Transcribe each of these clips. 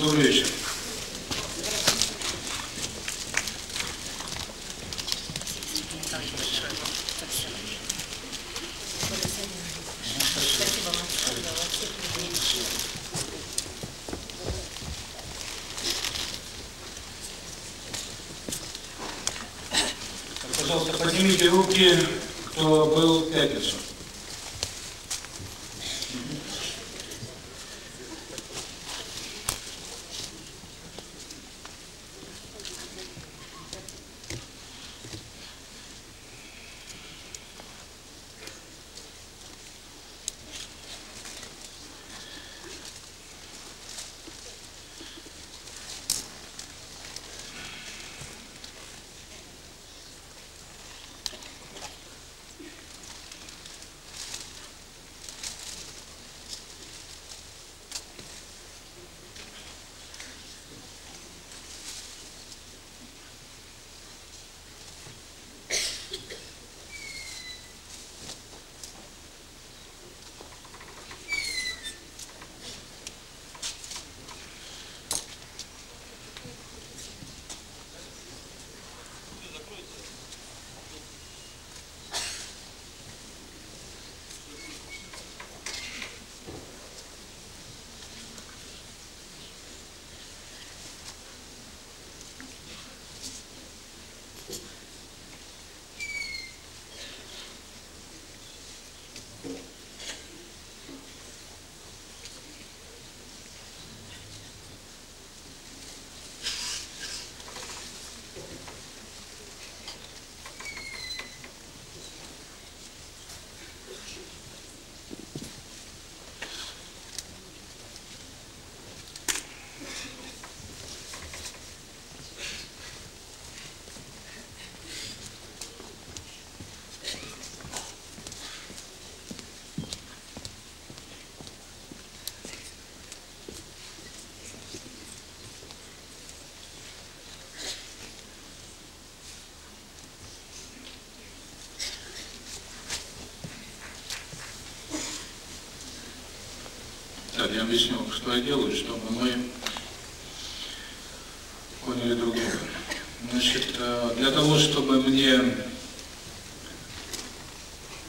Добрый Пожалуйста, поднимите руки, кто комиссар, я объяснил, что я делаю, чтобы мы поняли друг друга. Значит, э, для того, чтобы мне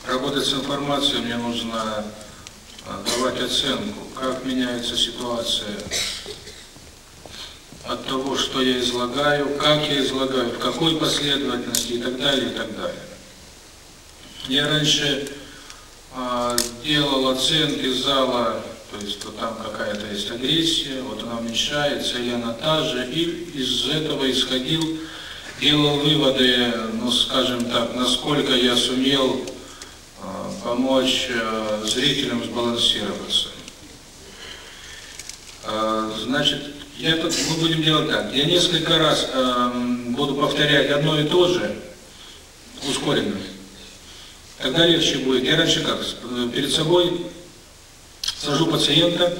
работать с информацией, мне нужно э, давать оценку, как меняется ситуация от того, что я излагаю, как я излагаю, в какой последовательности и так далее, и так далее. Я раньше э, делал оценки зала появлялись агрессия, вот она уменьшается, и она та же. И из этого исходил, делал выводы, ну скажем так, насколько я сумел э, помочь э, зрителям сбалансироваться. Э, значит, я тут, мы будем делать так. Я несколько раз э, буду повторять одно и то же, ускоренно. Тогда легче будет. Я раньше как, перед собой сажу пациента,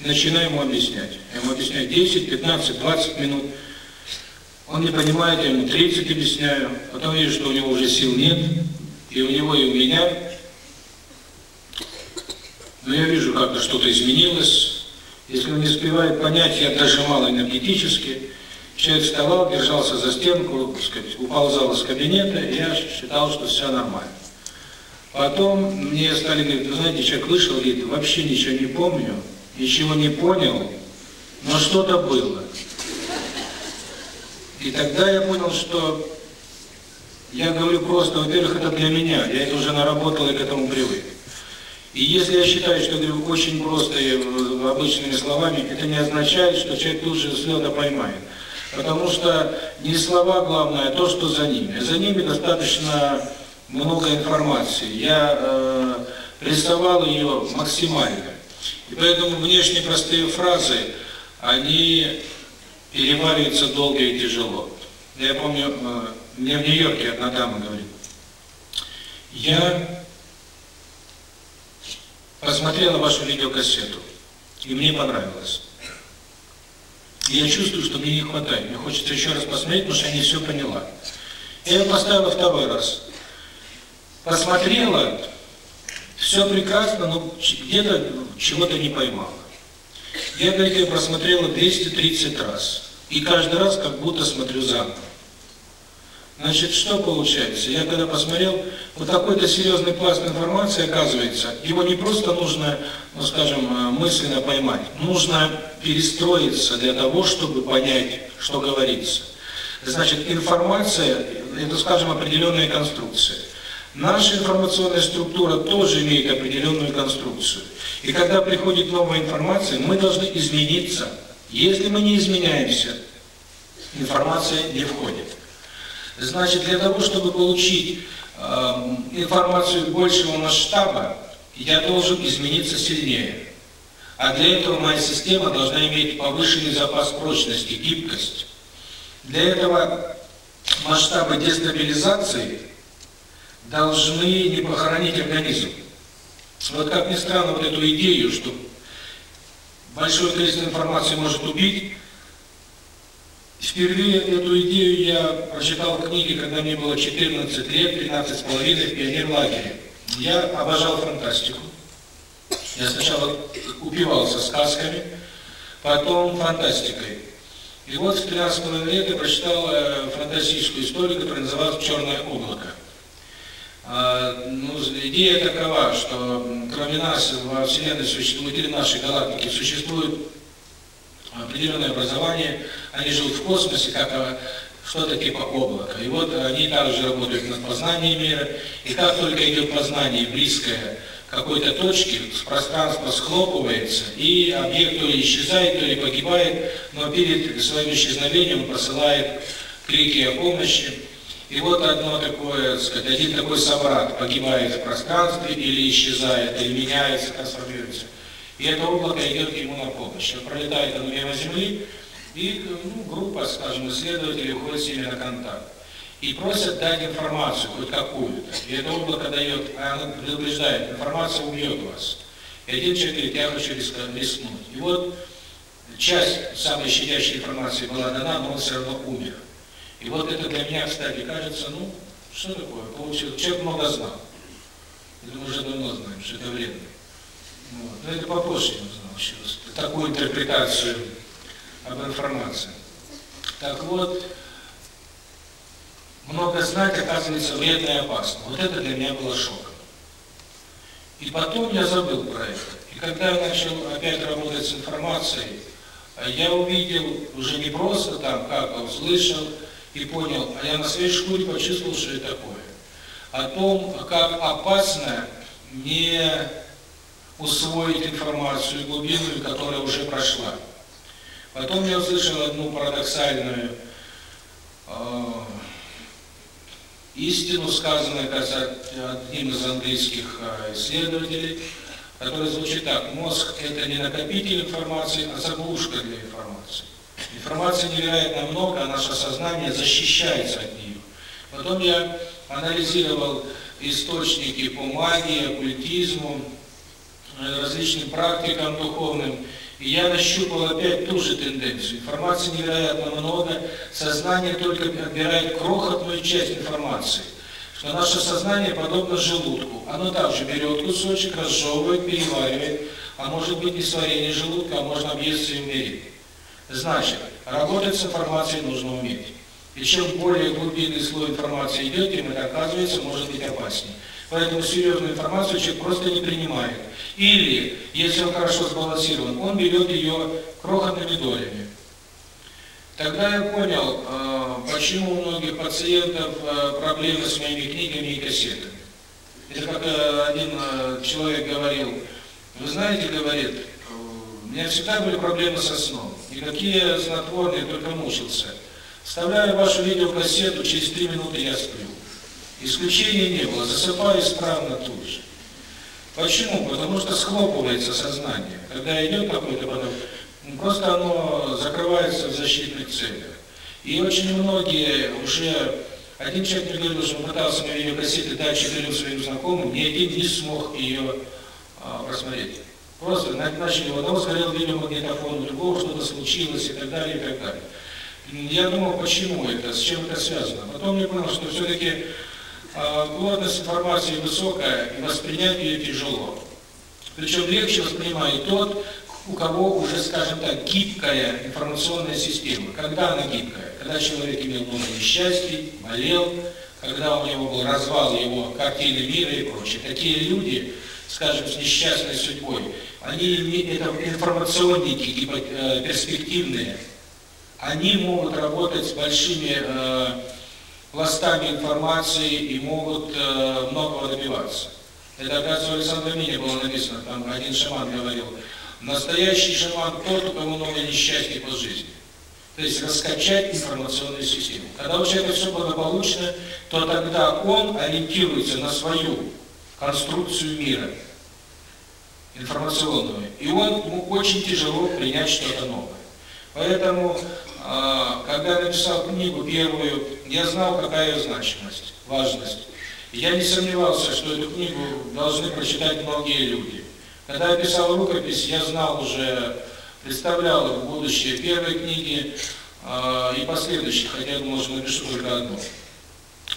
начинаем ему объяснять. Я ему объясняю 10, 15, 20 минут. Он не понимает, я ему 30 объясняю. Потом вижу, что у него уже сил нет. И у него, и у меня. Но я вижу, как-то что-то изменилось. Если он не успевает понять, я дожимал энергетически. Человек вставал, держался за стенку, сказать, уползал из кабинета, и я считал, что все нормально. Потом мне стали говорить, ну знаете, человек вышел, говорит, вообще ничего не помню, ничего не понял, но что-то было. И тогда я понял, что я говорю просто, во-первых, это для меня, я это уже наработал и к этому привык. И если я считаю, что говорю очень просто и э, обычными словами, это не означает, что человек тут же все поймает. Потому что не слова главное, а то, что за ними. За ними достаточно много информации. Я э, рисовал ее максимально. И поэтому внешне простые фразы, они перевариваются долго и тяжело. Я помню, э, мне в Нью-Йорке одна дама говорит, я посмотрела вашу видеокассету, и мне понравилось. И я чувствую, что мне не хватает, мне хочется еще раз посмотреть, потому что я не все поняла. Я поставила второй раз. Посмотрела, все прекрасно, но где-то чего-то не поймала. Я, говорит, ее просмотрела 230 раз. И каждый раз как будто смотрю заново. Значит, что получается? Я когда посмотрел, вот такой-то серьезный пласт информации, оказывается, его не просто нужно, ну скажем, мысленно поймать, нужно перестроиться для того, чтобы понять, что говорится. Значит, информация, это, скажем, определенная конструкция. Наша информационная структура тоже имеет определенную конструкцию. И когда приходит новая информация, мы должны измениться. Если мы не изменяемся, информация не входит. Значит, для того, чтобы получить э, информацию большего масштаба, я должен измениться сильнее. А для этого моя система должна иметь повышенный запас прочности, гибкость. Для этого масштабы дестабилизации должны не похоронить организм. Вот как ни странно, вот эту идею, что большое количество информации может убить, Впервые эту идею я прочитал в книге, когда мне было 14 лет, 13 с половиной, в пионерлагере. Я обожал фантастику. Я сначала упивался сказками, потом фантастикой. И вот в 13 с половиной лет я прочитал э, фантастическую историю, которая называлась «Черное облако» ну, идея такова, что кроме нас во Вселенной существует, или нашей галактики существует определенное образование, они живут в космосе, как что-то типа облака. И вот они также работают над познанием мира, и как только идет познание близкое какой-то точке, пространство схлопывается, и объект то ли исчезает, то ли погибает, но перед своим исчезновением он посылает крики о помощи, и вот одно такое, сказать, один такой собрат погибает в пространстве или исчезает, или меняется, трансформируется. И это облако идет ему на помощь. Он пролетает на мимо Земли, и ну, группа, скажем, исследователей уходит с ними на контакт. И просят дать информацию, хоть какую-то. И это облако дает, а оно предупреждает, информация убьет вас. И один человек говорит, я хочу рискнуть. И вот часть самой щадящей информации была дана, но он все равно умер. И вот это для меня, кстати, кажется, ну, что такое? Получил. Человек много знал. Это мы уже давно знаем, что это вредно. Вот. Но это попозже я узнал еще. Такую интерпретацию об информации. Так вот, много знать оказывается вредно и опасно. Вот это для меня было шоком. И потом я забыл про это. И когда я начал опять работать с информацией, я увидел уже не просто там, как услышал, и понял, а я на своей шкуре почувствовал, что это такое. О том, как опасно не усвоить информацию глубину, которая уже прошла. Потом я услышал одну парадоксальную э, истину, сказанную одним из английских э, исследователей, которая звучит так. Мозг – это не накопитель информации, а заглушка для информации. Информация не влияет на много, а наше сознание защищается от нее. Потом я анализировал источники по магии, оккультизму, различным практикам духовным. И я нащупал опять ту же тенденцию. Информации невероятно много, сознание только отбирает крохотную часть информации. Что наше сознание подобно желудку. Оно также берет кусочек, разжевывает, переваривает. А может быть не сварение желудка, а можно объесться и умереть. Значит, работать с информацией нужно уметь. И чем более глубинный слой информации идет, тем это, оказывается, может быть опаснее. Поэтому серьезную информацию человек просто не принимает. Или, если он хорошо сбалансирован, он берет ее крохотными долями. Тогда я понял, а, почему у многих пациентов а, проблемы с моими книгами и кассетами. Это как э, один э, человек говорил, вы знаете, говорит, у меня всегда были проблемы со сном. Никакие снотворные, только мучился. Вставляю вашу видеокассету, через три минуты я сплю. Исключения не было, засыпаю исправно тут же. Почему? Потому что схлопывается сознание. Когда идет какой-то поток, ну, просто оно закрывается в защитных целях. И очень многие уже... Один человек мне говорил, что он пытался на видеокассеты дать четырем своим знакомым, ни один не смог ее а, просмотреть. Просто начали вопрос, горел видимо магнитофон другого, что-то случилось и так далее, и так далее. Я думал, почему это, с чем это связано. Потом я понял, что все-таки плотность а, информации высокая, и воспринять ее тяжело. Причем легче воспринимает тот, у кого уже, скажем так, гибкая информационная система. Когда она гибкая? Когда человек имел много несчастий, болел, когда у него был развал его картины мира и прочее. Такие люди, скажем, с несчастной судьбой, они это информационники и э, перспективные, они могут работать с большими э, пластами информации и могут э, многого добиваться. Это, оказывается, у Александра Мине было написано, там один шаман говорил, настоящий шаман тот, у кого много несчастья по жизни. То есть раскачать информационную систему. Когда у человека все благополучно, то тогда он ориентируется на свою конструкцию мира – информационную. И он очень тяжело принять что-то новое. Поэтому, когда написал книгу первую, я знал, какая ее значимость, важность. Я не сомневался, что эту книгу должны прочитать многие люди. Когда я писал рукопись, я знал уже, представлял в будущее первой книги и последующих, хотя я думал, что напишу только одну.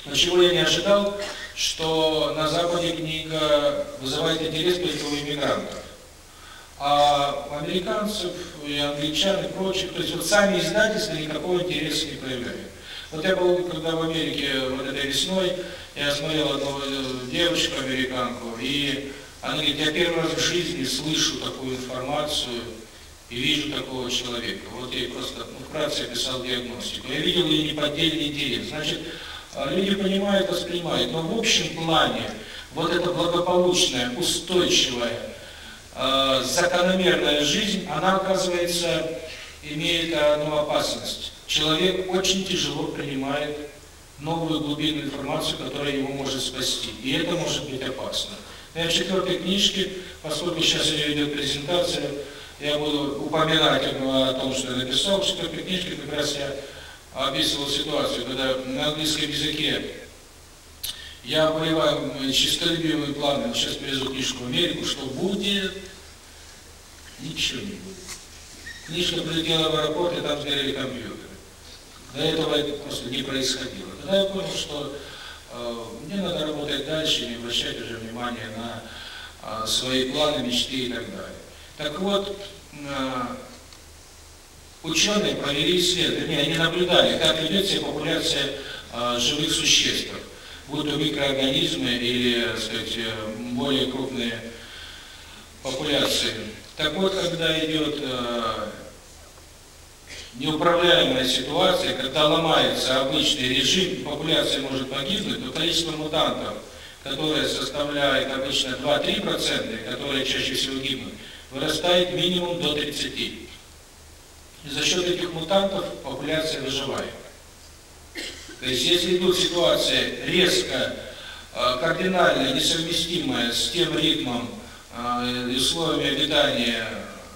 Но чего я не ожидал, что на Западе книга вызывает интерес только у иммигрантов. А у американцев и англичан и прочих, то есть вот сами издательства никакого интереса не проявляют. Вот я был, когда в Америке вот этой весной, я смотрел одну девочку американку, и она говорит, я первый раз в жизни слышу такую информацию и вижу такого человека. Вот я просто ну, вкратце писал диагностику. Я видел ее неподдельный интерес. Значит, а люди понимают, воспринимают. Но в общем плане вот эта благополучная, устойчивая, э, закономерная жизнь, она, оказывается, имеет одну опасность. Человек очень тяжело принимает новую глубинную информацию, которая его может спасти. И это может быть опасно. Я в четвертой книжке, поскольку сейчас ее идет презентация, я буду упоминать о том, что я написал в четвертой книжке, как раз я описывал ситуацию, когда на английском языке я поливаю чистолюбивые планы, сейчас привезу книжку в Америку, что будет, ничего не будет. Книжка прилетела в аэропорт, и там сгорели компьютеры. До этого это просто не происходило. Тогда я понял, что э, мне надо работать дальше, не обращать уже внимание на э, свои планы, мечты и так далее. Так вот, э, Ученые провели исследования, они наблюдали, как ведется популяция а, живых существ, будь то микроорганизмы или, так сказать, э, более крупные популяции. Так вот, когда идет э, неуправляемая ситуация, когда ломается обычный режим, популяция может погибнуть, то количество мутантов, которое составляет обычно 2-3%, которые чаще всего гибнут, вырастает минимум до 30%. За счет этих мутантов популяция выживает. То есть, если идут ситуации резко, э, кардинально несовместимые с тем ритмом э, и условиями обитания,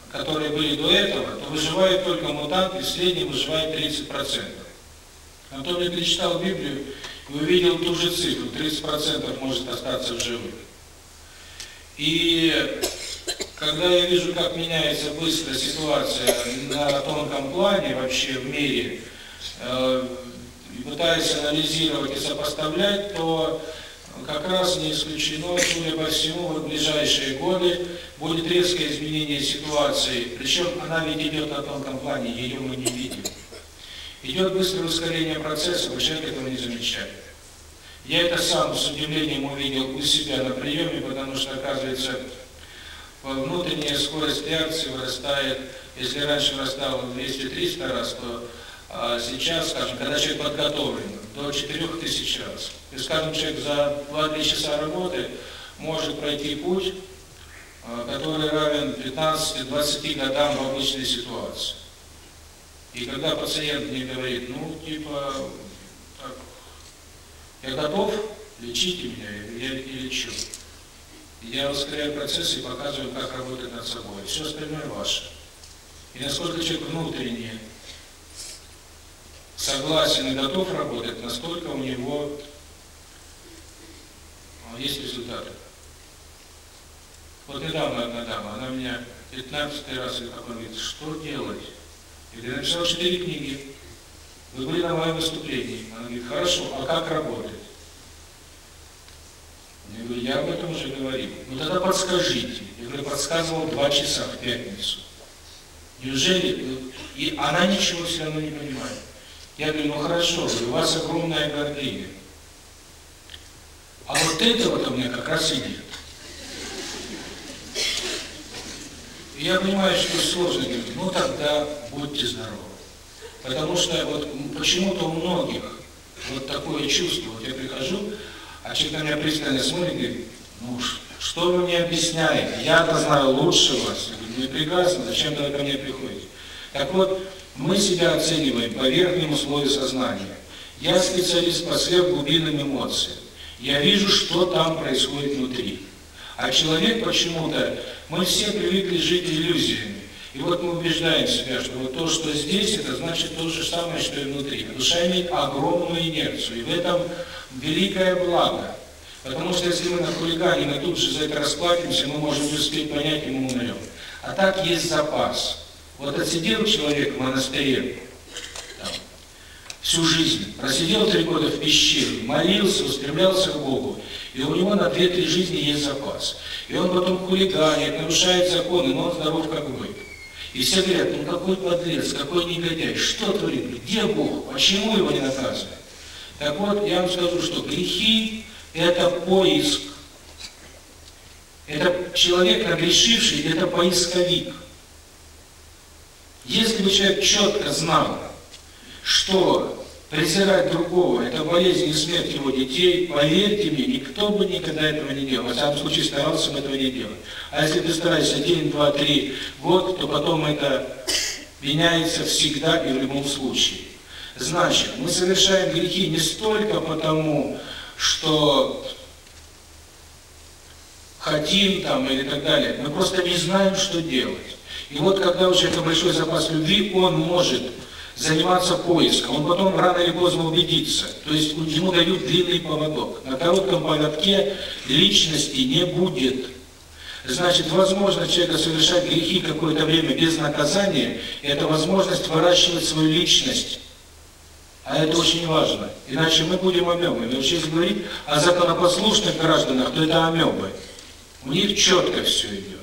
которые были до этого, то выживают только мутанты, и в среднем выживает 30%. Антоний перечитал Библию и увидел ту же цифру, 30% может остаться в живых. И когда я вижу, как меняется быстро ситуация на тонком плане вообще в мире, э, и анализировать и сопоставлять, то как раз не исключено, судя по всему, в ближайшие годы будет резкое изменение ситуации. Причем она ведь идет на тонком плане, ее мы не видим. Идет быстрое ускорение процесса, но человек этого не замечает. Я это сам с удивлением увидел у себя на приеме, потому что, оказывается, внутренняя скорость реакции вырастает, если раньше вырастала 200-300 раз, то а сейчас, скажем, когда человек подготовлен, до 4000 раз. И, скажем, человек за 2-3 часа работы может пройти путь, а, который равен 15-20 годам в обычной ситуации. И когда пациент мне говорит, ну, типа, так, я готов, лечите меня, я, лечу. Я ускоряю процесс и показываю, как работать над собой. Все остальное ваше. И насколько человек внутренне согласен и готов работать, настолько у него ну, есть результаты. Вот недавно одна дама, она меня 15 раз говорит, что делать? Я говорю, я написал 4 книги, вы были на моем выступлении. Она говорит, хорошо, а как работать? Я говорю, я об этом уже говорил. Ну тогда подскажите. Я говорю, подсказывал два часа в пятницу. Неужели? И она ничего все равно не понимает. Я говорю, ну хорошо, у вас огромная гордыня. А вот этого-то мне как раз и нет. И я понимаю, что сложно говорить, ну тогда будьте здоровы. Потому что вот почему-то у многих вот такое чувство, вот я прихожу, а что-то мне пристально смотрит и говорит, ну что вы мне объясняете? Я-то знаю лучше вас. Я говорю, ну прекрасно, зачем тогда ко мне приходите? Так вот, мы себя оцениваем по верхнему слою сознания. Я специалист по сверхглубинным эмоциям. Я вижу, что там происходит внутри. А человек почему-то, мы все привыкли жить иллюзиями. И вот мы убеждаем себя, что вот то, что здесь, это значит то же самое, что и внутри. Душа имеет огромную инерцию. И в этом великая благо. Потому что если мы нахулиганим и тут же за это расплатимся, мы можем не успеть понять, и мы умрем. А так есть запас. Вот отсидел человек в монастыре там, всю жизнь, просидел три года в пещере, молился, устремлялся к Богу, и у него на две-три жизни есть запас. И он потом хулиганит, нарушает законы, но он здоров как рыба. И все говорят, ну какой подлец, какой негодяй, что творит, где Бог, почему его не наказывают? Так вот, я вам скажу, что грехи – это поиск. Это человек, нагрешивший, это поисковик. Если бы человек четко знал, что презирать другого – это болезнь и смерть его детей, поверьте мне, никто бы никогда этого не делал. В всяком случае, старался бы этого не делать. А если ты стараешься день, два, три, год, то потом это меняется всегда и в любом случае. Значит, мы совершаем грехи не столько потому, что хотим там или так далее, мы просто не знаем, что делать. И вот когда у человека большой запас любви, он может заниматься поиском, он потом рано или поздно убедится. То есть ему дают длинный поводок. На коротком поводке личности не будет. Значит, возможность человека совершать грехи какое-то время без наказания – это возможность выращивать свою личность а это очень важно. Иначе мы будем амебами. Я сейчас говорить о законопослушных гражданах, то это амебы. У них четко все идет.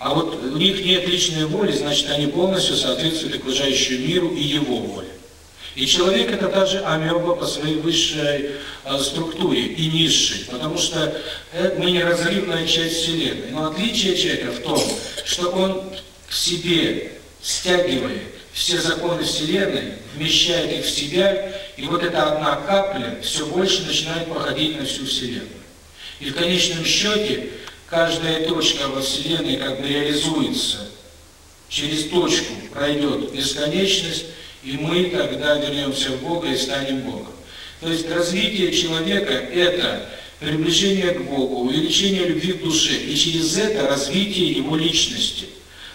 А вот у них нет личной воли, значит, они полностью соответствуют окружающему миру и его воле. И человек это даже амеба по своей высшей структуре и низшей, потому что мы неразрывная часть Вселенной. Но отличие человека в том, что он в себе стягивает все законы Вселенной вмещает их в себя, и вот эта одна капля все больше начинает походить на всю Вселенную. И в конечном счете каждая точка во Вселенной как бы реализуется. Через точку пройдет бесконечность, и мы тогда вернемся в Бога и станем Богом. То есть развитие человека – это приближение к Богу, увеличение любви в душе, и через это развитие его личности.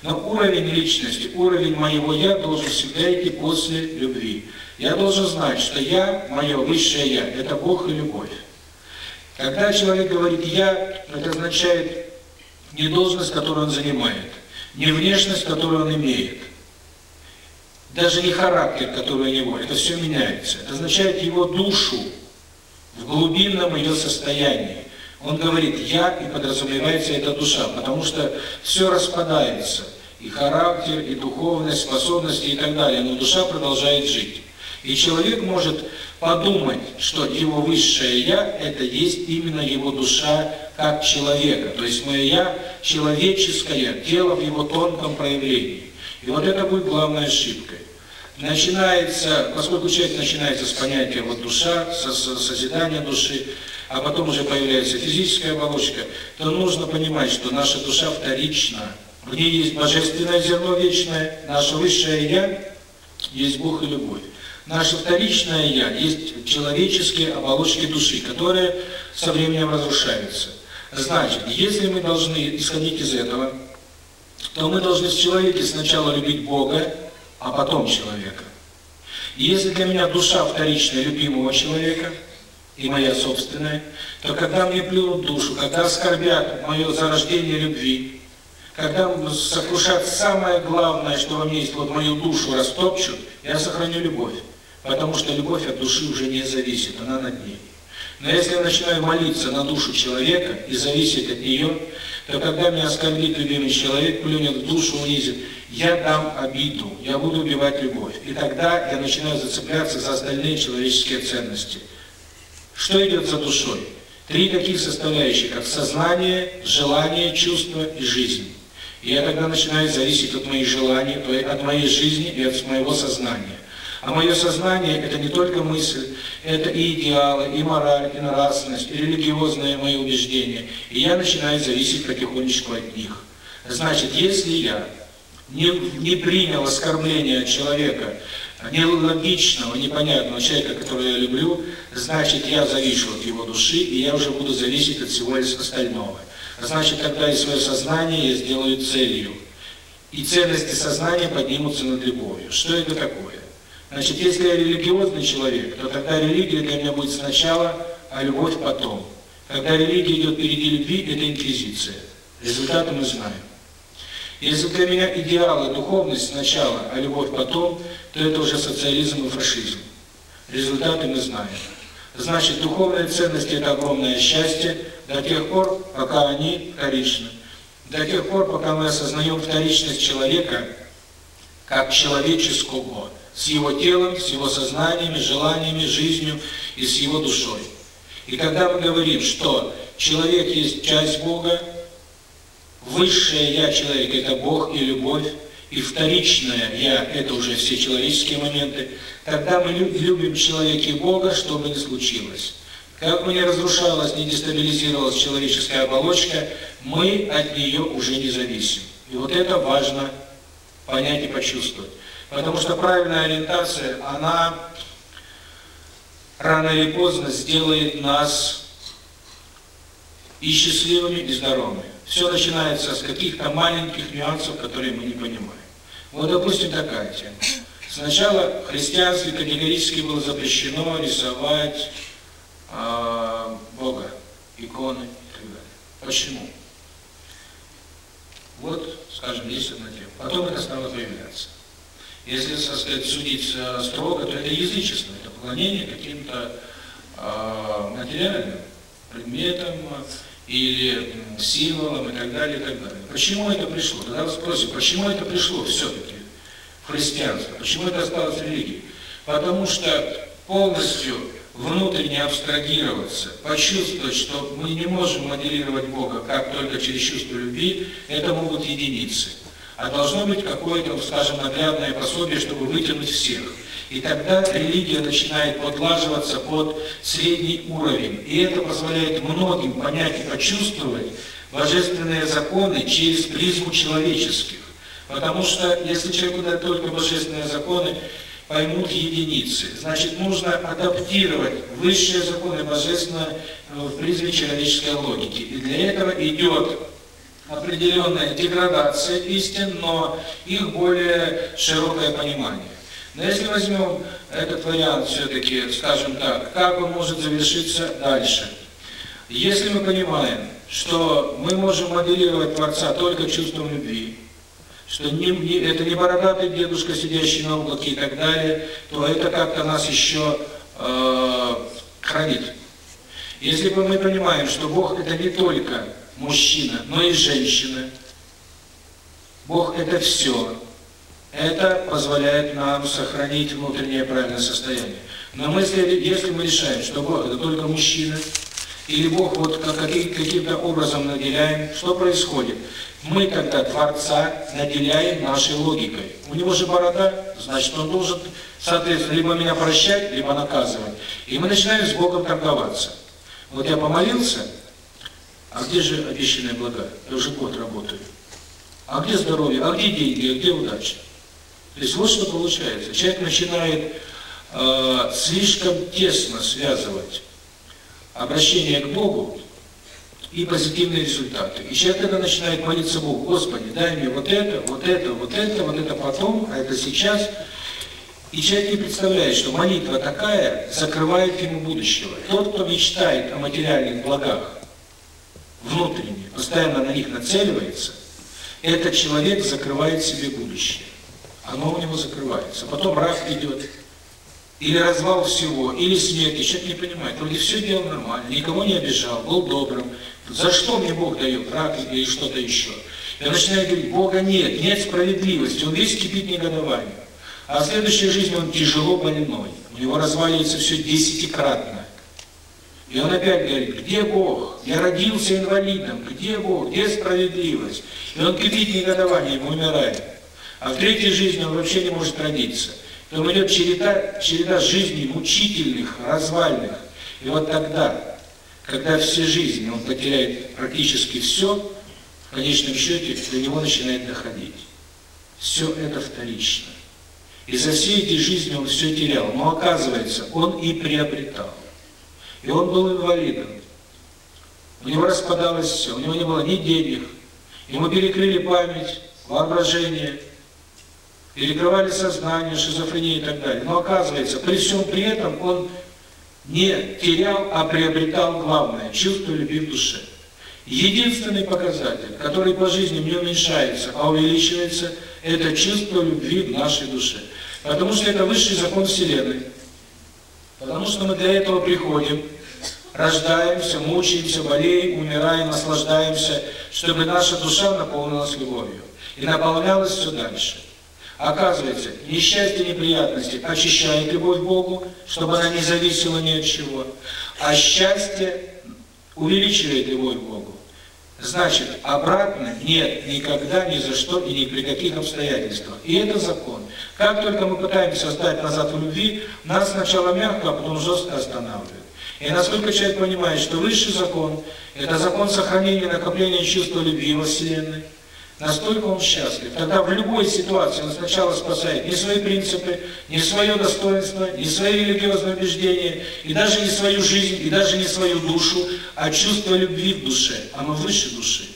Но уровень личности, уровень моего «я» должен всегда идти после любви. Я должен знать, что «я», мое высшее «я» – это Бог и любовь. Когда человек говорит «я», это означает не должность, которую он занимает, не внешность, которую он имеет, даже не характер, который у него, это все меняется. Это означает его душу в глубинном ее состоянии. Он говорит, я и подразумевается эта душа, потому что все распадается, и характер, и духовность, способности и так далее, но душа продолжает жить. И человек может подумать, что его высшее «я» – это есть именно его душа как человека. То есть мое «я» – человеческое, тело в его тонком проявлении. И вот это будет главной ошибкой. Начинается, поскольку человек начинается с понятия вот душа, со, со, созидания души, а потом уже появляется физическая оболочка, то нужно понимать, что наша душа вторична. В ней есть божественное зерно вечное, наше высшее «Я» есть Бог и любовь. Наше вторичное «Я» есть человеческие оболочки души, которые со временем разрушаются. Значит, если мы должны исходить из этого, то мы должны с человеке сначала любить Бога, а потом человека. И если для меня душа вторичная любимого человека – и моя собственная, то когда мне плюют душу, когда оскорбят мое зарождение любви, когда сокрушат самое главное, что во мне есть, вот мою душу растопчут, я сохраню любовь, потому что любовь от души уже не зависит, она над ней. Но если я начинаю молиться на душу человека и зависеть от нее, то когда меня оскорбит любимый человек, плюнет в душу, унизит, я дам обиду, я буду убивать любовь. И тогда я начинаю зацепляться за остальные человеческие ценности – что идет за душой? Три таких составляющих, как сознание, желание, чувство и жизнь. Я тогда начинаю зависеть от моих желаний, от моей жизни и от моего сознания. А мое сознание – это не только мысль, это и идеалы, и мораль, и нравственность, и религиозные мои убеждения. И я начинаю зависеть потихонечку от них. Значит, если я не, не принял оскорбление человека, Нелогичного, непонятного человека, которого я люблю, значит, я завишу от его души, и я уже буду зависеть от всего остального. Значит, тогда и свое сознание я сделаю целью. И ценности сознания поднимутся над любовью. Что это такое? Значит, если я религиозный человек, то тогда религия для меня будет сначала, а любовь потом. Когда религия идет впереди любви, это инквизиция. Результаты мы знаем. Если для меня идеалы, духовность сначала, а любовь потом, то это уже социализм и фашизм. Результаты мы знаем. Значит, духовные ценности – это огромное счастье до тех пор, пока они вторичны. До тех пор, пока мы осознаем вторичность человека как человеческого, с его телом, с его сознанием, желаниями, жизнью и с его душой. И когда мы говорим, что человек есть часть Бога, Высшее «я» человек, – это Бог и любовь, и вторичное «я» – это уже все человеческие моменты, тогда мы любим человека и Бога, что бы ни случилось. Как мне разрушалась, не дестабилизировалась человеческая оболочка, мы от нее уже не зависим. И вот это важно понять и почувствовать. Потому что правильная ориентация, она рано или поздно сделает нас и счастливыми, и здоровыми все начинается с каких-то маленьких нюансов, которые мы не понимаем. Вот, допустим, такая тема. Сначала христианстве категорически было запрещено рисовать э, Бога, иконы и так далее. Почему? Вот, скажем, есть одна тема. Потом это стало появляться. Если, так сказать, судить строго, то это язычество, это поклонение каким-то э, материальным предметам, или символом и так далее, и так далее. Почему это пришло? Тогда спросим, почему это пришло все-таки в христианство? Почему это осталось религией? Потому что полностью внутренне абстрагироваться, почувствовать, что мы не можем моделировать Бога как только через чувство любви, это могут единицы. А должно быть какое-то, скажем, наглядное пособие, чтобы вытянуть всех. И тогда религия начинает подлаживаться под средний уровень. И это позволяет многим понять и почувствовать божественные законы через призму человеческих. Потому что если человеку дать только божественные законы, поймут единицы. Значит, нужно адаптировать высшие законы божественного в призме человеческой логики. И для этого идет определенная деградация истин, но их более широкое понимание. Если возьмем этот вариант все-таки, скажем так, как он может завершиться дальше? Если мы понимаем, что мы можем моделировать Творца только чувством любви, что не, не, это не бородатый дедушка, сидящий на облаке и так далее, то это как-то нас еще э, хранит. Если бы мы понимаем, что Бог – это не только мужчина, но и женщина, Бог – это все, это позволяет нам сохранить внутреннее правильное состояние. Но мы, если мы решаем, что Бог – это только мужчина, или Бог вот каким-то образом наделяем, что происходит? Мы тогда Творца наделяем нашей логикой. У него же борода, значит, он должен, соответственно, либо меня прощать, либо наказывать. И мы начинаем с Богом торговаться. Вот я помолился, а где же обещанные блага? Я уже год работаю. А где здоровье? А где деньги? А где удача? То есть вот что получается. Человек начинает э, слишком тесно связывать обращение к Богу и позитивные результаты. И человек тогда начинает молиться Богу, Господи, дай мне вот это, вот это, вот это, вот это потом, а это сейчас. И человек не представляет, что молитва такая закрывает ему будущего. Тот, кто мечтает о материальных благах внутренне, постоянно на них нацеливается, этот человек закрывает себе будущее оно у него закрывается. Потом рак идет, или развал всего, или смерть, и человек не понимает. Вроде все делал нормально, никого не обижал, был добрым. За что мне Бог дает рак или что-то еще? Я начинаю говорить, Бога нет, нет справедливости, он весь кипит негодованием. А в следующей жизни он тяжело больной, у него развалится все десятикратно. И он опять говорит, где Бог? Я родился инвалидом, где Бог, где справедливость? И он кипит негодованием, умирает. А в третьей жизни он вообще не может родиться. И он идет череда, череда жизней мучительных, развальных. И вот тогда, когда все жизни он потеряет практически все, в конечном счете для него начинает доходить. Все это вторично. И за все эти жизни он все терял. Но оказывается, он и приобретал. И он был инвалидом. У него распадалось все, у него не было ни денег. Ему перекрыли память, воображение, перекрывали сознание, шизофрения и так далее. Но оказывается, при всем при этом он не терял, а приобретал главное – чувство любви в душе. Единственный показатель, который по жизни не уменьшается, а увеличивается – это чувство любви в нашей душе. Потому что это высший закон Вселенной. Потому что мы для этого приходим, рождаемся, мучаемся, болеем, умираем, наслаждаемся, чтобы наша душа наполнилась любовью и наполнялась все дальше. Оказывается, несчастье неприятности а очищает любовь к Богу, чтобы она не зависела ни от чего. А счастье увеличивает любовь к Богу. Значит, обратно нет никогда, ни за что и ни при каких обстоятельствах. И это закон. Как только мы пытаемся сдать назад в любви, нас сначала мягко, а потом жестко останавливает. И насколько человек понимает, что высший закон – это закон сохранения накопления чувства любви во Вселенной, Настолько он счастлив. Тогда в любой ситуации он сначала спасает не свои принципы, не свое достоинство, не свои религиозные убеждения, и даже не свою жизнь, и даже не свою душу, а чувство любви в душе. Оно выше души.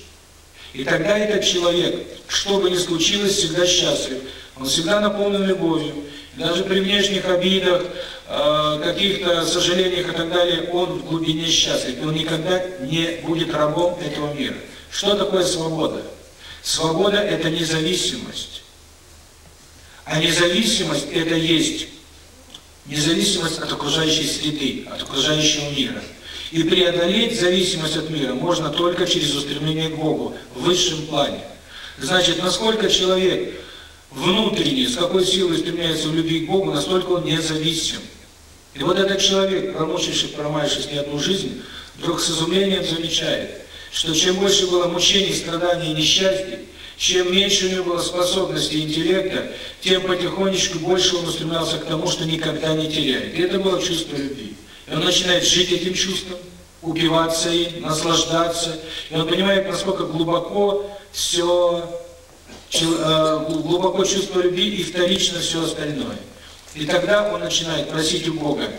И тогда этот человек, что бы ни случилось, всегда счастлив. Он всегда наполнен любовью. Даже при внешних обидах, э, каких-то сожалениях и так далее, он в глубине счастлив. И он никогда не будет рабом этого мира. Что такое свобода? Свобода – это независимость. А независимость – это есть независимость от окружающей среды, от окружающего мира. И преодолеть зависимость от мира можно только через устремление к Богу в высшем плане. Значит, насколько человек внутренний, с какой силой стремляется в любви к Богу, настолько он независим. И вот этот человек, промучивший, промаявшись не одну жизнь, вдруг с изумлением замечает – что чем больше было мучений, страданий и несчастья, чем меньше у него было способности интеллекта, тем потихонечку больше он устремлялся к тому, что никогда не теряет. И это было чувство любви. И он начинает жить этим чувством, убиваться им, наслаждаться. И он понимает, насколько глубоко все, э, глубоко чувство любви и вторично все остальное. И тогда он начинает просить у Бога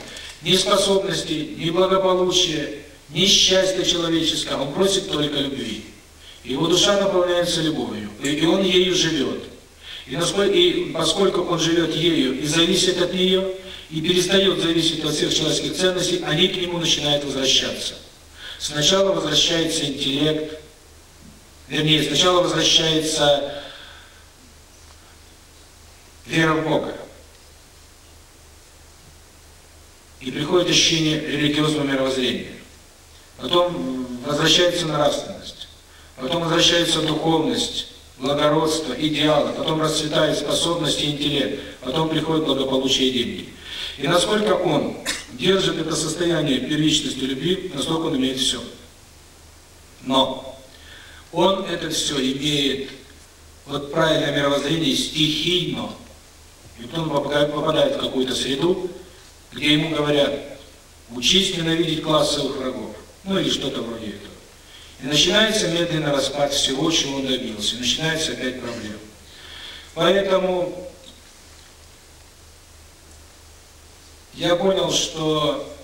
ни способности, ни благополучия, Несчастье человеческое, он просит только любви. Его душа наполняется любовью, и он ею живет. И, насколько, и поскольку он живет ею и зависит от нее, и перестает зависеть от всех человеческих ценностей, они к нему начинают возвращаться. Сначала возвращается интеллект, вернее, сначала возвращается вера в Бога. И приходит ощущение религиозного мировоззрения потом возвращается нравственность, потом возвращается духовность, благородство, идеалы, потом расцветает способности и интеллект, потом приходит благополучие и деньги. И насколько он держит это состояние первичности любви, настолько он имеет все. Но он это все имеет, вот правильное мировоззрение, стихийно. И вот он попадает в какую-то среду, где ему говорят, учись ненавидеть классовых врагов, ну или что-то вроде этого. И начинается медленно распад всего, чего он добился. Начинается опять проблем. Поэтому я понял, что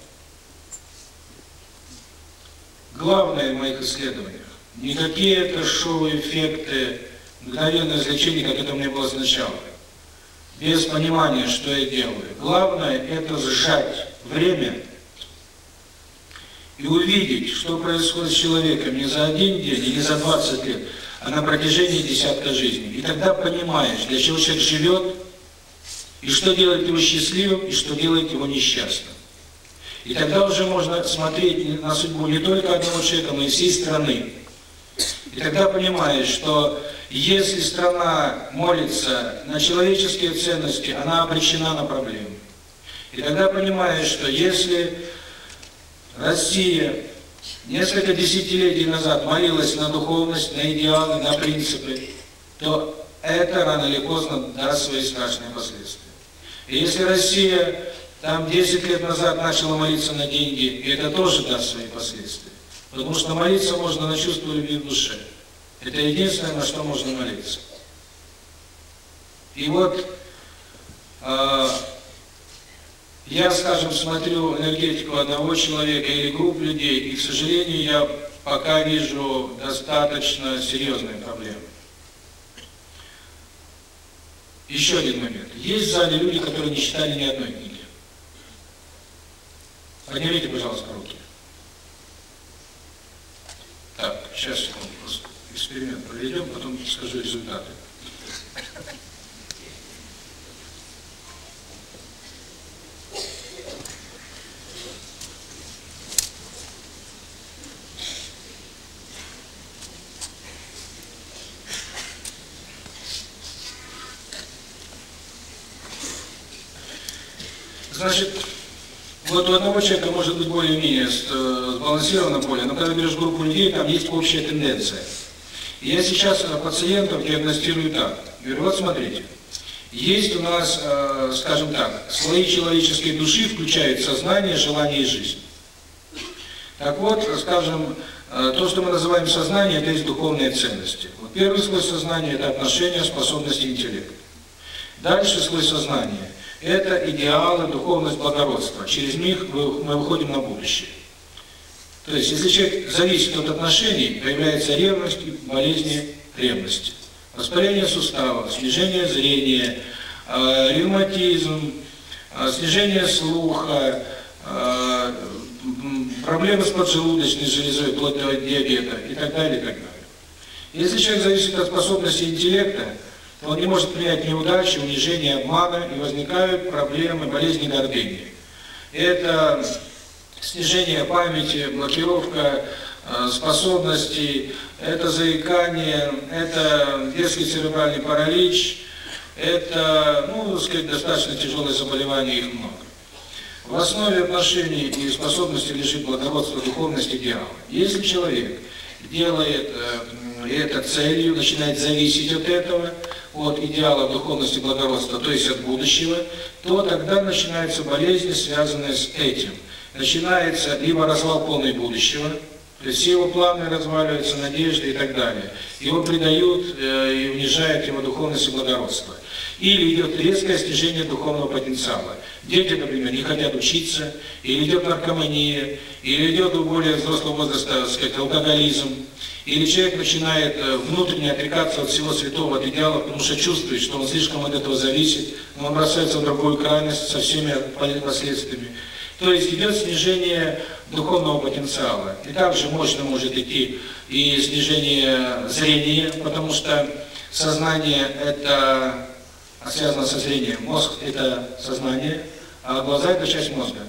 главное в моих исследованиях не какие-то шоу, эффекты, мгновенное извлечение, как это мне было сначала, без понимания, что я делаю. Главное – это сжать время и увидеть, что происходит с человеком не за один день и не за 20 лет, а на протяжении десятка жизней. И тогда понимаешь, для чего человек живет, и что делает его счастливым, и что делает его несчастным. И тогда уже можно смотреть на судьбу не только одного человека, но и всей страны. И тогда понимаешь, что если страна молится на человеческие ценности, она обречена на проблемы. И тогда понимаешь, что если Россия несколько десятилетий назад молилась на духовность, на идеалы, на принципы, то это рано или поздно даст свои страшные последствия. И если Россия там 10 лет назад начала молиться на деньги, это тоже даст свои последствия. Потому что молиться можно на чувство любви в душе. Это единственное, на что можно молиться. И вот... Э, я, скажем, смотрю энергетику одного человека или групп людей, и, к сожалению, я пока вижу достаточно серьезные проблемы. Еще один момент. Есть в зале люди, которые не читали ни одной книги. Поднимите, пожалуйста, руки. Так, сейчас эксперимент проведем, потом скажу результаты. Значит, вот у одного человека может быть более-менее э, сбалансированное поле, но когда берешь группу людей, там есть общая тенденция. И я сейчас э, пациентов диагностирую так. Говорю, вот смотрите, есть у нас, э, скажем так, слои человеческой души включают сознание, желание и жизнь. Так вот, скажем, то, что мы называем сознание, это есть духовные ценности. Вот первый слой сознания – это отношения, способности, интеллект. Дальше слой сознания – это идеалы, духовность, благородство. Через них мы выходим на будущее. То есть, если человек зависит от отношений, появляется ревность и болезни ревности. Воспаление суставов, снижение зрения, э, ревматизм, э, снижение слуха, э, проблемы с поджелудочной железой, вплоть до диабета и так далее, и так далее. Если человек зависит от способности интеллекта, он не может принять неудачи, унижения, обмана, и возникают проблемы болезни гордыни. Это снижение памяти, блокировка э, способностей, это заикание, это детский церебральный паралич, это, ну, сказать, достаточно тяжелые заболевания, их много. В основе отношений и способностей лежит благородство, духовность, идеал. Если человек делает э, это целью, начинает зависеть от этого – от идеала духовности благородства, то есть от будущего, то тогда начинаются болезни, связанные с этим. Начинается либо развал полный будущего, то есть все его планы разваливаются, надежды и так далее. Его предают э, и унижают его духовность и благородство. Или идет резкое снижение духовного потенциала. Дети, например, не хотят учиться, или идет наркомания, или идет у более взрослого возраста, так сказать, алкоголизм, или человек начинает э, внутренне отрекаться от всего святого, от идеала, потому что чувствует, что он слишком от этого зависит, он бросается в другую крайность со всеми последствиями. То есть идет снижение духовного потенциала. И также мощно может идти и снижение зрения, потому что сознание – это связано со зрением. Мозг – это сознание, а глаза – это часть мозга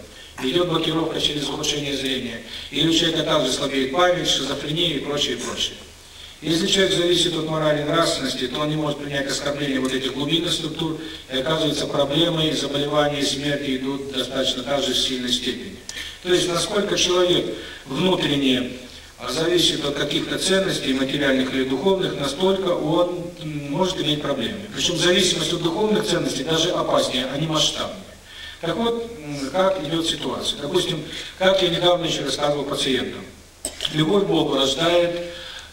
идет блокировка через ухудшение зрения, или у человека также слабеет память, шизофрения и прочее, прочее. Если человек зависит от морали и нравственности, то он не может принять оскорбление вот этих глубинных структур, и оказывается проблемы, заболевания смерти идут достаточно та же сильной степени. То есть насколько человек внутренне зависит от каких-то ценностей, материальных или духовных, настолько он может иметь проблемы. Причем зависимость от духовных ценностей даже опаснее, а они масштабнее. Так вот, как идет ситуация. Допустим, как я недавно еще рассказывал пациентам, любовь Богу рождает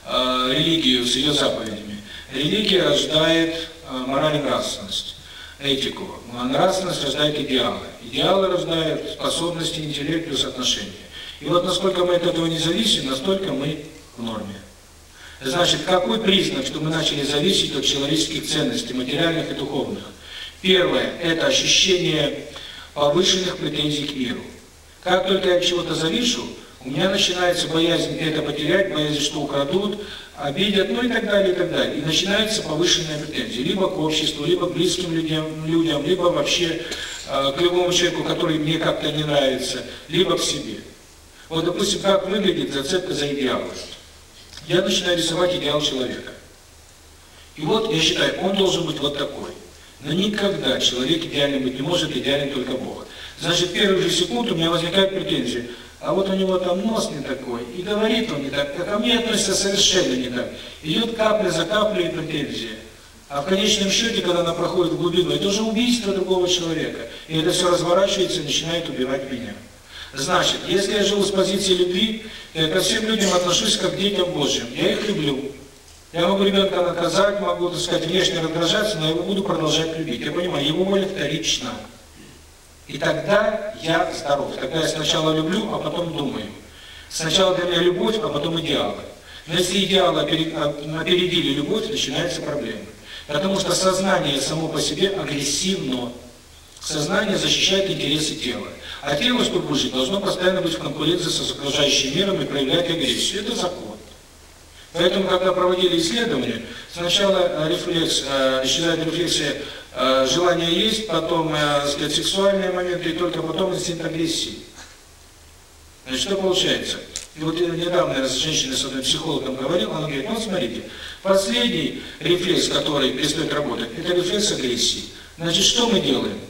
э, религию с ее заповедями. Религия рождает э, мораль и нравственность, этику. А нравственность рождает идеалы. Идеалы рождают способности, интеллект плюс отношения. И вот насколько мы от этого не зависим, настолько мы в норме. Значит, какой признак, что мы начали зависеть от человеческих ценностей, материальных и духовных? Первое – это ощущение повышенных претензий к миру. Как только я чего-то завишу, у меня начинается боязнь это потерять, боязнь, что украдут, обидят, ну и так далее, и так далее. И начинается повышенная претензия, либо к обществу, либо к близким людям, людям либо вообще э, к любому человеку, который мне как-то не нравится, либо к себе. Вот, допустим, как выглядит зацепка за идеалность. Я начинаю рисовать идеал человека. И вот, я считаю, он должен быть вот такой. Но никогда человек идеальным быть не может, идеален только Бог. Значит, первую же секунду у меня возникает претензия. А вот у него там нос не такой, и говорит он не так, а ко мне относится совершенно не так. Идет капля за каплей претензия. А в конечном счете, когда она проходит в глубину, это уже убийство другого человека. И это все разворачивается и начинает убивать меня. Значит, если я жил с позиции любви, я ко всем людям отношусь как к детям Божьим. Я их люблю. Я могу ребенка наказать, могу, так сказать, внешне раздражаться, но я его буду продолжать любить. Я понимаю, его воля вторична. И тогда я здоров. Тогда я сначала люблю, а потом думаю. Сначала для меня любовь, а потом идеалы. Но если идеалы а, опередили любовь, начинается проблема. Потому что сознание само по себе агрессивно. Сознание защищает интересы тела. А тело, чтобы жить, должно постоянно быть в конкуренции с окружающим миром и проявлять агрессию. Это закон. Поэтому, когда проводили исследования, сначала рефлекс, э, считают рефлексия э, желание есть, потом э, сказать, сексуальные моменты, и только потом инстинкт агрессии. Значит, что получается? И вот недавно я с женщиной, с одним психологом говорил, она говорит, ну смотрите, последний рефлекс, который перестает работать, это рефлекс агрессии. Значит, что мы делаем?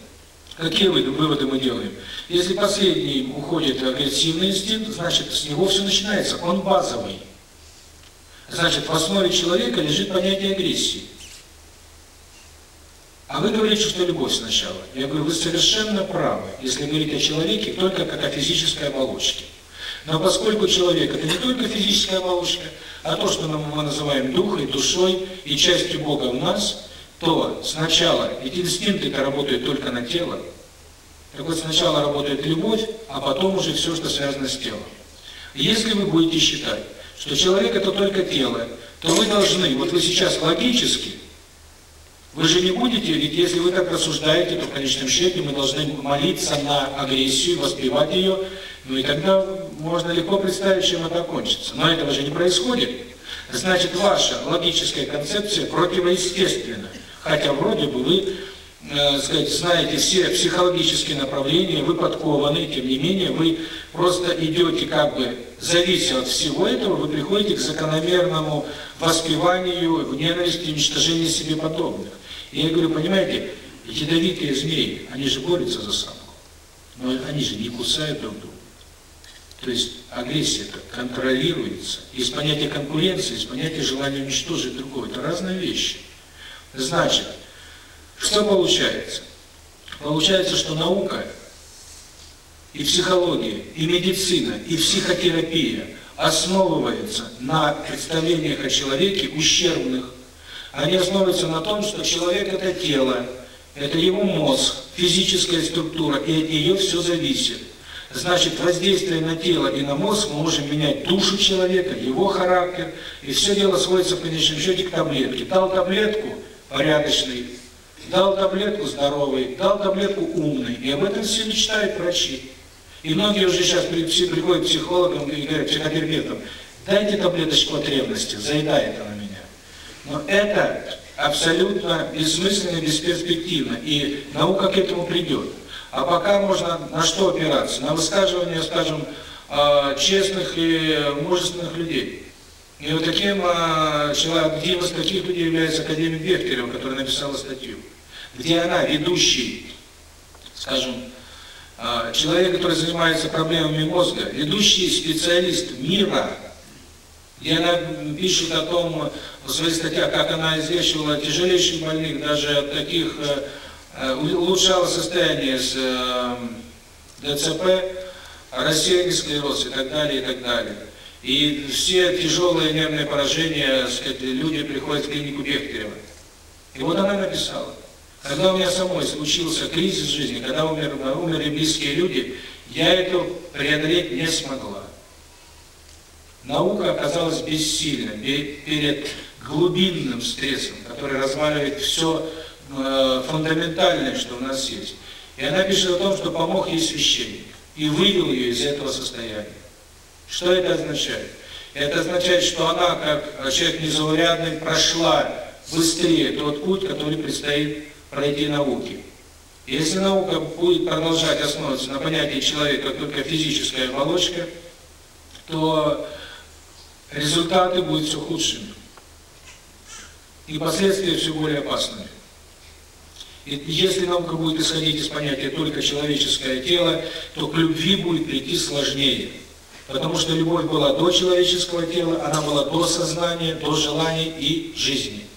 Какие выводы мы делаем? Если последний уходит агрессивный инстинкт, значит, с него все начинается, он базовый. Значит, в основе человека лежит понятие агрессии. А вы говорите, что любовь сначала. Я говорю, вы совершенно правы, если говорить о человеке только как о физической оболочке. Но поскольку человек – это не только физическая оболочка, а то, что мы называем духой, душой и частью Бога в нас, то сначала, ведь инстинкты -то работают только на тело, так вот сначала работает любовь, а потом уже все, что связано с телом. Если вы будете считать, что человек это только тело, то вы должны, вот вы сейчас логически, вы же не будете, ведь если вы так рассуждаете, то в конечном счете мы должны молиться на агрессию, воспевать ее, ну и тогда можно легко представить, чем это кончится. Но этого же не происходит. Значит, ваша логическая концепция противоестественна. Хотя вроде бы вы э, сказать, знаете все психологические направления, вы подкованы, тем не менее вы просто идете как бы зависит от всего этого, вы приходите к закономерному воспеванию, в ненависти, уничтожению себе подобных. И я говорю, понимаете, ядовитые змеи, они же борются за самку, но они же не кусают друг друга. То есть агрессия -то контролируется. Из понятия конкуренции, из понятия желания уничтожить другого. Это разные вещи. Значит, что получается? Получается, что наука и психология, и медицина, и психотерапия основываются на представлениях о человеке ущербных. Они основываются на том, что человек – это тело, это его мозг, физическая структура, и от нее все зависит. Значит, воздействие на тело и на мозг может менять душу человека, его характер, и все дело сводится в конечном счете к таблетке. Дал таблетку – порядочный, дал таблетку – здоровый, дал таблетку – умный. И об этом все мечтают врачи. И многие уже сейчас приходят к психологам и говорят, психотерапевтам, дайте таблеточку потребности, заедает она меня. Но это абсолютно бессмысленно, бесперспективно, и наука к этому придет. А пока можно на что опираться? На высказывание, скажем, честных и мужественных людей. И вот таким человеком, одним из таких людей является академик Бехтерева, который написала статью, где она, ведущий, скажем, человек, который занимается проблемами мозга, ведущий специалист мира, и она пишет о том, в своих статьях, как она излечивала тяжелейших больных, даже от таких, э, э, улучшала состояние с э, ДЦП, рассеянный склероз и так далее, и так далее. И все тяжелые нервные поражения, сказать, люди приходят в клинику Бехтерева. И вот она написала – когда у меня самой случился кризис жизни, когда умер, умерли близкие люди, я это преодолеть не смогла. Наука оказалась бессильна перед глубинным стрессом, который разваливает все э, фундаментальное, что у нас есть. И она пишет о том, что помог ей священник и вывел ее из этого состояния. Что это означает? Это означает, что она, как э, человек незаурядный, прошла быстрее тот путь, который предстоит пройти науки. Если наука будет продолжать основываться на понятии человека только физическая оболочка, то результаты будут все худшими. И последствия все более опасными. И если наука будет исходить из понятия только человеческое тело, то к любви будет прийти сложнее. Потому что любовь была до человеческого тела, она была до сознания, до желаний и жизни.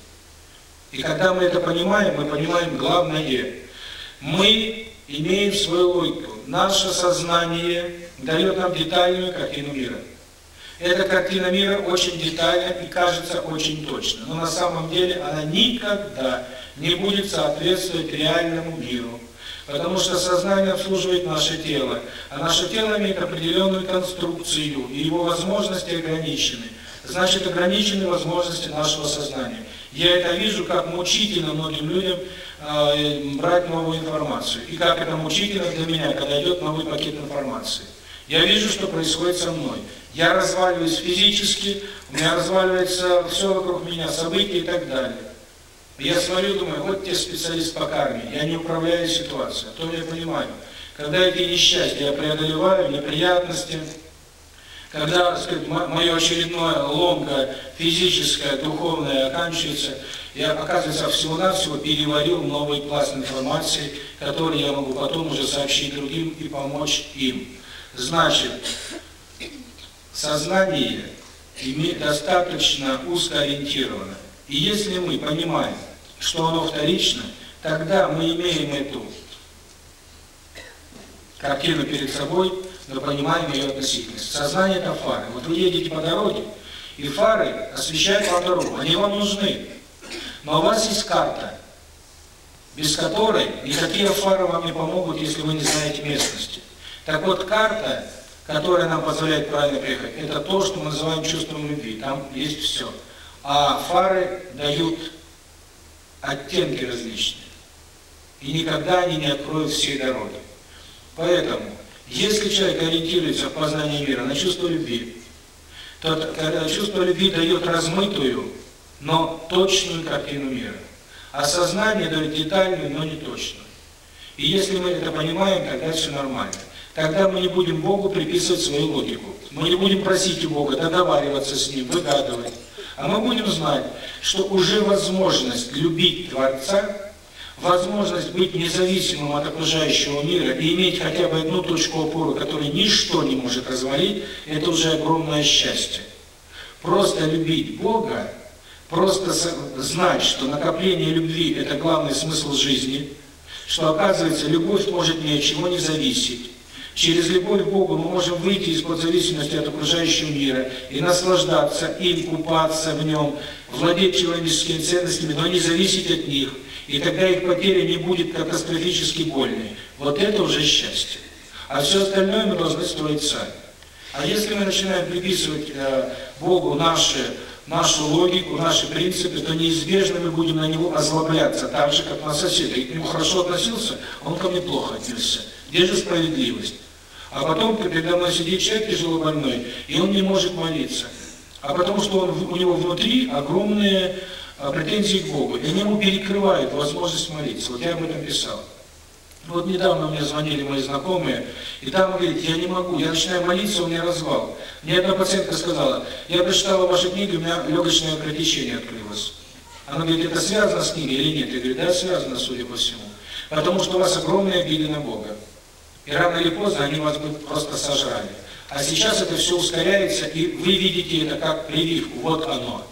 И когда мы это понимаем, мы понимаем главное. Мы имеем свою логику. Наше сознание дает нам детальную картину мира. Эта картина мира очень детальна и кажется очень точно, но на самом деле она никогда не будет соответствовать реальному миру. Потому что сознание обслуживает наше тело, а наше тело имеет определенную конструкцию, и его возможности ограничены. Значит, ограничены возможности нашего сознания. Я это вижу как мучительно многим людям э, брать новую информацию. И как это мучительно для меня, когда идет новый пакет информации. Я вижу, что происходит со мной. Я разваливаюсь физически, у меня разваливается все вокруг меня, события и так далее. Я смотрю, думаю, вот те специалист по карме, я не управляю ситуацией, а то я понимаю. Когда эти несчастья я преодолеваю, неприятности, когда сказать, мое очередное ломка физическая, духовная оканчивается, я, оказывается, всего-навсего переварил новый пласт информации, который я могу потом уже сообщить другим и помочь им. Значит, сознание достаточно узко ориентировано. И если мы понимаем, что оно вторично, тогда мы имеем эту картину перед собой, мы понимаем ее относительность. Сознание – это фары. Вот вы едете по дороге, и фары освещают вам дорогу. Они вам нужны. Но у вас есть карта, без которой никакие фары вам не помогут, если вы не знаете местности. Так вот, карта, которая нам позволяет правильно приехать, это то, что мы называем чувством любви. Там есть все. А фары дают оттенки различные. И никогда они не откроют всей дороги. Поэтому если человек ориентируется в познании мира на чувство любви, то чувство любви дает размытую, но точную картину мира. А сознание дает детальную, но не точную. И если мы это понимаем, тогда все нормально. Тогда мы не будем Богу приписывать свою логику. Мы не будем просить у Бога, договариваться с Ним, выгадывать. А мы будем знать, что уже возможность любить Творца возможность быть независимым от окружающего мира и иметь хотя бы одну точку опоры, которую ничто не может развалить, это уже огромное счастье. Просто любить Бога, просто знать, что накопление любви – это главный смысл жизни, что, оказывается, любовь может ни от чего не зависеть. Через любовь к Богу мы можем выйти из-под зависимости от окружающего мира и наслаждаться им, купаться в нем, владеть человеческими ценностями, но не зависеть от них – и тогда их потеря не будет катастрофически больной. Вот это уже счастье. А все остальное мы должны строить сами. А если мы начинаем приписывать э, Богу наши, нашу логику, наши принципы, то неизбежно мы будем на него озлобляться, так же, как на соседа. И к нему хорошо относился, он ко мне плохо отнесся. Где же справедливость? А потом когда мной сидит человек тяжело больной, и он не может молиться. А потому что он, у него внутри огромные претензии к Богу. И ему перекрывает возможность молиться. Вот я об этом писал. Вот недавно мне звонили мои знакомые, и там говорит, я не могу, я начинаю молиться, у меня развал. Мне одна пациентка сказала, я прочитала ваши книги, у меня легочное кровотечение открылось. Она говорит, это связано с книгой или нет? Я говорю, да, связано, судя по всему. Потому что у вас огромные обиды на Бога. И рано или поздно они вас будут просто сожрали. А сейчас это все ускоряется, и вы видите это как прививку. Вот оно.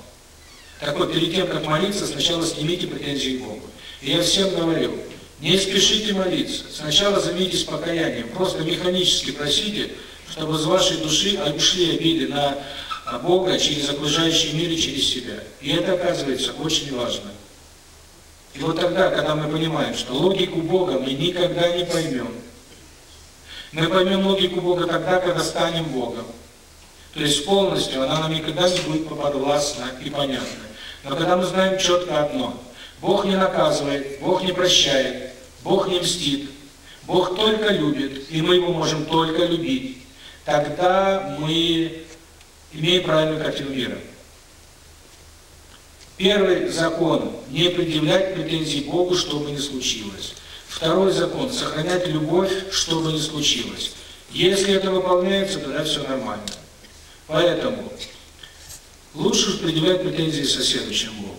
Так вот, перед тем, как молиться, сначала снимите претензии к Богу. И я всем говорю, не спешите молиться. Сначала займитесь покаянием. Просто механически просите, чтобы из вашей души ушли обиды на а, Бога через окружающий мир и через себя. И это, оказывается, очень важно. И вот тогда, когда мы понимаем, что логику Бога мы никогда не поймем, мы поймем логику Бога тогда, когда станем Богом. То есть полностью она нам никогда не будет подвластна и понятна. Но когда мы знаем четко одно, Бог не наказывает, Бог не прощает, Бог не мстит, Бог только любит, и мы его можем только любить, тогда мы имеем правильную картину мира. Первый закон – не предъявлять претензий Богу, что бы ни случилось. Второй закон – сохранять любовь, что бы ни случилось. Если это выполняется, тогда все нормально. Поэтому лучше предъявлять претензии соседу, чем Богу.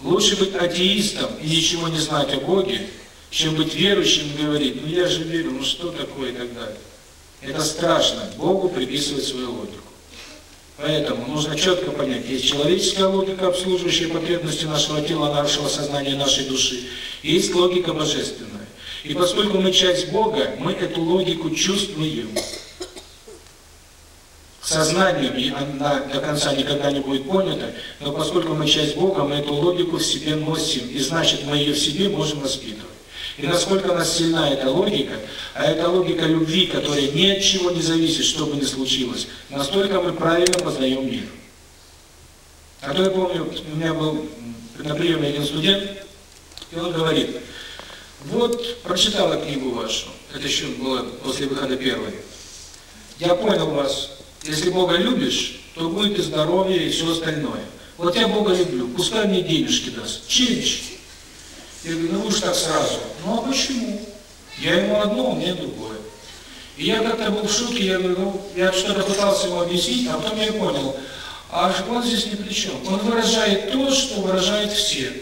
Лучше быть атеистом и ничего не знать о Боге, чем быть верующим и говорить, ну я же верю, ну что такое и так далее. Это страшно, Богу приписывать свою логику. Поэтому нужно четко понять, есть человеческая логика, обслуживающая потребности нашего тела, нашего сознания, нашей души, и есть логика божественная. И поскольку мы часть Бога, мы эту логику чувствуем сознанию, и она до конца никогда не будет понята, но поскольку мы часть Бога, мы эту логику в себе носим, и значит мы ее в себе можем воспитывать. И насколько у нас сильна эта логика, а это логика любви, которая ни от чего не зависит, что бы ни случилось, настолько мы правильно познаем мир. А то я помню, у меня был на приеме один студент, и он говорит, вот прочитала книгу вашу, это еще было после выхода первой, я понял вас, если Бога любишь, то будет и здоровье, и все остальное. Вот я Бога люблю, пускай мне денежки даст. Чеч. Я говорю, ну уж так сразу. Ну а почему? Я ему одно, а мне другое. И я как-то был в шоке, я говорю, ну, я что-то пытался ему объяснить, а потом я понял, а он здесь ни при чем. Он выражает то, что выражает все.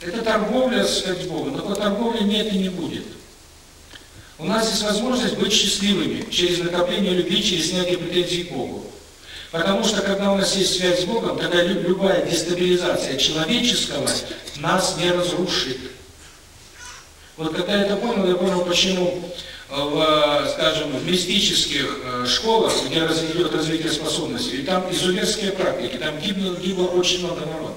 Это торговля с Богом, но по торговле нет и не будет. У нас есть возможность быть счастливыми через накопление любви, через снятие претензий к Богу. Потому что, когда у нас есть связь с Богом, тогда любая дестабилизация человеческого нас не разрушит. Вот когда я это понял, я понял, почему э, в, скажем, в мистических э, школах, где идет развитие способностей, и там изуверские практики, там гибло, гибло очень много народа.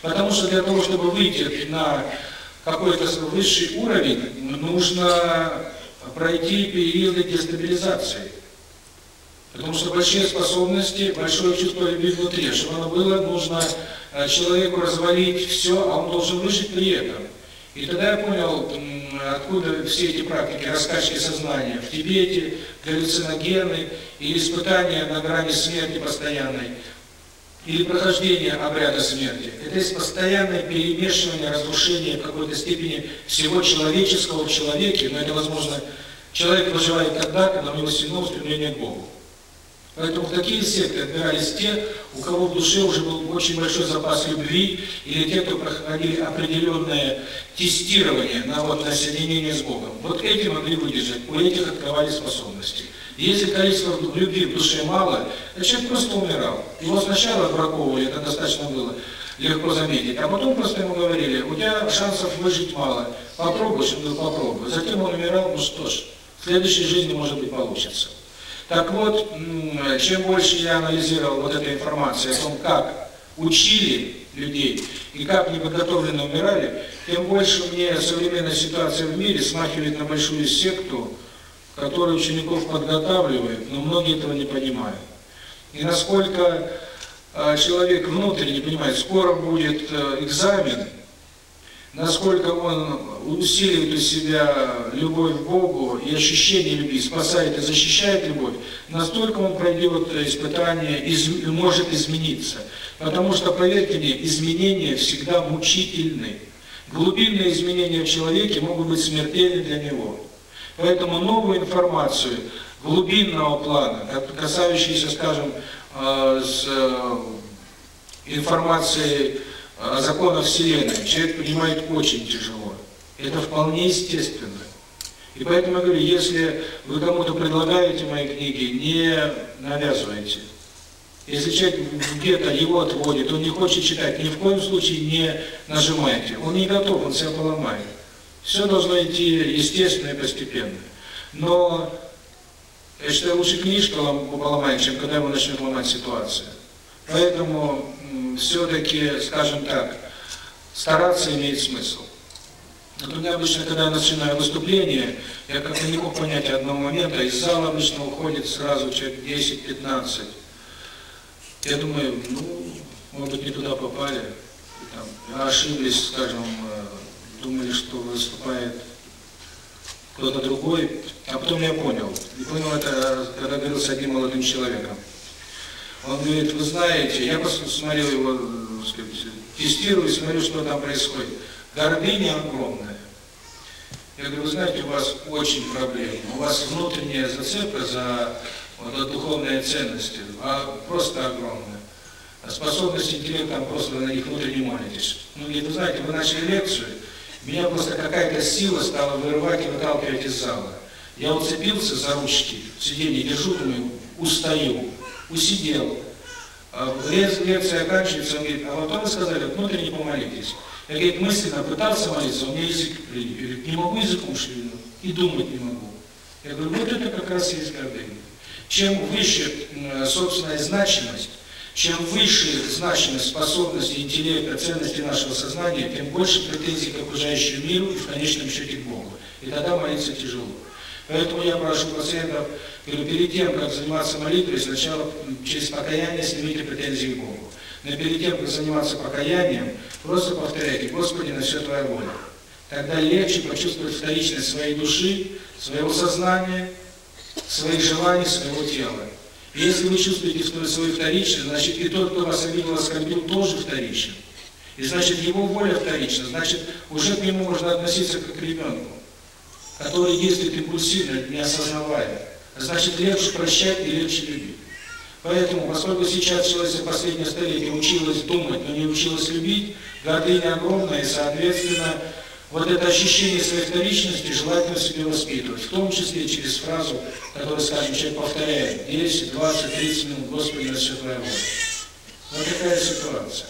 Потому что для того, чтобы выйти на какой-то высший уровень, нужно пройти периоды дестабилизации. Потому что большие способности, большое чувство любви внутри. Чтобы оно было, нужно э, человеку развалить все, а он должен выжить при этом. И тогда я понял, откуда все эти практики раскачки сознания в Тибете, галлюциногены и испытания на грани смерти постоянной или прохождение обряда смерти. Это есть постоянное перемешивание, разрушение в какой-то степени всего человеческого в человеке, но это возможно. Человек выживает тогда, когда у него сильно устремление к Богу. Поэтому такие секты отбирались те, у кого в душе уже был очень большой запас любви, или те, кто проходили определенное тестирование на, вот, на соединение с Богом. Вот эти могли выдержать, у этих открывали способности. Если количество любви в душе мало, то человек просто умирал. Его сначала браковывали, это достаточно было легко заметить, а потом просто ему говорили, у тебя шансов выжить мало, попробуй, он попробуй. Затем он умирал, ну что ж, в следующей жизни может быть получится. Так вот, чем больше я анализировал вот эту информацию о том, как учили людей и как неподготовленно умирали, тем больше мне современная ситуация в мире смахивает на большую секту, которая учеников подготавливает, но многие этого не понимают. И насколько а, человек внутренне понимает, скоро будет э, экзамен, насколько он усиливает у себя любовь к Богу и ощущение любви, спасает и защищает любовь, настолько он пройдет испытание из, может измениться. Потому что, поверьте мне, изменения всегда мучительны. Глубинные изменения в человеке могут быть смертельны для него. Поэтому новую информацию глубинного плана, касающуюся, скажем, э, с э, информацией а законов Вселенной, человек понимает очень тяжело. Это вполне естественно. И поэтому я говорю, если вы кому-то предлагаете мои книги, не навязывайте. Если человек где-то его отводит, он не хочет читать, ни в коем случае не нажимайте. Он не готов, он себя поломает. Все должно идти естественно и постепенно. Но я считаю, лучше книжка поломает, чем когда его начнет ломать ситуация. Поэтому все-таки, скажем так, стараться имеет смысл. Вот у меня обычно, когда я начинаю выступление, я как-то не мог понять одного момента, из зала обычно уходит сразу человек 10-15. Я думаю, ну, может быть, не туда попали, там, ошиблись, скажем, думали, что выступает кто-то другой, а потом я понял. И понял это, когда говорил с одним молодым человеком. Он говорит, вы знаете, я посмотрел его, сказать, тестирую и смотрю, что там происходит. Гордыня огромная. Я говорю, вы знаете, у вас очень проблема. У вас внутренняя зацепка за вот, духовные ценности а просто огромная. А способность интеллекта просто на них внутренне молитесь. Ну, говорит, вы знаете, вы начали лекцию, меня просто какая-то сила стала вырывать и выталкивать из зала. Я уцепился за ручки, сиденье держу, думаю, устаю усидел. делал. Лекция оканчивается, он говорит, а вот потом сказали, внутренне помолитесь. Я, говорит, мысленно пытался молиться, у меня язык прилип. Говорит, не могу языком шевелить и думать не могу. Я говорю, вот это как раз и есть гордыня. Чем выше собственная значимость, чем выше значимость способность, интеллекта, ценности нашего сознания, тем больше претензий к окружающему миру и в конечном счете к Богу. И тогда молиться тяжело. Поэтому я прошу пациентов, перед тем, как заниматься молитвой, сначала через покаяние снимите претензии к Богу. Но перед тем, как заниматься покаянием, просто повторяйте, Господи, на все Твоя воля. Тогда легче почувствовать вторичность своей души, своего сознания, своих желаний, своего тела. И если вы чувствуете свою вторичность, значит и тот, кто вас обидел, оскорбил, тоже вторичен. И значит его воля вторична, значит уже к нему можно относиться как к ребенку которые если импульсивно не осознавая, значит легче прощать и легче любить. Поэтому, поскольку сейчас человечество последнее столетие училось думать, но не училось любить, гордыня огромная, и, соответственно, вот это ощущение своей вторичности желательно себе воспитывать, в том числе через фразу, которую, скажем, человек повторяет 10, 20, 30 минут, Господи, на все Твоя. Вот такая ситуация.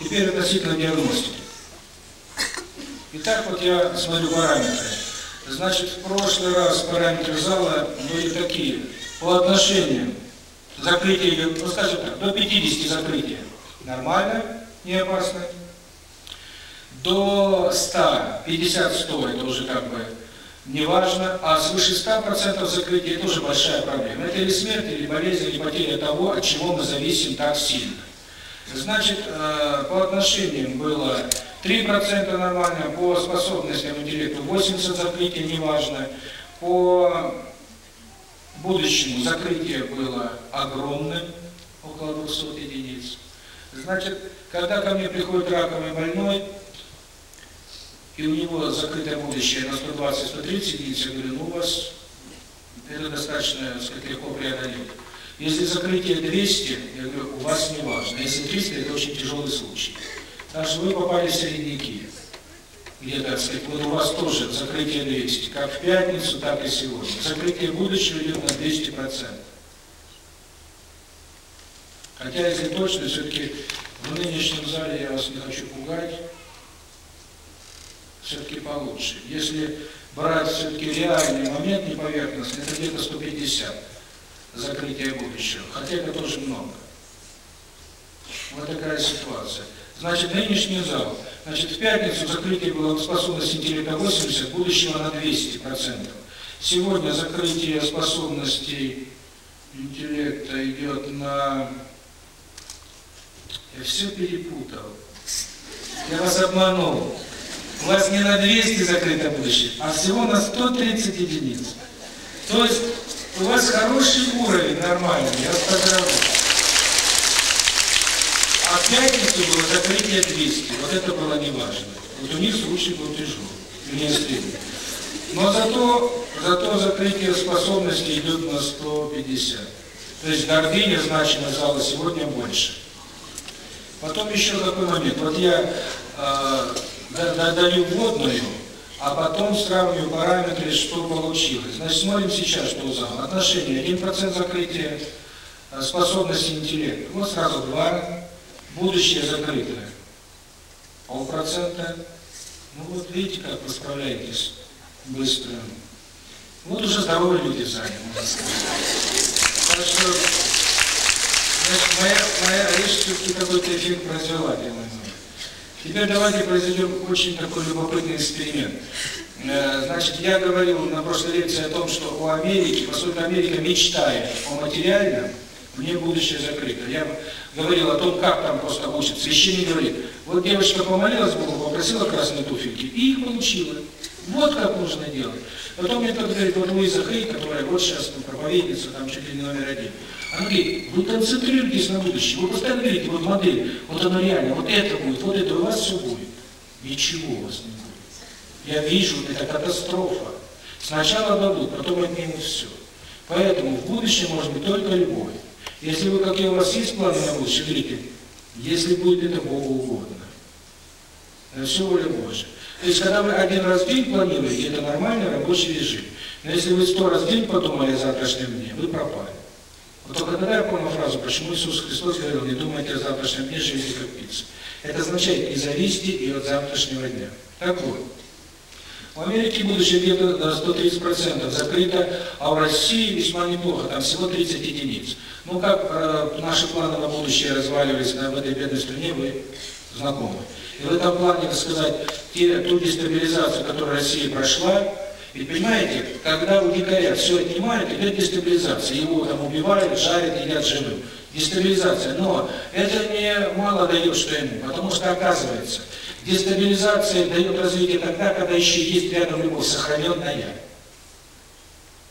Теперь относительно диагностики. Итак, вот я смотрю параметры. Значит, в прошлый раз параметры зала были такие. По отношению закрытия, ну скажем так, до 50 закрытия нормально, не опасно. До 100, 50-100 это уже как бы неважно, а свыше 100% закрытия это уже большая проблема. Это или смерть, или болезнь, или потеря того, от чего мы зависим так сильно. Значит, э, по отношениям было 3% нормально, по способностям интеллекту 80 закрытий, неважно. По будущему закрытие было огромным, около 200 единиц. Значит, когда ко мне приходит раковый больной, и у него закрытое будущее на 120-130 единиц, я говорю, ну у вас это достаточно, так сказать, легко преодолеть. Если закрытие 200, я говорю, у вас не важно. Если 300, это очень тяжелый случай. Даже мы попали в середняки. Где, так сказать, вот у вас тоже закрытие 200, как в пятницу, так и сегодня. Закрытие будущего идет на 200%. Хотя, если точно, все-таки в нынешнем зале я вас не хочу пугать, все-таки получше. Если брать все-таки реальный момент, не поверхностный, это где-то 150 закрытия будущего. Хотя это тоже много. Вот такая ситуация. Значит, нынешний зал. Значит, в пятницу закрытие было благоспособности интеллекта 80, будущего на 200%. Сегодня закрытие способностей интеллекта идет на... Я все перепутал. Я вас обманул. У вас не на 200 закрыто будущее, а всего на 130 единиц. То есть у вас хороший уровень, нормальный, я вас поздравляю. А пятницу было закрытие 200. Вот это было не важно. Вот у них случай был тяжелый. Но зато, зато закрытие способности идет на 150. То есть гордыня значима зала сегодня больше. Потом еще такой момент. Вот я э, даю вводную, а потом сравниваю параметры, что получилось. Значит, смотрим сейчас, что у зала. Отношение 1 процент закрытия, э, способности интеллекта. Вот сразу 2, будущее закрытое. полпроцента, ну вот видите, как вы справляетесь быстро. Вот уже здоровые люди заняты, Так что, значит, моя, моя речь все-таки какой-то эффект произвела, я думаю. Теперь давайте произведем очень такой любопытный эксперимент. Значит, я говорил на прошлой лекции о том, что у Америки, поскольку Америка мечтает о материальном, мне будущее закрыто. Я говорил о том, как там просто учат. Священник говорит, вот девочка помолилась Богу, попросила красные туфельки, и их получила. Вот как нужно делать. Потом мне кто-то говорит, вот Луиза Хей, которая вот сейчас ну, проповедница, там чуть ли не номер один. Она говорит, вы концентрируйтесь на будущем, вы постоянно говорите, вот модель, вот она реально, вот это будет, вот это, у вас все будет. Ничего у вас не будет. Я вижу, это катастрофа. Сначала дадут, потом отнимут все. Поэтому в будущем может быть только любовь. Если вы, как я у вас, есть планы на будущее великие, если будет это Богу угодно. На все воля Божья. То есть, когда вы один раз в день планируете, это нормальный рабочий режим. Но если вы сто раз в день подумали о завтрашнем дне, вы пропали. Вот только тогда я понял фразу, почему Иисус Христос говорил, не думайте о завтрашнем дне, живите как пицца. Это означает, не зависите и от завтрашнего дня. Так вот, в Америке будущее где-то до 130% закрыто, а в России весьма неплохо, там всего 30 единиц. Ну как э, наши планы на будущее разваливались на в этой бедной стране, вы знакомы. И в этом плане, так сказать, те, ту дестабилизацию, которую Россия прошла, ведь понимаете, когда у дикаря все отнимают, идет дестабилизация, его там убивают, жарят, едят живым. Дестабилизация, но это не мало дает что ему, потому что оказывается – Дестабилизация дает развитие тогда, когда еще есть рядом любовь, сохраненная.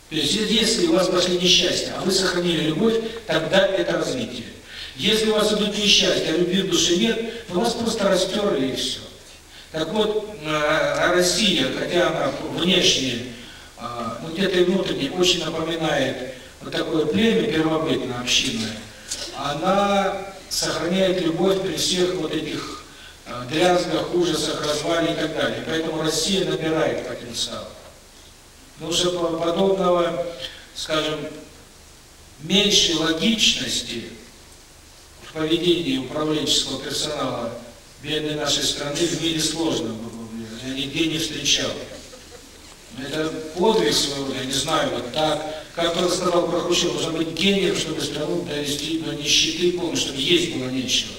То есть, если у вас пошли несчастья, а вы сохранили любовь, тогда это развитие. Если у вас идут несчастья, а любви в душе нет, вы вас просто растерли и все. Так вот, Россия, хотя она внешне, вот этой внутренней, очень напоминает вот такое племя первобытное, общинное, она сохраняет любовь при всех вот этих грязных ужасах, развали и так далее. Поэтому Россия набирает потенциал. Ну Но подобного, скажем, меньшей логичности в поведении управленческого персонала бедной нашей страны в мире сложно было. Я нигде не встречал. Это подвиг своего, я не знаю, вот так. Как он сказал Прохрущев, нужно быть гением, чтобы страну довести до нищеты полностью, чтобы есть было нечего.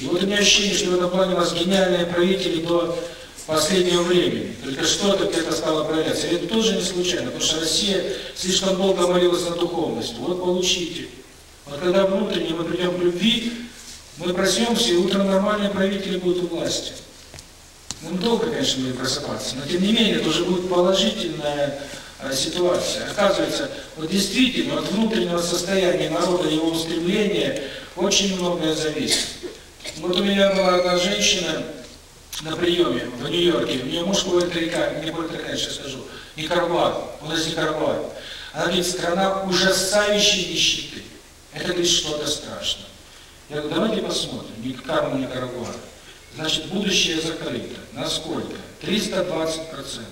И вот у меня ощущение, что в этом плане у нас гениальные правители до последнего времени. Только что-то где-то стало проявляться. И это тоже не случайно, потому что Россия слишком долго молилась на духовность. Вот получите. Вот когда внутренне мы придем к любви, мы проснемся, и утром нормальные правители будут у власти. Нам долго, конечно, будет просыпаться, но тем не менее, это уже будет положительная а, ситуация. Оказывается, вот действительно от внутреннего состояния народа, его устремления очень многое зависит. Вот у меня была одна женщина на приеме в Нью-Йорке. У нее муж пуэрториканец, не пуэрториканец, сейчас скажу, Никарагуа, он из Никарагуа. Она говорит, страна ужасающей нищеты. Это говорит что-то страшное. Я говорю, давайте посмотрим, карму Никарагуа. Значит, будущее закрыто. Насколько? 320%.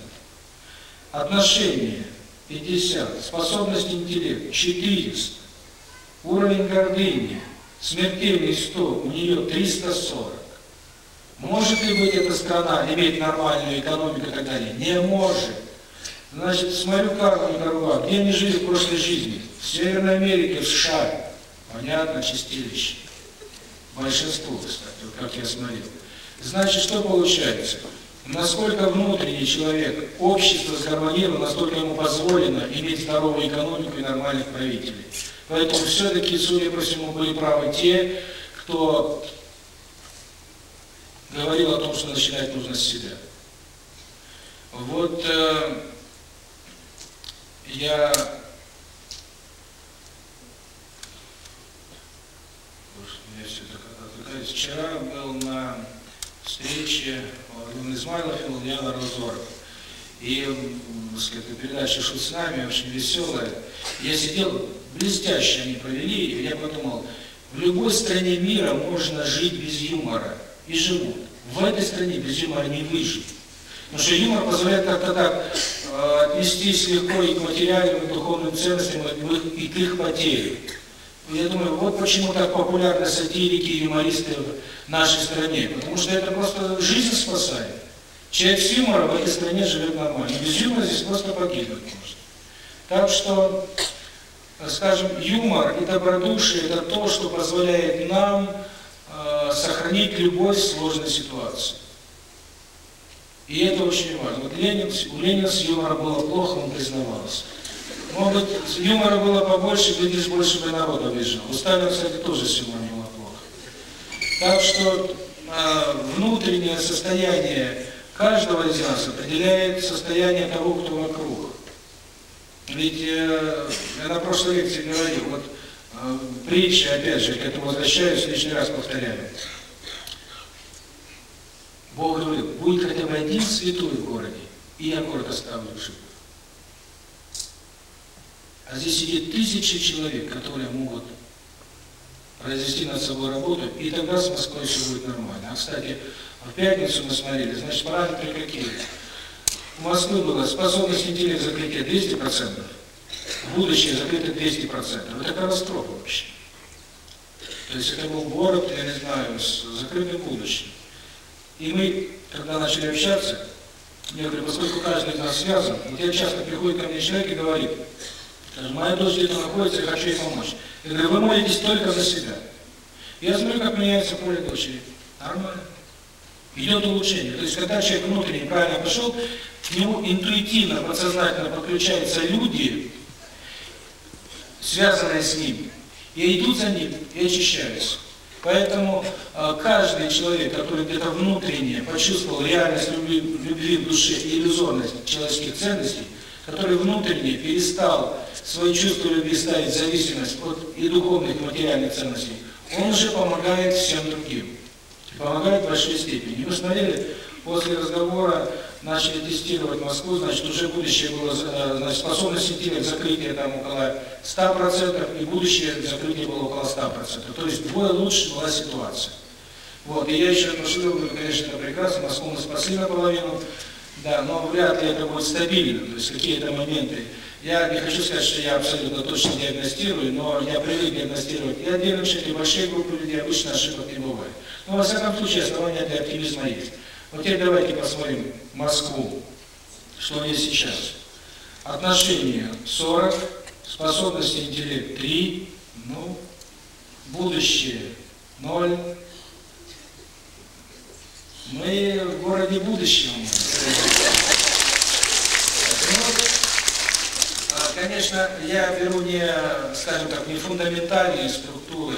Отношения 50. Способность интеллект 400. Уровень гордыни смертельный стол, у нее 340. Может ли быть эта страна иметь нормальную экономику и так далее? Не может. Значит, смотрю карту Никарагуа, где они жили в прошлой жизни? В Северной Америке, в США. Понятно, чистилище. Большинство, кстати, вот как я смотрел. Значит, что получается? Насколько внутренний человек, общество сгармонировано, настолько ему позволено иметь здоровую экономику и нормальных правителей. Поэтому все-таки, судя по всему, были правы те, кто говорил о том, что начинать нужно с себя. Вот э, я. Вчера был на встрече Владимир Измайлов и Ульяна Розорова. И, так сказать, передача «Шут с нами» очень веселая. Я сидел, блестяще они провели, я подумал, в любой стране мира можно жить без юмора. И живут. В этой стране без юмора не выжить. Потому что юмор позволяет как-то так э, отнестись легко и к материальным, и к духовным ценностям, и, к их потере. Я думаю, вот почему так популярны сатирики и юмористы в нашей стране. Потому что это просто жизнь спасает. Человек с юмором в этой стране живет нормально. Без юмора здесь просто погибнуть можно. Так что скажем, юмор и добродушие – это то, что позволяет нам э, сохранить любовь в сложной ситуации. И это очень важно. Вот Ленин, у Ленина с юмора было плохо, он признавался. Может юмора было побольше, видишь, больше бы народа бежал. У Сталина, кстати, тоже с юмором было плохо. Так что э, внутреннее состояние каждого из нас определяет состояние того, кто вокруг. Ведь э, я на прошлой лекции говорил, вот э, притчи, опять же, к этому возвращаюсь, лишний раз повторяю. Бог говорит, будет хотя бы один святой в городе, и я город оставлю живым. А здесь сидит тысячи человек, которые могут произвести над собой работу, и тогда с Москвой все будет нормально. А, кстати, в пятницу мы смотрели, значит, параметры какие? у вас было способность недели закрытия 200 процентов. будущее закрыто 200 процентов. Это катастрофа вообще. То есть это был город, я не знаю, с закрытым будущим. И мы, когда начали общаться, я говорю, поскольку каждый из нас связан, вот я часто приходит ко мне человек и говорит, моя дочь где-то находится, я хочу ей помочь. Я говорю, вы молитесь только за себя. Я смотрю, как меняется поле дочери. Нормально идет улучшение. То есть, когда человек внутренне правильно пошел, к нему интуитивно, подсознательно подключаются люди, связанные с ним, и идут за ним, и очищаются. Поэтому э, каждый человек, который где-то внутренне почувствовал реальность любви, любви в душе и иллюзорность человеческих ценностей, который внутренне перестал свои чувства любви ставить в зависимость от и духовных, и материальных ценностей, он уже помогает всем другим помогает в большой степени. Мы смотрели, после разговора начали тестировать Москву, значит, уже будущее было, э, значит, способность интеллект закрытия там около 100%, и будущее закрытие было около 100%. То есть двое лучше была ситуация. Вот, и я еще отношусь, конечно, это прекрасно, Москву мы спасли наполовину, да, но вряд ли это будет стабильно, то есть какие-то моменты я не хочу сказать, что я абсолютно точно диагностирую, но я привык диагностировать. Я делаю что небольшие группы людей обычно ошибок не бывает. Но, во всяком случае, основания для оптимизма есть. Вот теперь давайте посмотрим Москву, что есть сейчас. Отношения 40, способности интеллект 3, ну, будущее 0. Мы в городе будущего. конечно, я беру не, скажем так, не фундаментальные структуры,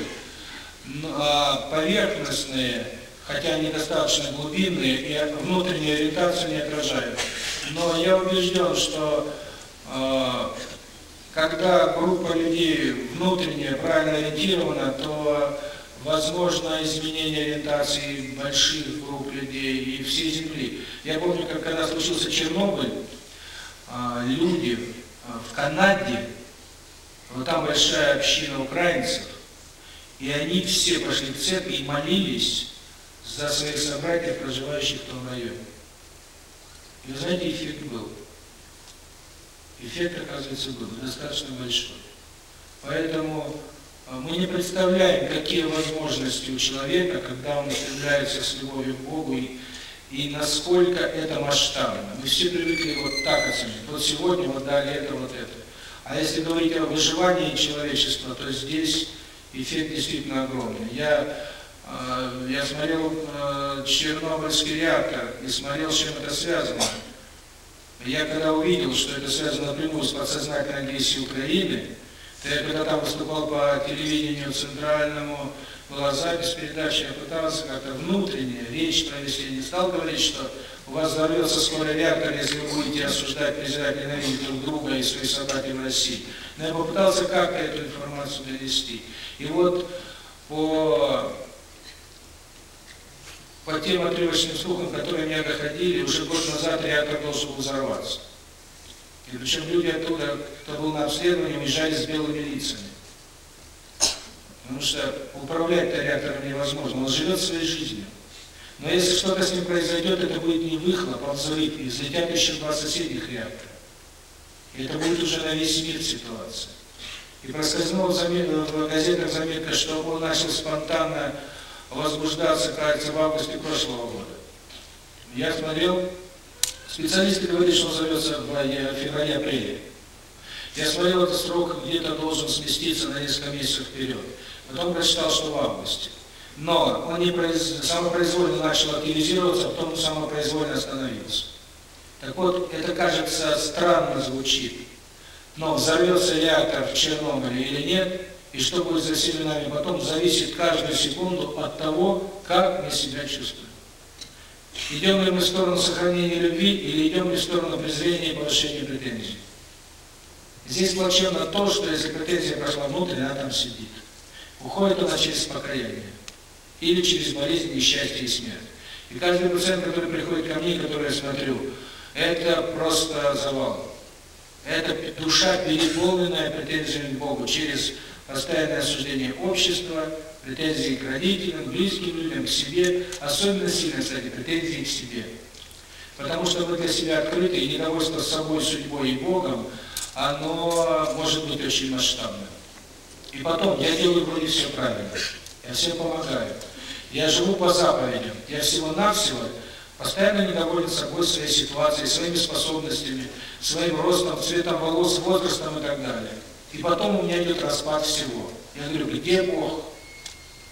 а поверхностные, хотя они достаточно глубинные, и внутреннюю ориентацию не отражают. Но я убежден, что а, когда группа людей внутренне правильно ориентирована, то возможно изменение ориентации больших групп людей и всей Земли. Я помню, как когда случился Чернобыль, а, люди в Канаде, но там большая община украинцев, и они все пошли в церковь и молились за своих собратьев, проживающих в том районе. И знаете, эффект был. Эффект, оказывается, был достаточно большой. Поэтому мы не представляем, какие возможности у человека, когда он устремляется с любовью к Богу и и насколько это масштабно. Мы все привыкли вот так оценивать. Вот сегодня вот дали это, вот это. А если говорить о выживании человечества, то здесь эффект действительно огромный. Я, э, я смотрел э, Чернобыльский реактор и смотрел, с чем это связано. Я когда увидел, что это связано напрямую с подсознательной агрессией Украины, то я когда там выступал по телевидению центральному, была запись передачи, я пытался как-то внутренне, речь провести, не стал говорить, что у вас взорвется скоро реактор, если вы будете осуждать, презирать, ненавидеть друг друга и своих собратьев в России. Но я попытался как-то эту информацию донести. И вот по, по тем отрывочным слухам, которые мне доходили, уже год назад реактор должен был взорваться. И причем люди оттуда, кто был на обследовании, уезжали с белыми лицами. Потому что управлять реактором невозможно, он живет своей жизнью. Но если что-то с ним произойдет, это будет не выхлоп, а взрыв, и взлетят еще два соседних реактора. И это будет уже на весь мир ситуация. И проскользнула в газетах заметка, что он начал спонтанно возбуждаться, кажется, в августе прошлого года. Я смотрел, специалисты говорили, что он зовется в феврале-апреле. Я смотрел, этот срок где-то должен сместиться на несколько месяцев вперед потом прочитал, что в августе. Но он не произ... самопроизвольно начал активизироваться, а потом самопроизвольно остановился. Так вот, это, кажется, странно звучит. Но взорвется реактор в Чернобыле или нет, и что будет за семенами потом, зависит каждую секунду от того, как мы себя чувствуем. Идем ли мы в сторону сохранения любви, или идем ли в сторону презрения и повышения претензий. Здесь плачевно то, что если претензия прошла внутрь, она там сидит уходит он через покаяние или через болезнь, несчастье и смерть. И каждый пациент, который приходит ко мне, который я смотрю, это просто завал. Это душа, переполненная претензиями к Богу через постоянное осуждение общества, претензии к родителям, близким людям, к себе, особенно сильно, кстати, претензии к себе. Потому что вы для себя открыты, и недовольство собой, судьбой и Богом, оно может быть очень масштабным. И потом я делаю вроде все правильно. Я всем помогаю. Я живу по заповедям. Я всего-навсего постоянно недоволен собой, своей ситуацией, своими способностями, своим ростом, цветом волос, возрастом и так далее. И потом у меня идет распад всего. Я говорю, где Бог?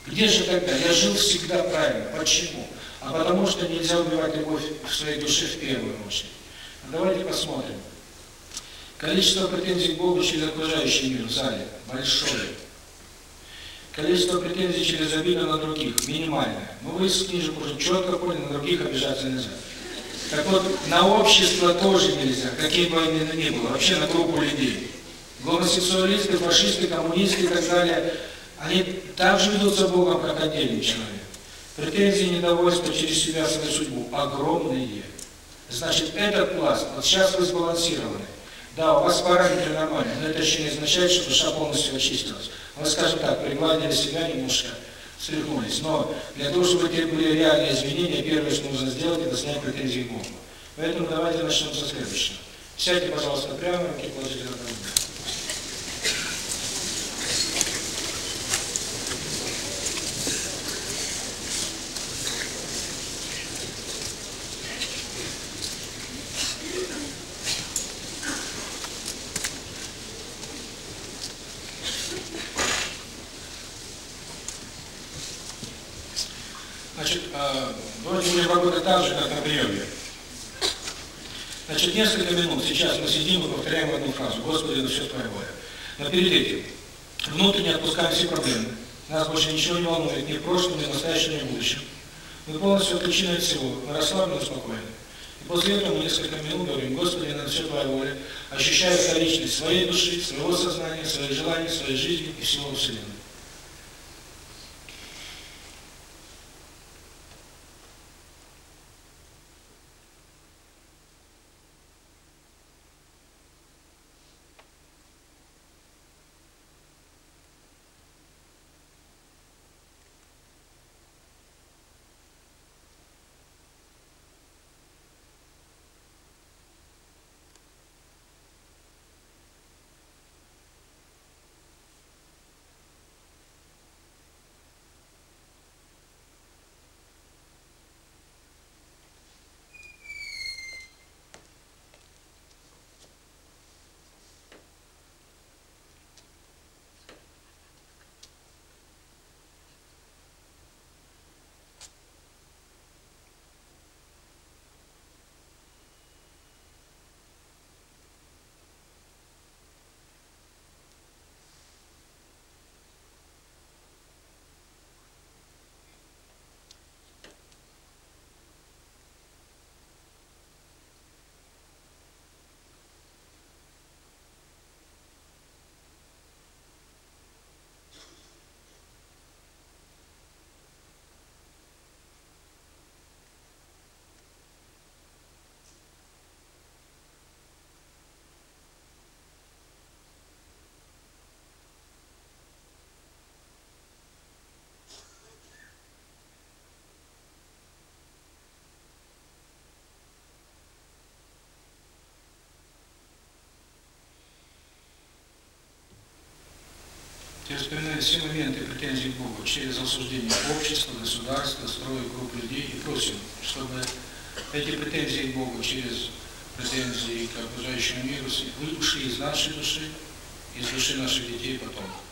Где же тогда? Я жил всегда правильно. Почему? А потому что нельзя убивать любовь в своей душе в первую очередь. Ну, давайте посмотрим. Количество претензий к Богу через окружающий мир в зале большое. Количество претензий через обиду на других минимальное. Но вы из книжек уже четко поняли, на других обижаться нельзя. Так вот, на общество тоже нельзя, какие бы они ни было, вообще на группу людей. Гомосексуалисты, фашисты, коммунисты и так далее, они также ведутся Богом, как отдельный человек. Претензии недовольства через себя, свою судьбу огромные. Значит, этот пласт, вот сейчас вы сбалансированы. Да, у вас параметры нормальные, но ну, это еще не означает, что душа полностью очистилась. Мы, скажем так, пригладили себя немножко, стряхнулись. Но для того, чтобы это были реальные изменения, первое, что нужно сделать, это снять претензии к Богу. Поэтому давайте начнем со следующего. Сядьте, пожалуйста, прямо, руки положите на голову. фразу «Господи, на все Твое воля». На перед этим внутренне отпускаем все проблемы. Нас больше ничего не волнует, ни в прошлом, ни в настоящем, ни в будущем. Мы полностью отключены от всего, мы расслаблены, спокойны. И после этого мы несколько минут говорим «Господи, на все Твоя воля», ощущая вторичность своей души, своего сознания, своих желаний, своей жизни и всего Вселенной. я все моменты претензий к Богу через осуждение общества, государства, строя групп людей и просим, чтобы эти претензии к Богу через претензии к окружающему миру ушли из нашей души, из души наших детей потомков.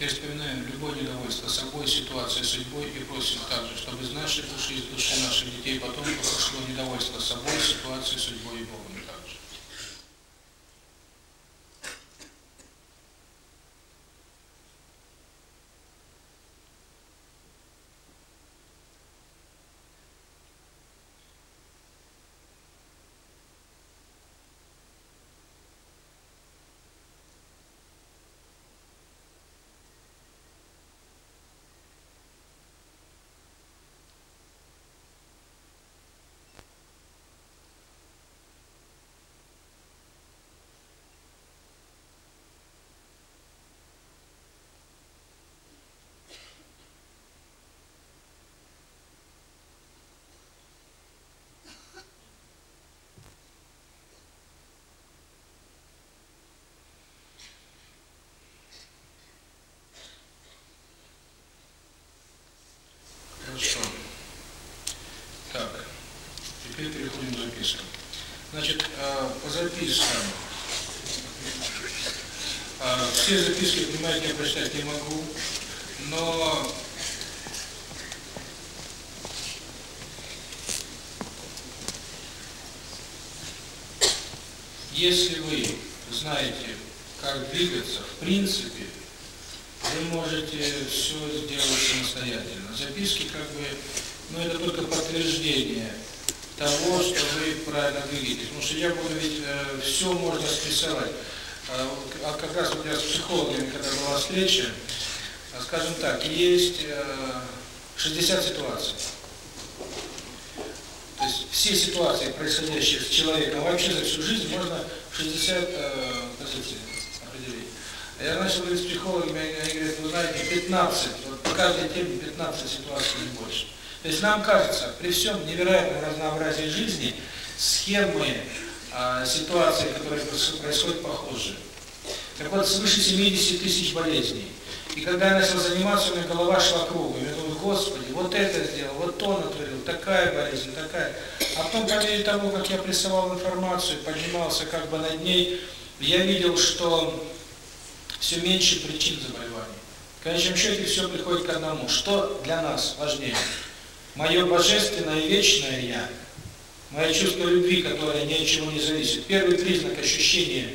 Я любое недовольство собой, ситуацией, судьбой и просим также, чтобы из нашей души, из души наших детей потом пошло недовольство собой, ситуацией, судьбой и Богом. سەر پیرستان все записки внимательно прочитать не могу, но если вы знаете, как двигаться, в принципе, вы можете все сделать самостоятельно. Записки как бы, ну это только подтверждение того, что вы правильно говорите. Потому что я буду ведь э, все можно списывать. А, а как раз у меня с психологами, когда была встреча, э, скажем так, есть э, 60 ситуаций. То есть все ситуации, происходящие с человеком вообще за всю жизнь, можно 60 э, определить. А я начал говорить с психологами, они говорят, вы знаете, 15, вот по каждой теме 15 ситуаций не больше. То есть нам кажется, при всем невероятном разнообразии жизни, схемы, э, ситуации, которые происходят, похожи. Так вот, свыше 70 тысяч болезней. И когда я начал заниматься, у меня голова шла кругом. Я думал, господи, вот это сделал, вот то натворил, такая болезнь, такая. А потом, по мере того, как я присылал информацию, поднимался как бы над ней, я видел, что все меньше причин заболеваний. В конечном счете все приходит к одному. Что для нас важнее? мое божественное вечное «я», мое чувство любви, которое ни от чего не зависит. Первый признак ощущения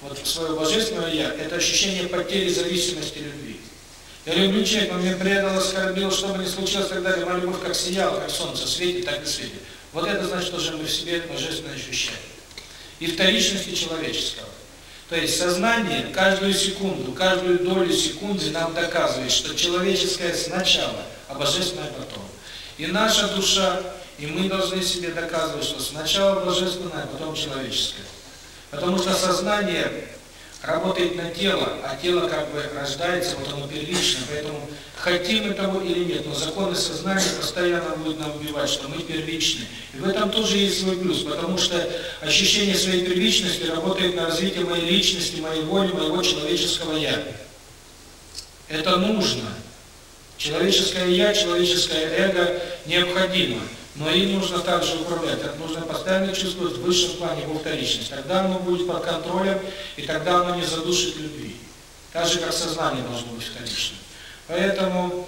вот своего божественного «я» – это ощущение потери зависимости любви. Я люблю человека, он меня предал, оскорбил, что бы ни случилось, тогда моя любовь как сияла, как солнце светит, так и светит. Вот это значит, что же мы в себе божественное ощущаем. И вторичности человеческого. То есть сознание каждую секунду, каждую долю секунды нам доказывает, что человеческое сначала, а божественное потом и наша душа, и мы должны себе доказывать, что сначала божественное, потом человеческое. Потому что сознание работает на тело, а тело как бы рождается, вот оно первичное. поэтому хотим мы того или нет, но законы сознания постоянно будут нам убивать, что мы первичны. И в этом тоже есть свой плюс, потому что ощущение своей первичности работает на развитие моей личности, моей воли, моего человеческого «я». Это нужно человеческое я, человеческое эго необходимо, но им нужно также управлять. Это нужно постоянно чувствовать в высшем плане его вторичность. Тогда оно будет под контролем, и тогда оно не задушит любви. Так же, как сознание должно быть вторичным. Поэтому,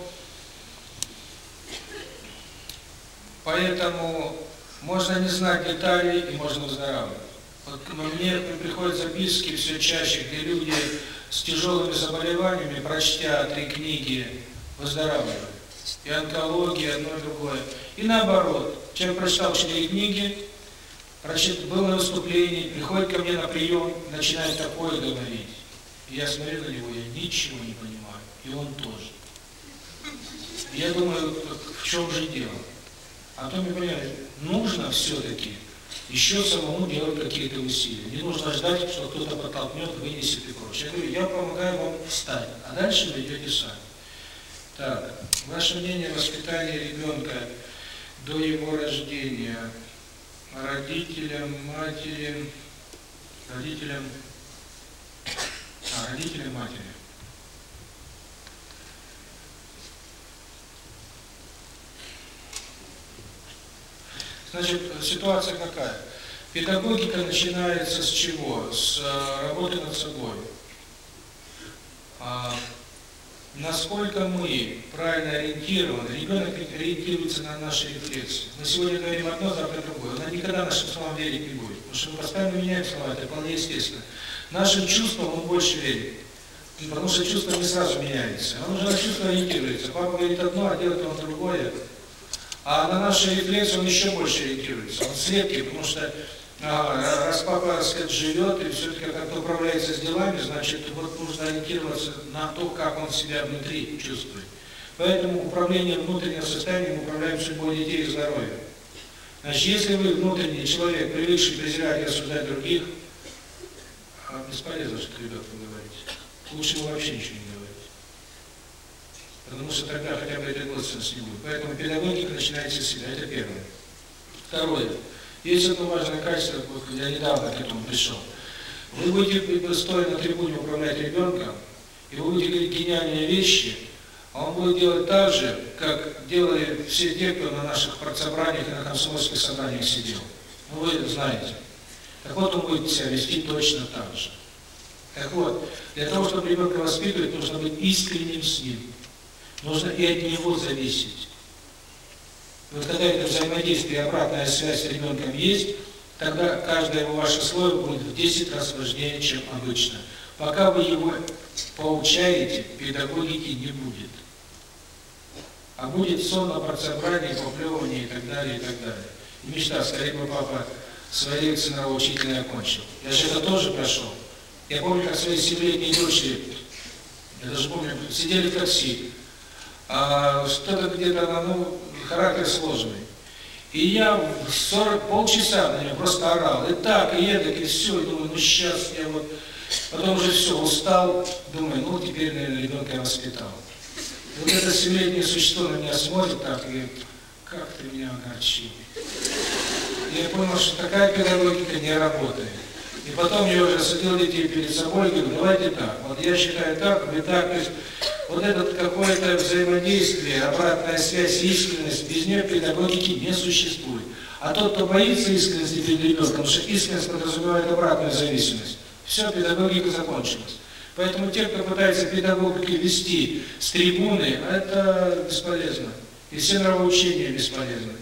поэтому можно не знать деталей и можно выздоравливать. Вот мне приходят записки все чаще, где люди с тяжелыми заболеваниями, прочтя три книги выздоравливает. И онкология, одно и другое. И наоборот, чем прочитал 4 книги, Значит, было выступление, приходит ко мне на прием, начинает такое говорить. И я смотрю на него, я ничего не понимаю. И он тоже. И я думаю, в чем же дело? А то мне понимаешь, нужно все-таки еще самому делать какие-то усилия. Не нужно ждать, что кто-то подтолкнет, вынесет и прочее. Я говорю, я помогаю вам встать, а дальше вы идете сами. Так, ваше мнение воспитания ребенка до его рождения родителям, матери, родителям, а, родителям, матери. Значит, ситуация какая? Педагогика начинается с чего? С э, работы над собой. А насколько мы правильно ориентированы, ребенок ориентируется на наши рефлексы. Мы сегодня говорим одно, завтра другое. Она никогда нашим словам верить не будет, потому что мы постоянно меняем слова, это вполне естественно. Нашим чувствам он больше верит, потому что чувство не сразу меняется. Он уже на чувство ориентируется. Папа говорит одно, а делает он другое. А на наши рефлексы он еще больше ориентируется. Он слепкий, потому что раз папа сказать, живет и все-таки как-то управляется с делами, значит, вот нужно ориентироваться на то, как он себя внутри чувствует. Поэтому управление внутренним состоянием управляем судьбой детей и здоровья. Значит, если вы внутренний человек, привыкший презирать и осуждать других, а бесполезно, что ребята вы говорите. Лучше вообще ничего не говорите. Потому что тогда хотя бы этой гласности не будет. Поэтому педагогика начинается с себя, это первое. Второе. Есть это важная качество, вот я недавно к этому пришел. Вы будете стоя на трибуне управлять ребенком, и вы будете говорить гениальные вещи, а он будет делать так же, как делали все те, кто на наших партсобраниях и на комсомольских собраниях сидел. Ну, вы знаете. Так вот, он будет себя вести точно так же. Так вот, для того, чтобы ребенка воспитывать, нужно быть искренним с ним. Нужно и от него зависеть. Вот когда это взаимодействие обратная связь с ребенком есть, тогда каждое его ваше слово будет в 10 раз важнее, чем обычно. Пока вы его поучаете, педагогики не будет. А будет сон о процебрании, поплевывании и так далее, и так далее. И мечта, скорее бы папа своей ценового учителя окончил. Я же это тоже прошел. Я помню, как своей семилетней дочери, я даже помню, сидели в такси, а что-то где-то она, ну, характер сложный. И я в 40, полчаса ну, на нее просто орал. И так, и эдак, и все. И думаю, ну сейчас я вот... Потом уже все, устал. Думаю, ну теперь, наверное, ребенка я воспитал. И вот это семилетнее существо на меня смотрит так и говорит, как ты меня огорчил. И я понял, что такая педагогика не работает. И потом я уже садил детей перед собой и говорю, давайте так. Вот я считаю так, вы так. То есть вот этот какое-то взаимодействие, обратная связь, искренность, без нее педагогики не существует. А тот, кто боится искренности перед ребенком, потому что искренность подразумевает обратную зависимость, все, педагогика закончилась. Поэтому те, кто пытается педагогику вести с трибуны, это бесполезно. И все нравоучения бесполезны.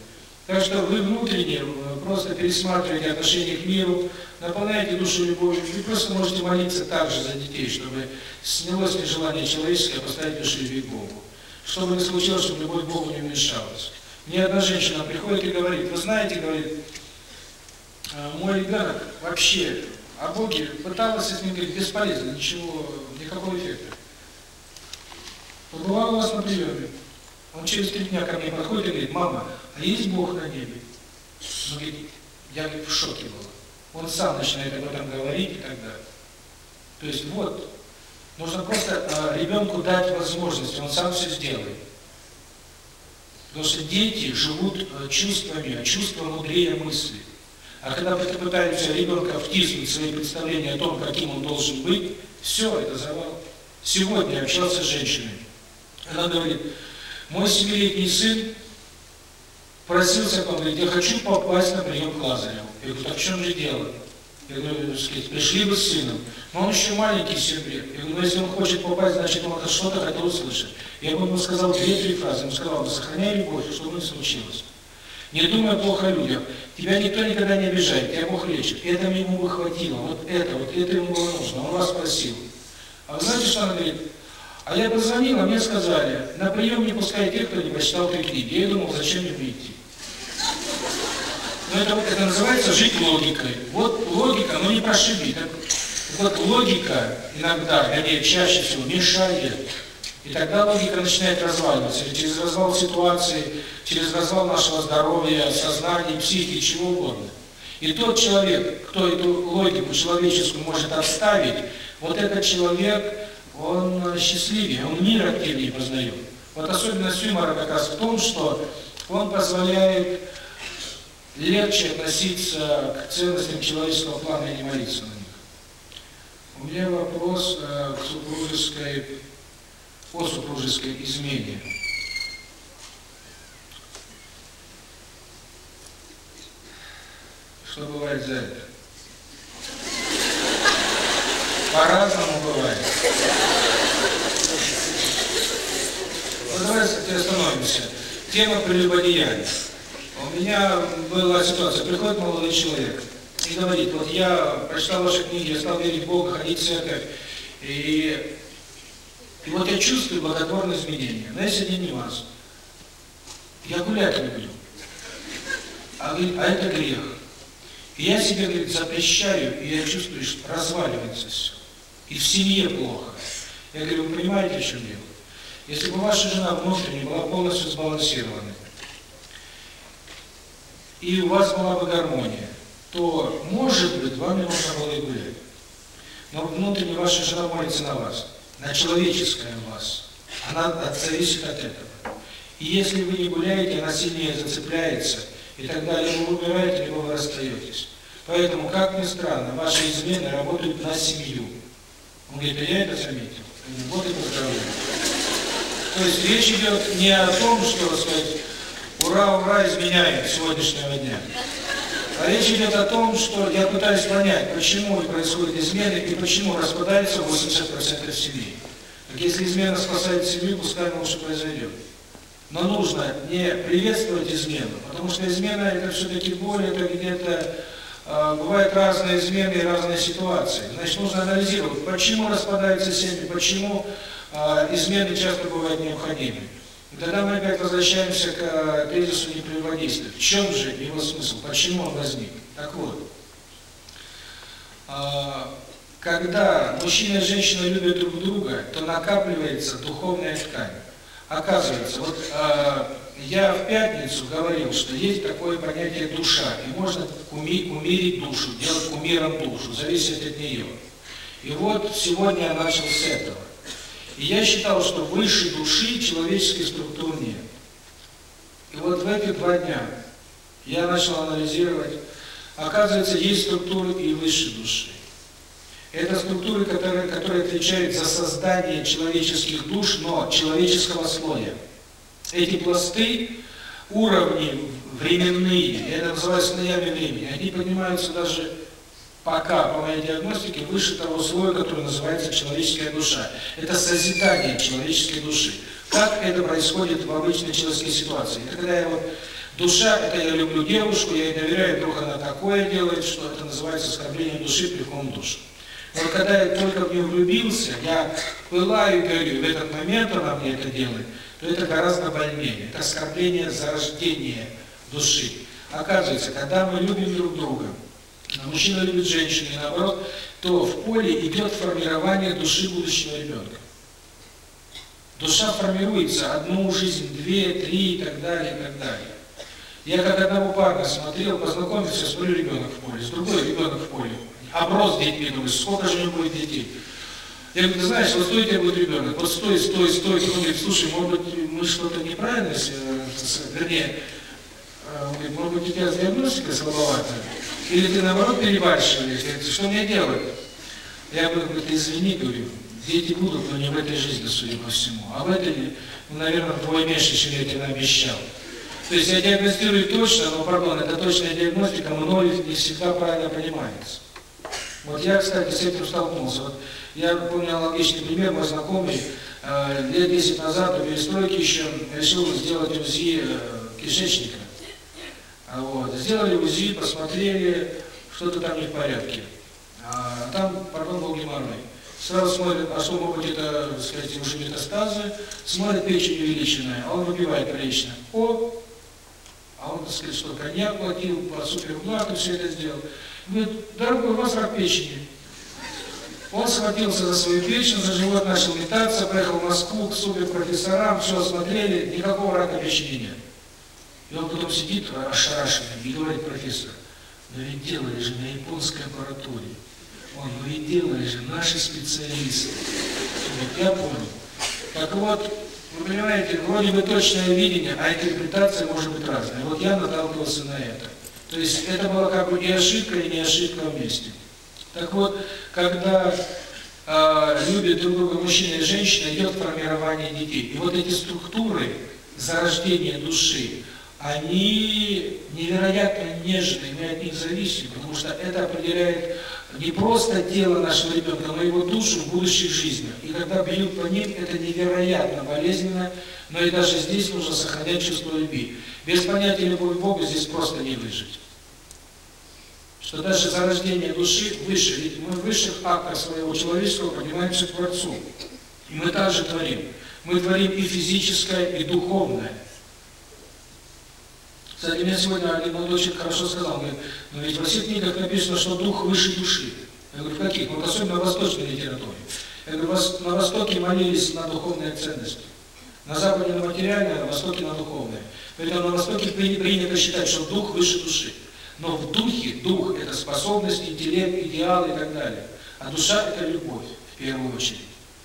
Так что вы внутренне просто пересматриваете отношение к миру, наполняйте душу любовью. Вы просто можете молиться также за детей, чтобы снялось нежелание человеческое поставить душу любви к Богу. Чтобы не случилось, чтобы любовь к Богу не уменьшалась. Мне одна женщина приходит и говорит, вы знаете, говорит, э, мой ребенок вообще о Боге пыталась с ним говорить, бесполезно, ничего, никакого эффекта. Побывал у вас на приеме. Он через три дня ко мне подходит и говорит, мама, а есть Бог на небе? Ну, говорит, я говорит, в шоке была он сам начинает об этом говорить и так далее. То есть вот, нужно просто э, ребенку дать возможность, он сам все сделает. Потому что дети живут э, чувствами, а чувства мудрее мысли. А когда пытаются ребенка втиснуть свои представления о том, каким он должен быть, все, это завал. Сегодня общался с женщиной. Она говорит, мой семилетний сын просился ко мне, я хочу попасть на прием к Лазареву. Я говорю, а в чем же дело? Я говорю, пришли бы с сыном. Но он еще маленький сюрприз. Я говорю, если он хочет попасть, значит, он что-то хотел услышать. Я ему сказал две-три фразы. Он сказал, сохраняй любовь, чтобы не случилось. Не думай плохо о людях. Тебя никто никогда не обижает, тебя Бог лечит. Это ему бы хватило, вот это, вот это ему было нужно. Он вас просил. А знаете, что он говорит? А я позвонил, а мне сказали, на прием не пускай тех, кто не прочитал три книги. Я думал, зачем мне идти? Но это, это называется жить логикой. Вот логика, но не прошиби. Вот логика иногда, вернее, чаще всего мешает. И тогда логика начинает разваливаться. Или через развал ситуации, через развал нашего здоровья, сознания, психики, чего угодно. И тот человек, кто эту логику человеческую может отставить, вот этот человек, он счастливее, он мир активнее познает. Вот особенность юмора как раз в том, что он позволяет легче относиться к ценностям человеческого плана и не молиться на них. У меня вопрос э, к супружеской, о супружеской измене. Что бывает за это? По-разному бывает. Вот давайте остановимся. Тема прелюбодеяния. У меня была ситуация, приходит молодой человек и говорит, вот я прочитал ваши книги, я стал верить в Бога, ходить в церковь, и, и вот я чувствую благотворные изменения. Но есть один нюанс. Я гулять люблю. А, а это грех. И я себе, говорит, запрещаю, и я чувствую, что разваливается все. И в семье плохо. Я говорю, вы понимаете, в чем дело? Если бы ваша жена внутренне была полностью сбалансированной, и у вас была бы гармония, то, может быть, вам не нужно было и гулять. Но внутренне ваша жена молится на вас, на человеческое вас. Она зависит от этого. И если вы не гуляете, она сильнее зацепляется, и тогда либо вы умираете, либо вы расстаетесь. Поэтому, как ни странно, ваши измены работают на семью. Он говорит, я это заметил. Вот и поздравляю. То есть речь идет не о том, что, сказать, Ура, ура, изменяем сегодняшнего дня. А речь идет о том, что я пытаюсь понять, почему происходят измены и почему распадается 80% семей. Так если измена спасает семью, пускай лучше произойдет. Но нужно не приветствовать измену, потому что измена это все-таки боль, это где-то бывают разные измены и разные ситуации. Значит, нужно анализировать, почему распадаются семьи, почему э, измены часто бывают необходимыми. Тогда мы опять возвращаемся к тезису непреводействия. В чем же его смысл? Почему он возник? Так вот, когда мужчина и женщина любят друг друга, то накапливается духовная ткань. Оказывается, вот я в пятницу говорил, что есть такое понятие душа, и можно куми, кумирить душу, делать кумиром душу, зависит от нее. И вот сегодня я начал с этого. И я считал, что выше души человеческой структур нет. И вот в эти два дня я начал анализировать. Оказывается, есть структуры и высшей души. Это структуры, которые, которые отвечают за создание человеческих душ, но человеческого слоя. Эти пласты, уровни временные, это называется слоями времени, они поднимаются даже пока по моей диагностике выше того слоя, который называется человеческая душа. Это созидание человеческой души. Как это происходит в обычной человеческой ситуации? И когда я вот Душа – это я люблю девушку, я ей доверяю, вдруг она такое делает, что это называется оскорбление души прихом души. Вот когда я только в нее влюбился, я пылаю и говорю, в этот момент она мне это делает, то это гораздо больнее. Это оскорбление зарождения души. Оказывается, когда мы любим друг друга – Мужчина любит женщину, и наоборот, то в поле идет формирование души будущего ребенка. Душа формируется одну жизнь, две, три и так далее, и так далее. Я как одного парня смотрел, познакомился, смотрю, ребенок в поле, с другой ребенок в поле. Оброс детьми, думаю, сколько же у него будет детей. Я говорю, ты знаешь, вот стой, у будет ребенок, вот стой, стой, стой. Он говорит, слушай, может быть, мы что-то неправильно, вернее, он говорит, может быть, у тебя диагностика слабоватая. Или ты, наоборот, перебарщиваешь, а ты что мне делать? Я бы, ты извини, говорю, дети будут, но не в этой жизни, судя по всему. А в этой, ну, наверное, твой меньше, чем я тебе обещал. То есть я диагностирую точно, но, пардон, это точная диагностика, мною не всегда правильно понимается. Вот я, кстати, с этим столкнулся. Вот я помню аналогичный пример, мой знакомый, э, лет 10 назад в перестройке еще решил сделать УЗИ э, кишечника. Вот. Сделали УЗИ, посмотрели, что-то там не в порядке. А там пардон, был геморрой. Сразу смотрят, а что могут это, так сказать, уже метастазы, смотрят печень увеличенная, а он выпивает прилично. О, а он, так сказать, что коньяк платил, по суперблату все это сделал. Говорит, дорогой, у вас рак печени. Он схватился за свою печень, за живот начал метаться, поехал в Москву к суперпрофессорам, все осмотрели, никакого рака печени нет. И он потом сидит ошарашенный и говорит, профессор, но ведь делали же на японской аппаратуре. Он, ну и делали же наши специалисты. Вот я понял. Так вот, вы понимаете, вроде бы точное видение, а интерпретация может быть разная. Вот я наталкивался на это. То есть это было как бы не ошибка и не ошибка вместе. Так вот, когда а, э, любят друг друга мужчина и женщина, идет формирование детей. И вот эти структуры зарождения души, они невероятно нежные, мы от них зависим, потому что это определяет не просто тело нашего ребенка, но его душу в будущих жизнях. И когда бьют по ним, это невероятно болезненно, но и даже здесь нужно сохранять чувство любви. Без понятия любовь к Богу здесь просто не выжить. Что даже зарождение души выше, ведь мы в высших актов своего человеческого поднимаемся к Творцу. И мы также творим. Мы творим и физическое, и духовное. Кстати, меня сегодня один молодой человек хорошо сказал, говорит, но ведь во всех книгах написано, что дух выше души. Я говорю, в каких? Вот особенно в восточной литературе. Я говорю, на Востоке молились на духовные ценности. На Западе на материальное, а на Востоке на духовное. Поэтому на Востоке принято считать, что дух выше души. Но в духе, дух – это способность, интеллект, идеалы и так далее. А душа – это любовь, в первую очередь.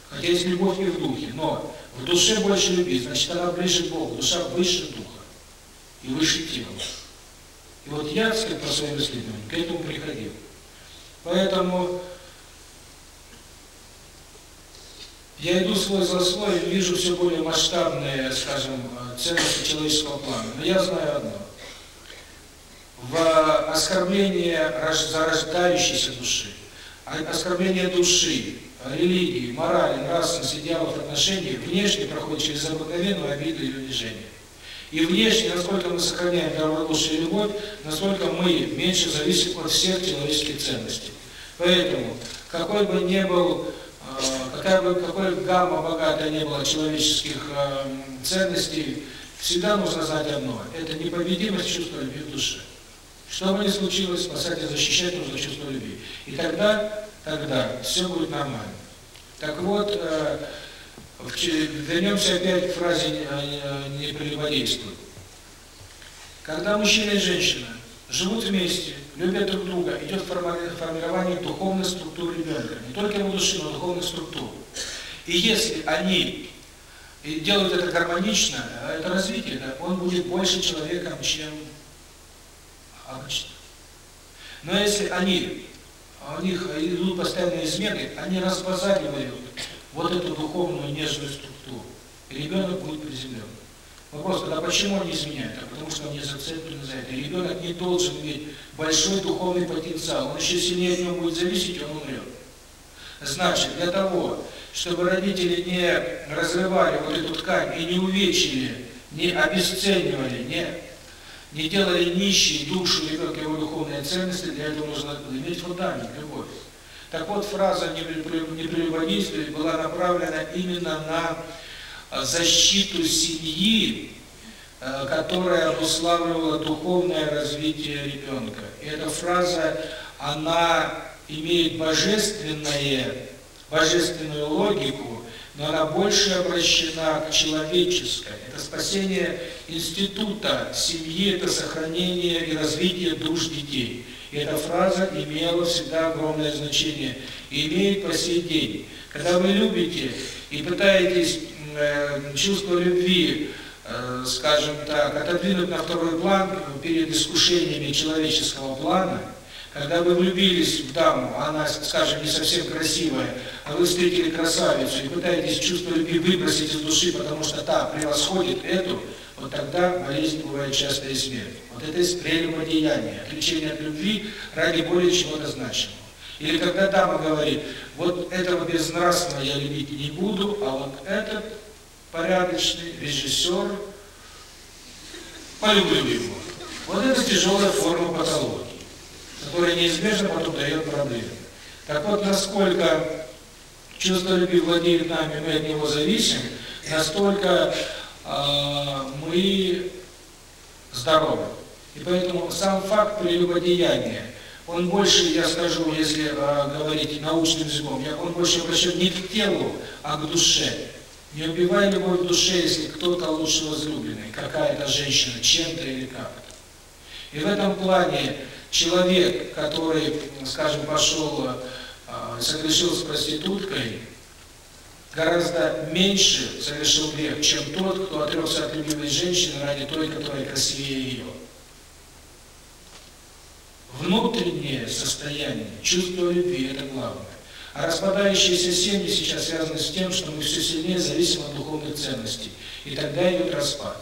Хотя есть любовь и в духе, но в душе больше любви, значит, она ближе к Богу, душа выше духа и высших типов. И вот я, так сказать, по своим исследованиям к этому приходил. Поэтому я иду слой за слой и вижу все более масштабные, скажем, ценности человеческого плана. Но я знаю одно. В оскорбление зарождающейся души, оскорбление души, религии, морали, нравственности, идеалов, отношений внешне проходит через обыкновенную обиду и унижение. И внешне, насколько мы сохраняем добродушие и любовь, насколько мы меньше зависим от всех человеческих ценностей. Поэтому, какой бы ни был, а, какая бы, какой гамма богатая не была человеческих а, ценностей, всегда нужно знать одно – это непобедимость чувства любви в душе. Что бы ни случилось, спасать и защищать нужно чувство любви. И тогда, тогда все будет нормально. Так вот, э, Вернемся опять к фразе а, а, непрелюбодействуй. Когда мужчина и женщина живут вместе, любят друг друга, идет формирование духовной структуры ребенка, не только его души, но и духовной структуры. И если они делают это гармонично, а, это развитие, да, он будет больше человеком, чем обычно. Но если они, у них идут постоянные измены, они разбазаривают вот эту духовную нежную структуру. И ребенок будет приземлен. Вопрос тогда, почему он не изменяет? А потому что они зацеплены за это. И ребенок не должен иметь большой духовный потенциал. Он еще сильнее от него будет зависеть, он умрет. Значит, для того, чтобы родители не разрывали вот эту ткань и не увечили, не обесценивали, не, не делали нищей душу ребенка, его духовные ценности, для этого нужно иметь фундамент, любовь. Так вот, фраза «неприводительность» была направлена именно на защиту семьи, э, которая обуславливала духовное развитие ребенка. И эта фраза, она имеет божественное, божественную логику, но она больше обращена к человеческой. Это спасение института семьи, это сохранение и развитие душ детей. И эта фраза имела всегда огромное значение, имеет по сей день. Когда вы любите и пытаетесь э, чувство любви, э, скажем так, отодвинуть на второй план перед искушениями человеческого плана, когда вы влюбились в даму, она, скажем, не совсем красивая, а вы встретили красавицу и пытаетесь чувство любви выбросить из души, потому что та превосходит эту, вот тогда болезнь бывает часто и смерть. Вот это из прелюбодеяние, отвлечение от любви ради более чего-то значимого. Или когда дама говорит, вот этого безнравственного я любить не буду, а вот этот порядочный режиссер, полюблю его. Вот это тяжелая форма патологии, которая неизбежно потом дает проблемы. Так вот, насколько чувство любви владеет нами, мы от него зависим, настолько мы здоровы. И поэтому сам факт прелюбодеяния, он больше, я скажу, если говорить научным языком, он больше обращен не к телу, а к душе. Не убивай любовь в душе, если кто-то лучше возлюбленный, какая-то женщина, чем-то или как-то. И в этом плане человек, который, скажем, пошел, э, согрешил с проституткой, гораздо меньше совершил грех, чем тот, кто отрекся от любимой женщины ради той, которая красивее ее. Внутреннее состояние, чувство любви – это главное. А распадающиеся семьи сейчас связаны с тем, что мы все сильнее зависим от духовных ценностей. И тогда идет распад.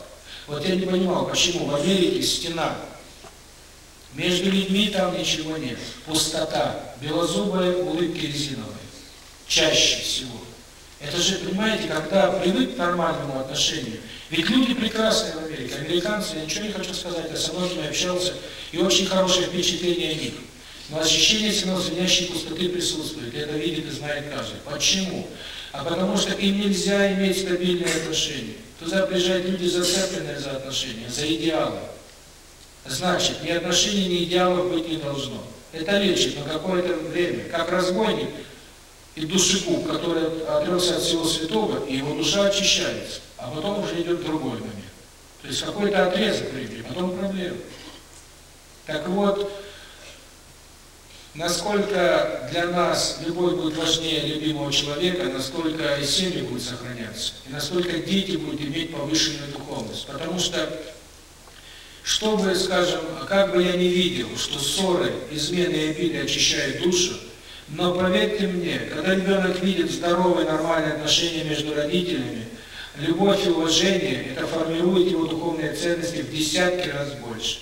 Вот я не понимал, почему в Америке стена. Между людьми там ничего нет. Пустота, белозубые улыбки резиновые. Чаще всего. Это же, понимаете, когда привык к нормальному отношению. Ведь люди прекрасные в Америке, американцы, я ничего не хочу сказать, я со многими общался, и очень хорошее впечатление о них. Но ощущение сильнозвенящей пустоты присутствует, и это видит и знает каждый. Почему? А потому что им нельзя иметь стабильные отношения. Туда приезжают люди, зацепленные за отношения, за идеалы. Значит, ни отношений, ни идеалов быть не должно. Это лечит на какое-то время, как разбойник – и душику, который отрелся от всего святого, и его душа очищается, а потом уже идет другой момент. То есть какой-то отрезок времени, потом проблема. Так вот, насколько для нас любовь будет важнее любимого человека, настолько и семьи будут сохраняться, и настолько дети будут иметь повышенную духовность. Потому что, чтобы, скажем, как бы я ни видел, что ссоры, измены и обиды очищают душу, но поверьте мне, когда ребенок видит здоровые нормальные отношения между родителями, любовь и уважение, это формирует его духовные ценности в десятки раз больше.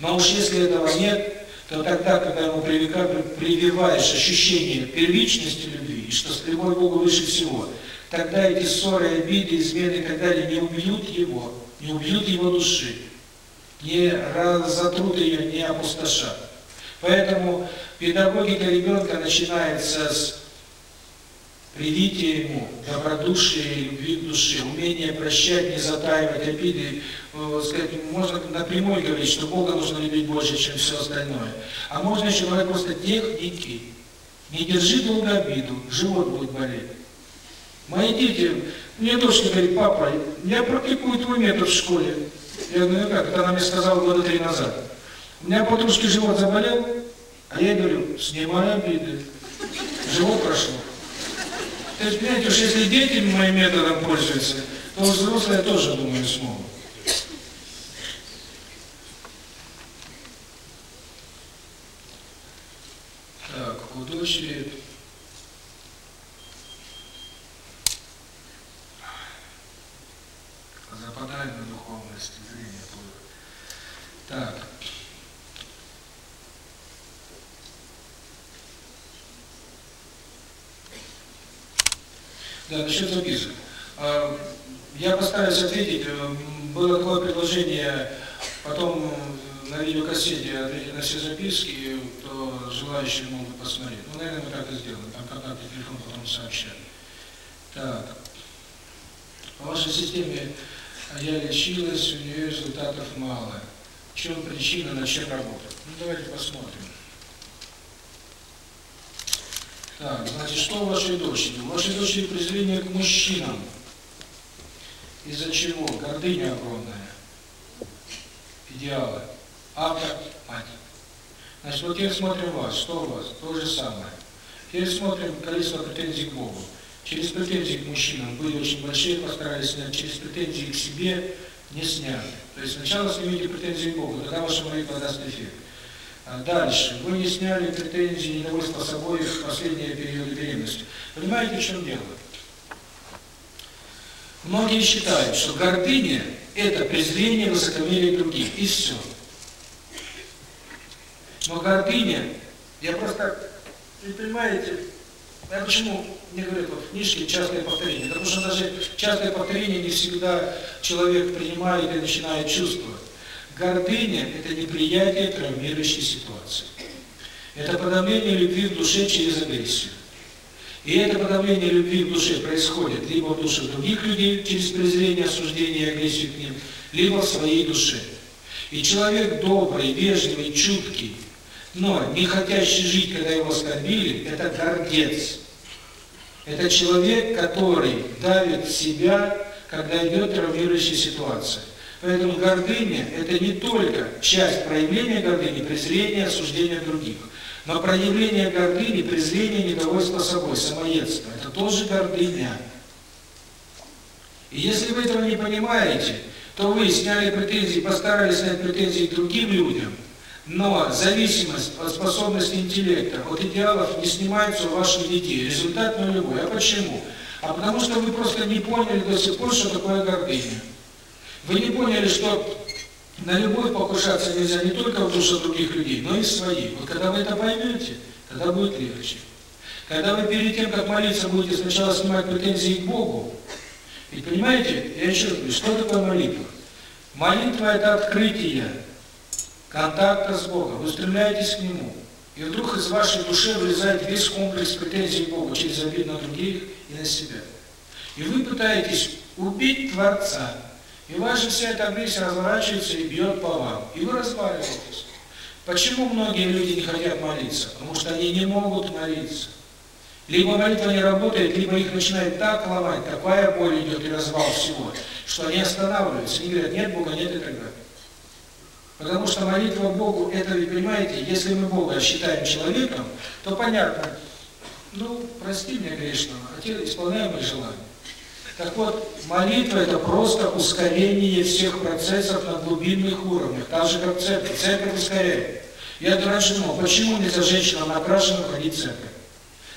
Но уж если этого нет, то тогда, когда ему прививаешь ощущение первичности любви, и что с любовь Богу выше всего, тогда эти ссоры, обиды, измены и так далее не убьют его, не убьют его души, не разотрут ее, не опустошат. Поэтому педагогика ребенка начинается с Придите ему добродушие, любви к душе, умение прощать, не затаивать обиды. Э, сказать, можно напрямую говорить, что Бога нужно любить больше, чем все остальное. А можно еще говорить просто техники. Не держи долго обиду, живот будет болеть. Мои дети, мне дочь говорит, папа, я практикую твой метод в школе. Я говорю, ну как, это она мне сказала года три назад меня подружки живот заболел, а я говорю, снимай обиды. Живот прошло. То есть, понимаете, уж если дети моим методом пользуются, то взрослые тоже, думаю, смогут. Так, у дочери... Западаем на духовность зрения. Так. Да, насчет записок. Я постараюсь ответить. Было такое предложение, потом э, на видеокассете ответить на все записки, то желающие могут посмотреть. Ну, наверное, мы так и сделаем. Там контакты, телефон потом сообщаем. Так. По вашей системе а, я лечилась, у нее результатов мало. В чем причина, на чем работа? Ну, давайте посмотрим. Так, значит, что вашей дочери? У вашей дочери презрение к мужчинам. Из-за чего? Гордыня огромная. Идеалы. Автор – мать. Значит, вот теперь смотрим вас. Что у вас? То же самое. Теперь смотрим количество претензий к Богу. Через претензии к мужчинам были очень большие, постарались снять. Через претензии к себе не сняли. То есть сначала снимите претензии к Богу, тогда ваша молитва даст эффект. Дальше. Вы не сняли претензии на вы с собой в последние периоды беременности. Понимаете, в чем дело? Многие считают, что гордыня – это презрение высокомерия других. И все. Но гордыня, я просто, не понимаете, я почему не говорю вот, книжки частное повторение? Потому что даже частное повторение не всегда человек принимает и начинает чувствовать. Гордыня – это неприятие травмирующей ситуации. Это подавление любви в душе через агрессию. И это подавление любви в душе происходит либо в душе других людей через презрение, осуждение и агрессию к ним, либо в своей душе. И человек добрый, вежливый, чуткий, но не хотящий жить, когда его оскорбили, это гордец. Это человек, который давит себя, когда идет травмирующая ситуация. Поэтому гордыня – это не только часть проявления гордыни, презрения, осуждения других. Но проявление гордыни, презрение, недовольство собой, самоедство – это тоже гордыня. И если вы этого не понимаете, то вы сняли претензии, постарались снять претензии другим людям, но зависимость от способности интеллекта, от идеалов не снимается у вашей идеи. Результат нулевой. А почему? А потому что вы просто не поняли до сих пор, что такое гордыня. Вы не поняли, что на любовь покушаться нельзя не только в душу других людей, но и свои. Вот когда вы это поймете, тогда будет легче. Когда вы перед тем, как молиться, будете сначала снимать претензии к Богу, и понимаете, я еще говорю, что такое молитва? Молитва – это открытие контакта с Богом, вы устремляетесь к Нему. И вдруг из вашей души вылезает весь комплекс претензий к Богу через обид на других и на себя. И вы пытаетесь убить Творца, и ваша вся эта агрессия разворачивается и бьет по вам. И вы разваливаетесь. Почему многие люди не хотят молиться? Потому что они не могут молиться. Либо молитва не работает, либо их начинает так ломать, такая боль идет и развал всего, что они останавливаются и говорят, нет Бога, нет и так далее. Потому что молитва Богу, это вы понимаете, если мы Бога считаем человеком, то понятно, ну, прости меня грешного, а те исполняемые желания. Так вот, молитва – это просто ускорение всех процессов на глубинных уровнях, так же, как церковь. Церковь ускоряет. Я раньше думал, почему нельзя женщинам накрашенным ходить в церковь?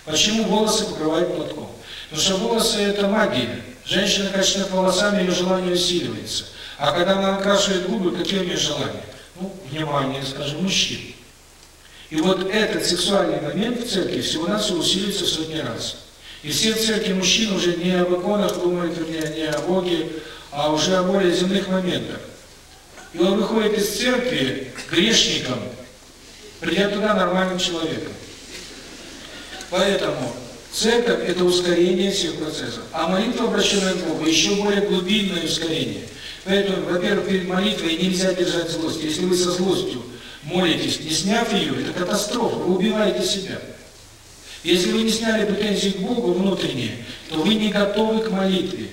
Почему волосы покрывают платком? Потому что волосы – это магия. Женщина, конечно, волосами ее желание усиливается. А когда она накрашивает губы, какие у нее желания? Ну, внимание, скажем, мужчин. И вот этот сексуальный момент в церкви всего нас усилится в сотни раз. И все церкви мужчин уже не об иконах думают, вернее, не о Боге, а уже о более земных моментах. И он выходит из церкви грешником, придя туда нормальным человеком. Поэтому церковь – это ускорение всех процессов, а молитва, обращенная к Богу, еще более глубинное ускорение. Поэтому, во-первых, перед молитвой нельзя держать злость. Если вы со злостью молитесь, не сняв ее, это катастрофа, вы убиваете себя. Если вы не сняли претензии к Богу внутренние, то вы не готовы к молитве.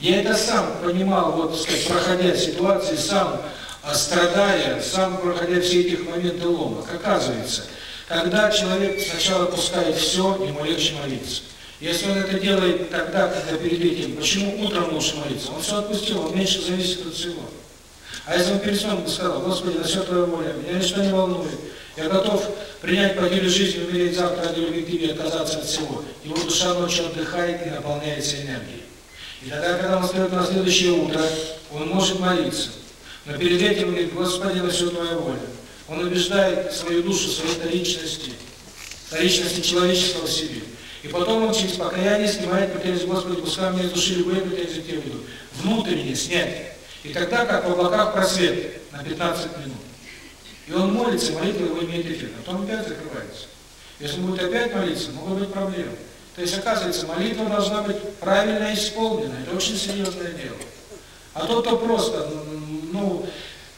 Я это сам понимал, вот, сказать, проходя ситуации, сам э, страдая, сам проходя все этих моменты ломок. Оказывается, когда человек сначала пускает все, ему легче молиться. Если он это делает тогда, когда перед этим, почему утром лучше молиться? Он все отпустил, он меньше зависит от всего. А если он перед сном сказал, Господи, на все Твоя воля, меня ничто не волнует, я готов принять потерю жизни умереть завтра ради любви и отказаться от всего. Его душа ночью отдыхает и наполняется энергией. И тогда, когда он встает на следующее утро, он может молиться. Но перед этим он говорит, Господи, на все твою воля. Он убеждает свою душу, своей вторичности, вторичности человечества в себе. И потом он через покаяние снимает претензии Господи, пускай мне из души любые претензии к тебе. Внутренние снять. И тогда, как в облаках просвет на 15 минут. И он молится, молитва его имеет эффект. А потом опять закрывается. Если будет опять молиться, могут быть проблемы. То есть, оказывается, молитва должна быть правильно исполнена. Это очень серьезное дело. А тот, кто просто, ну, ну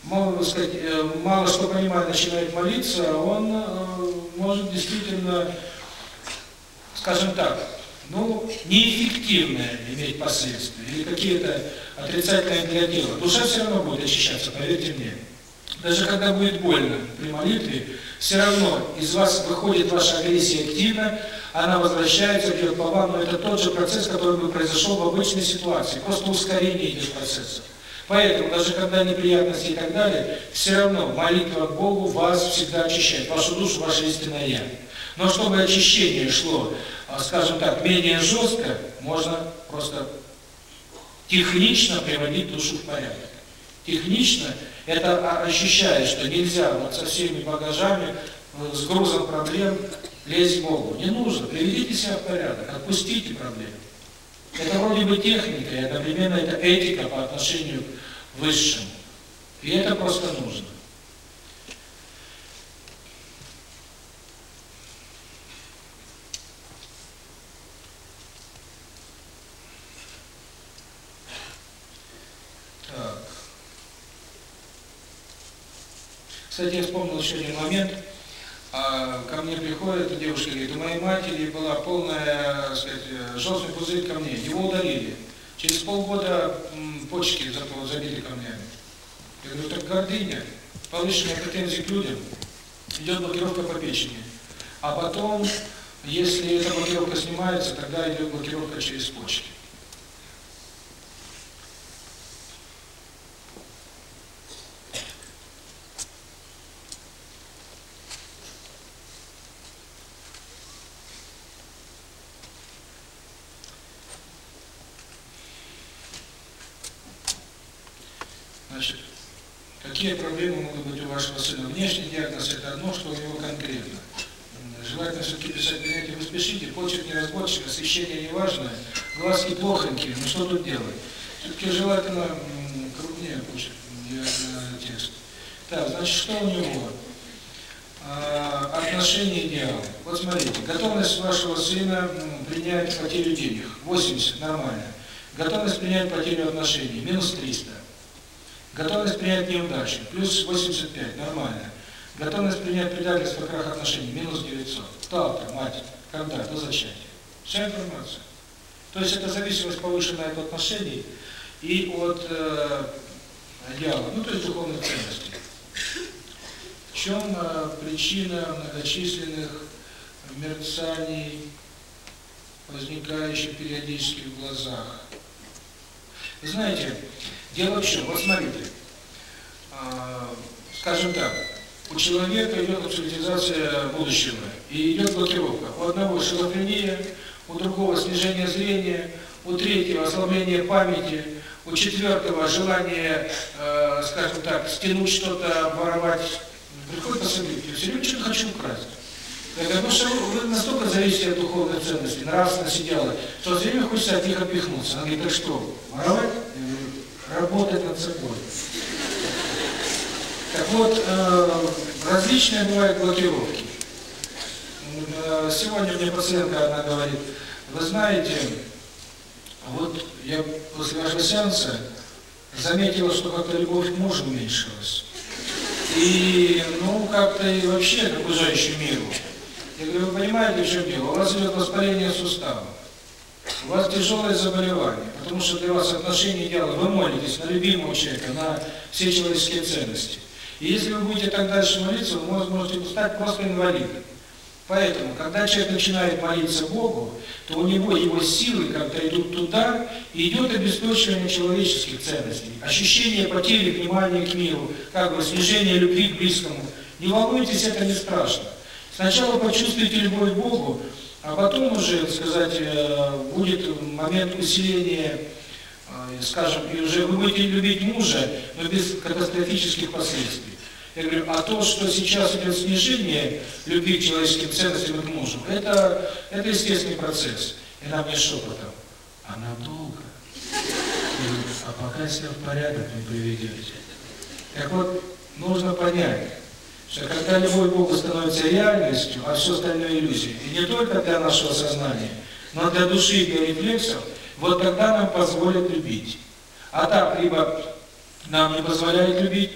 можно сказать, э, мало что понимает, начинает молиться, он э, может действительно, скажем так, ну, неэффективное иметь последствия или какие-то отрицательные для тела. Душа все равно будет очищаться, поверьте мне. Даже когда будет больно при молитве, все равно из вас выходит ваша агрессия активно, она возвращается, бьет по вам, но это тот же процесс, который бы произошел в обычной ситуации, просто ускорение этих процессов. Поэтому, даже когда неприятности и так далее, все равно молитва к Богу вас всегда очищает, вашу душу, ваше истинное Я. Но чтобы очищение шло, а, скажем так, менее жестко, можно просто технично приводить душу в порядок. Технично – это ощущаешь, что нельзя вот со всеми багажами, э, с грузом проблем лезть в голову. Не нужно, приведите себя в порядок, отпустите проблемы. Это вроде бы техника, и одновременно это этика по отношению к высшему. И это просто нужно. Кстати, я вспомнил еще один момент. А, ко мне приходит девушка, говорит, у моей матери была полная, так сказать, желтый пузырь ко мне, его удалили. Через полгода почки зато забили камнями. Я говорю, «Ну так гордыня, повышенная претензия к людям, идет блокировка по печени. А потом, если эта блокировка снимается, тогда идет блокировка через почки. какие проблемы могут быть у вашего сына. Внешний диагноз – это одно, что у него конкретно. Желательно все-таки писать понятие «вы спешите», почерк неразборчивый, освещение неважное, глазки плохонькие, ну что тут делать? Все-таки желательно крупнее почерк текст. Так, значит, что у него? А, отношение идеала. Вот смотрите, готовность вашего сына принять потерю денег, 80, нормально. Готовность принять потерю отношений, минус 300. Готовность принять неудачи, плюс 85, нормально. Готовность принять предательство, в крах отношений, минус 900. Сталкер, мать, когда, до зачатия. Вся информация. То есть это зависимость повышенная от отношений и от э, дьявола, ну то есть духовных ценностей. В чем э, причина многочисленных мерцаний, возникающих периодически в глазах? Знаете, Дело в чем? Вот смотрите. А, скажем так, у человека идет абсолютизация будущего и идет блокировка. У одного шизофрения, у другого снижение зрения, у третьего ослабление памяти, у четвертого желание, э, скажем так, стянуть что-то, воровать. Приходит пособить, я все время что-то хочу украсть. Потому что вы настолько зависите от духовной ценности, нравственности идеала, что все время хочется от них отпихнуться. Она говорит, так что, воровать? работать над собой. Так вот, различные бывают блокировки. Сегодня мне пациентка одна говорит, вы знаете, вот я после вашего сеанса заметила, что как-то любовь к мужу уменьшилась. И, ну, как-то и вообще к окружающему миру. Я говорю, вы понимаете, в чем дело? У вас идет воспаление суставов. У вас тяжелое заболевание, потому что для вас отношения дела, вы молитесь на любимого человека, на все человеческие ценности. И если вы будете так дальше молиться, вы можете стать просто инвалидом. Поэтому, когда человек начинает молиться Богу, то у него его силы как-то идут туда, и идет обесточивание человеческих ценностей, ощущение потери внимания к миру, как бы снижение любви к близкому. Не волнуйтесь, это не страшно. Сначала почувствуйте любовь к Богу, а потом уже, сказать, э, будет момент усиления, э, скажем, и уже вы будете любить мужа, но без катастрофических последствий. Я говорю, а то, что сейчас идет снижение любви к человеческим ценностям к мужу, это, это естественный процесс. И она мне шепотом, она а долго. А пока себя в порядок не приведете. Так вот, нужно понять, когда любой Бог становится реальностью, а все остальное иллюзией, и не только для нашего сознания, но для души и для рефлексов, вот тогда нам позволят любить. А так, либо нам не позволяет любить,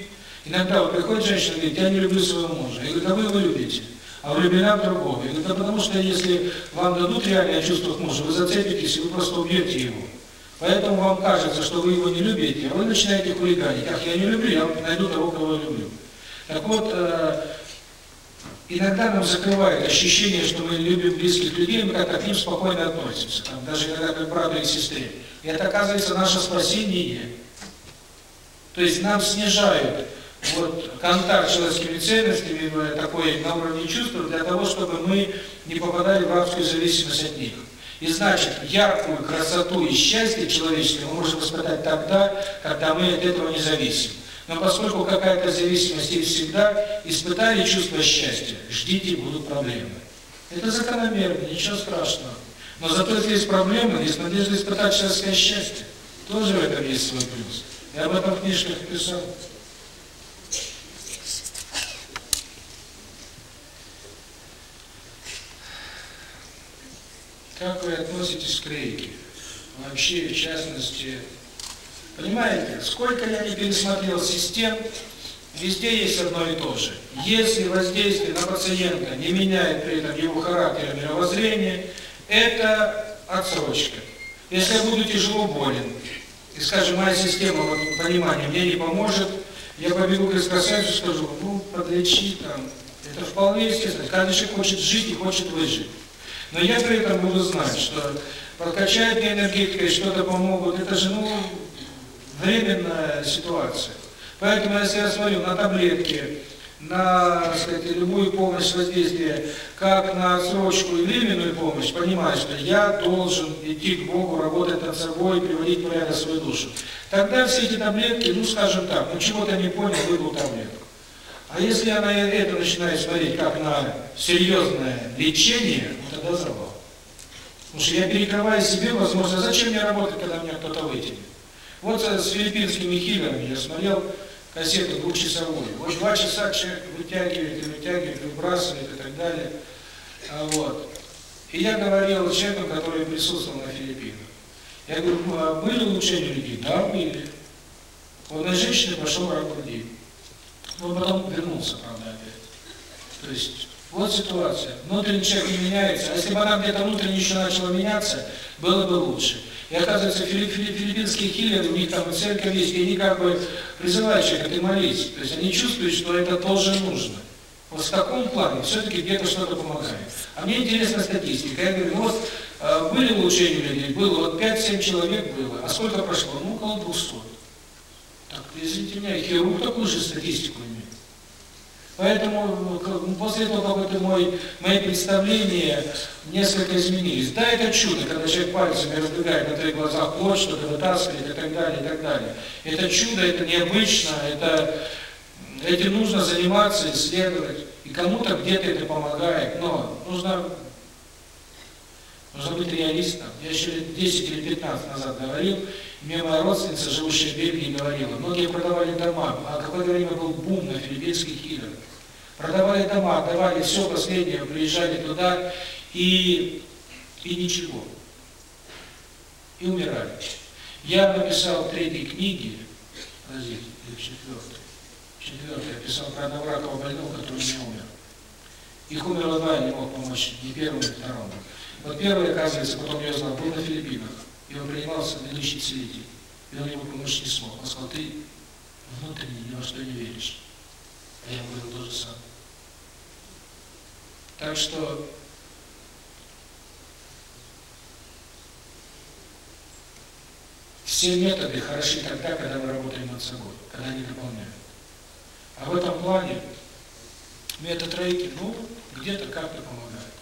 иногда вот приходит женщина и говорит, я не люблю своего мужа. Я говорю, да вы его любите. А влюблена в другого. Я говорю, да потому что если вам дадут реальное чувство к мужу, вы зацепитесь и вы просто убьете его. Поэтому вам кажется, что вы его не любите, а вы начинаете хулиганить. Ах, я не люблю, я найду того, кого я люблю. Так вот, э, иногда нам закрывает ощущение, что мы любим близких людей, мы как-то к ним спокойно относимся, там, даже иногда к брату и сестре. И это, оказывается, наше спасение. То есть нам снижают вот контакт с человеческими ценностями, ну, такой на уровне чувств, для того, чтобы мы не попадали в рабскую зависимость от них. И значит, яркую красоту и счастье человеческое мы можем испытать тогда, когда мы от этого не зависим. Но поскольку какая-то зависимость есть всегда, испытали чувство счастья, ждите, будут проблемы. Это закономерно, ничего страшного. Но зато если есть проблемы, есть надежда испытать человеческое счастье. Тоже в этом есть свой плюс. Я об этом в книжках писал. Как вы относитесь к рейке? Вообще, в частности, Понимаете, сколько я не пересмотрел систем, везде есть одно и то же. Если воздействие на пациента не меняет при этом его характер и мировоззрение, это отсрочка. Если я буду тяжело болен, и, скажем, моя система вот, понимания мне не поможет, я побегу к экстрасенсу и скажу, ну, подлечи там. Это вполне естественно. Каждый человек хочет жить и хочет выжить. Но я при этом буду знать, что прокачает мне энергетика, что-то помогут. Это же, ну, временная ситуация. Поэтому если я смотрю на таблетки, на сказать, любую помощь воздействия, как на срочку и временную помощь, понимаю, что я должен идти к Богу, работать над собой, приводить в порядок свою душу. Тогда все эти таблетки, ну скажем так, ну чего-то не понял, выбрал таблетку. А если я на это начинаю смотреть как на серьезное лечение, ну тогда завал. Потому что я перекрываю себе возможность, «А зачем мне работать, когда меня кто-то вытянет? Вот с филиппинскими Михилом, я смотрел кассету двухчасовую. Вот два часа человек вытягивает и вытягивает, выбрасывает и так далее. А вот. И я говорил человеком, который присутствовал на Филиппинах. Я говорю, а были улучшения людей? Да, были. Он на женщине пошел рак груди. Он потом вернулся, правда, опять. То есть, вот ситуация. Внутренний человек не меняется. А если бы она где-то внутренне еще начала меняться, было бы лучше. И оказывается, фили фили филиппинские киллеры, у них там церковь есть, и они как бы призывают человека, ты молись. То есть они чувствуют, что это тоже нужно. Вот в таком плане все-таки где-то что-то помогает. А мне интересна статистика. Я говорю, вот э, были улучшения людей, было вот 5-7 человек было, а сколько прошло? Ну, около 200. Так, извините меня, хирург такую же статистику не Поэтому э, после того, как это мой, мои представления несколько изменились. Да, это чудо, когда человек пальцами раздвигает на твоих глазах плоть, что-то вытаскивает и так далее, и так далее. Это чудо, это необычно, это, этим нужно заниматься, исследовать. И кому-то где-то это помогает, но нужно может быть, я лично, я еще 10 или 15 назад говорил, мимо родственницы, живущей в Бельгии, говорила, многие продавали дома, а какое-то время был бум на филиппинских играх. Продавали дома, отдавали все последнее, приезжали туда и, и ничего. И умирали. Я написал третьей книги, подождите, или четвертой, четвертой, я писал про одного ракового больного, который не умер. Их умерло два, не мог помочь, ни первому, ни второму. Вот первый, оказывается, потом я знал, был на Филиппинах. И он принимался на нищий целитель. И он ему помочь не смог. Он сказал, ты внутренне ни во что не веришь. А я ему говорил то же самое. Так что Все методы хороши тогда, когда мы работаем над собой, когда они дополняют. А в этом плане метод Рейки, ну, где-то как-то помогает.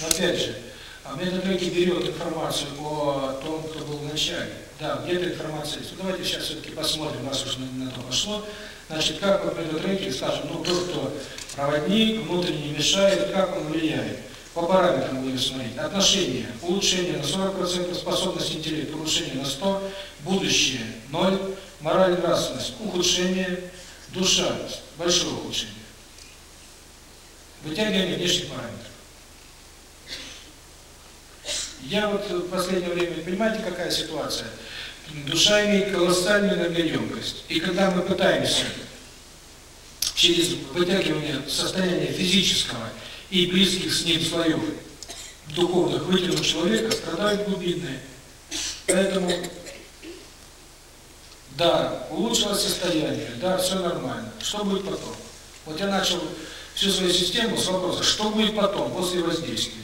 Но опять же, а мне это только берет информацию о том, кто был в начале. Да, где-то информация есть. Ну, давайте сейчас все-таки посмотрим, раз уж на, на то пошло. Значит, как вот на этот рейтинг, скажем, ну, тот, кто проводник, внутренне мешает, как он влияет. По параметрам будем смотреть. Отношения. Улучшение на 40%, способность интеллекта, улучшение на 100%, будущее 0%, мораль нравственность, ухудшение, душа, большое ухудшение. Вытягивание внешних параметров. Я вот э, в последнее время, понимаете, какая ситуация? Душа имеет колоссальную наглядемкость. И когда мы пытаемся через вытягивание состояния физического и близких с ним слоев духовных вытянуть человека, страдают глубинные. Поэтому, да, улучшилось состояние, да, все нормально. Что будет потом? Вот я начал всю свою систему с вопроса, что будет потом, после воздействия.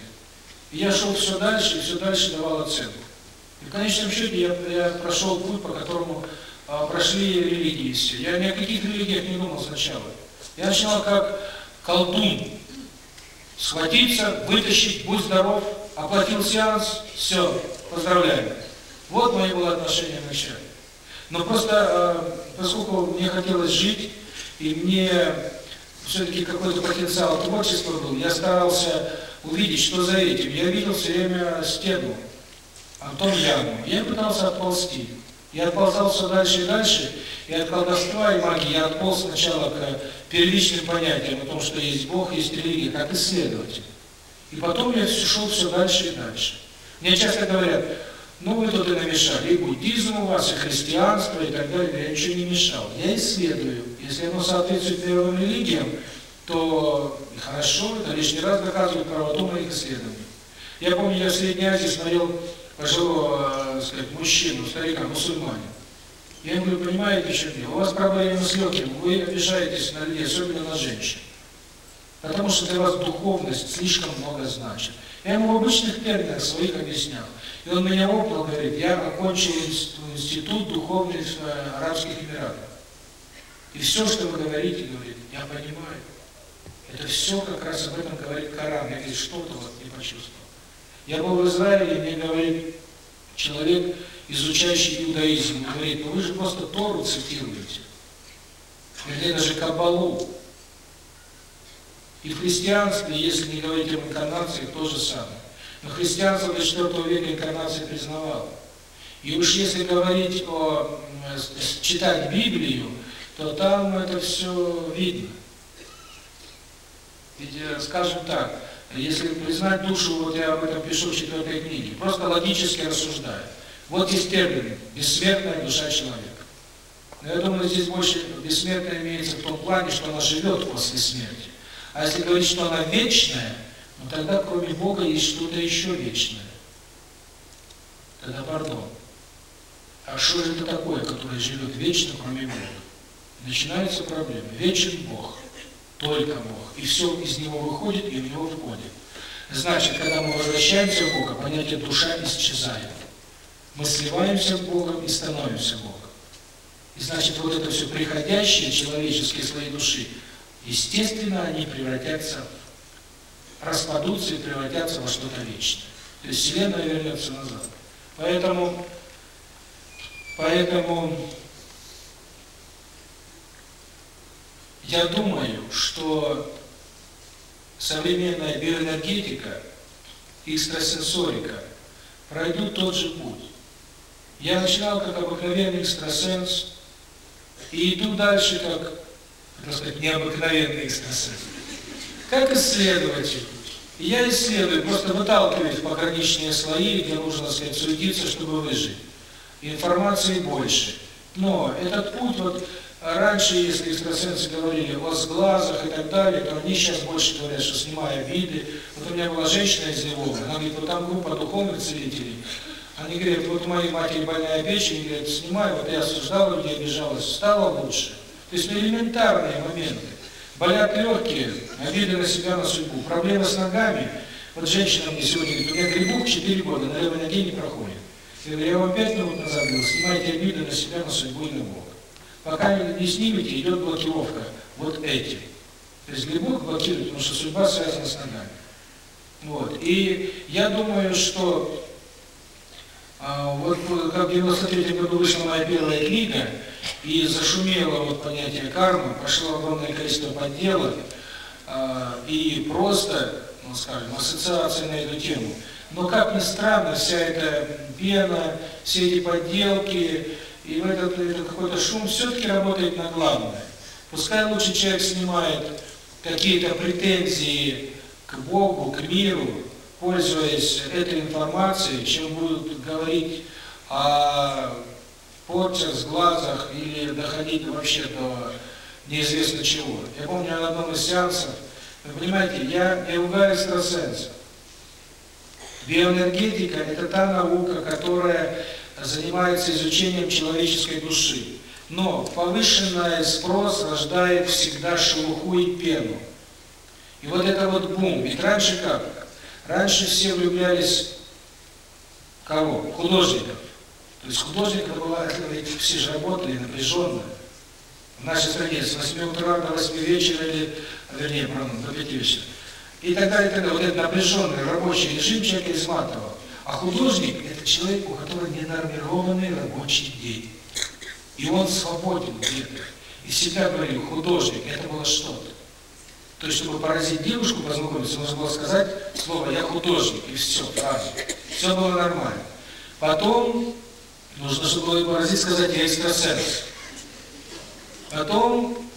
Я шел все дальше, и все дальше давал оценку. И в конечном счете я, я прошел путь, по которому а, прошли религии все. Я ни о каких религиях не думал сначала. Я начинал как колдун. Схватиться, вытащить, будь здоров, оплатил сеанс, все, поздравляю. Вот мое было отношение вначале. Но просто, э, поскольку мне хотелось жить, и мне все-таки какой-то потенциал творчества был, я старался увидеть, что за этим. Я видел все время стену, Антон Яму. Я пытался отползти. Я отползал все дальше и дальше, и от колдовства и магии я отполз сначала к первичным понятиям о том, что есть Бог, есть религия, как исследовать. И потом я все шел все дальше и дальше. Мне часто говорят, ну вы тут и намешали, и буддизм у вас, и христианство, и так далее. Я ничего не мешал. Я исследую. Если оно соответствует мировым религиям, то хорошо, это лишний раз доказывает правоту моих исследований. Я помню, я в Средней Азии смотрел пожилого, э, сказать, мужчину, старика, мусульманина. Я ему говорю, понимаете, что дело? У вас проблемы с легким, вы обижаетесь на людей, особенно на женщин. Потому что для вас духовность слишком много значит. Я ему в обычных терминах своих объяснял. И он меня обнял, говорит, я окончил институт духовных э, Арабских Эмиратов. И все, что вы говорите, говорит, я понимаю. Это все как раз об этом говорит Коран, я здесь что-то вот не почувствовал. Я был в Израиле, мне говорит человек, изучающий иудаизм, говорит, ну вы же просто Тору цитируете, или же Кабалу. И христианство, если не говорить об инкарнации, то же самое. Но христианство до 4 века инкарнации признавало. И уж если говорить о читать Библию, то там это все видно. Ведь, э, скажем так, если признать душу, вот я об этом пишу в четвертой книге, просто логически рассуждая. Вот есть термин «бессмертная душа человека». Но я думаю, здесь больше бессмертная имеется в том плане, что она живет после смерти. А если говорить, что она вечная, ну тогда кроме Бога есть что-то еще вечное. Тогда пардон. А что же это такое, которое живет вечно, кроме Бога? Начинается проблема. Вечен Бог только Бог. И все из него выходит и в него входит. Значит, когда мы возвращаемся к Богу, понятие душа исчезает. Мы сливаемся с Богом и становимся Богом. И значит, вот это все приходящие человеческие слои души, естественно, они превратятся, распадутся и превратятся во что-то вечное. То есть Вселенная вернется назад. Поэтому, поэтому Я думаю, что современная биоэнергетика и экстрасенсорика пройдут тот же путь. Я начинал как обыкновенный экстрасенс и иду дальше как, так сказать, необыкновенный экстрасенс. Как исследователь. И я исследую, просто выталкиваюсь в пограничные слои, где нужно, так сказать, судиться, чтобы выжить. Информации больше. Но этот путь, вот, Раньше, если экстрасенсы говорили о сглазах и так далее, то они сейчас больше говорят, что снимая виды. Вот у меня была женщина из Львова, она говорит, вот там группа духовных целителей. Они говорят, вот моей матери больная печень, говорят, снимай. вот я осуждала людей, обижалась, стало лучше. То есть элементарные моменты. Болят легкие, обиды на себя, на судьбу. Проблемы с ногами. Вот женщина мне сегодня говорит, у меня грибок 4 года, на левой ноге не проходит. Я говорю, я вам 5 минут назад говорил, снимайте обиды на себя, на судьбу и на Бога пока не снимете, идет блокировка. Вот эти. То есть глибок блокирует, потому что судьба связана с ногами. Вот. И я думаю, что а, вот как в 93 году вышла моя первая книга, и зашумело вот понятие кармы, пошло огромное количество подделок, а, и просто, ну скажем, ассоциации на эту тему. Но как ни странно, вся эта пена, все эти подделки, и в этот, этот какой-то шум все-таки работает на главное. Пускай лучше человек снимает какие-то претензии к Богу, к миру, пользуясь этой информацией, чем будут говорить о порциях, глазах или доходить вообще до неизвестно чего. Я помню на одном из сеансов, вы понимаете, я не ругаю экстрасенсов. Биоэнергетика – это та наука, которая занимается изучением человеческой души. Но повышенный спрос рождает всегда шелуху и пену. И вот это вот бум. Ведь раньше как? Раньше все влюблялись кого? Художников. То есть художник была, все же работали напряженно. В нашей стране с 8 утра до 8 вечера, или, вернее, правда, до 5 вечера. И так далее, и так далее. Вот этот напряженный рабочий режим человека изматывал. А художник – это человек, у которого не нормированный рабочий день. И он свободен где-то. И всегда говорил, художник – это было что-то. То есть, чтобы поразить девушку, познакомиться, нужно было сказать слово «я художник» и все, правда, Все было нормально. Потом нужно, чтобы было поразить, сказать «я экстрасенс». Потом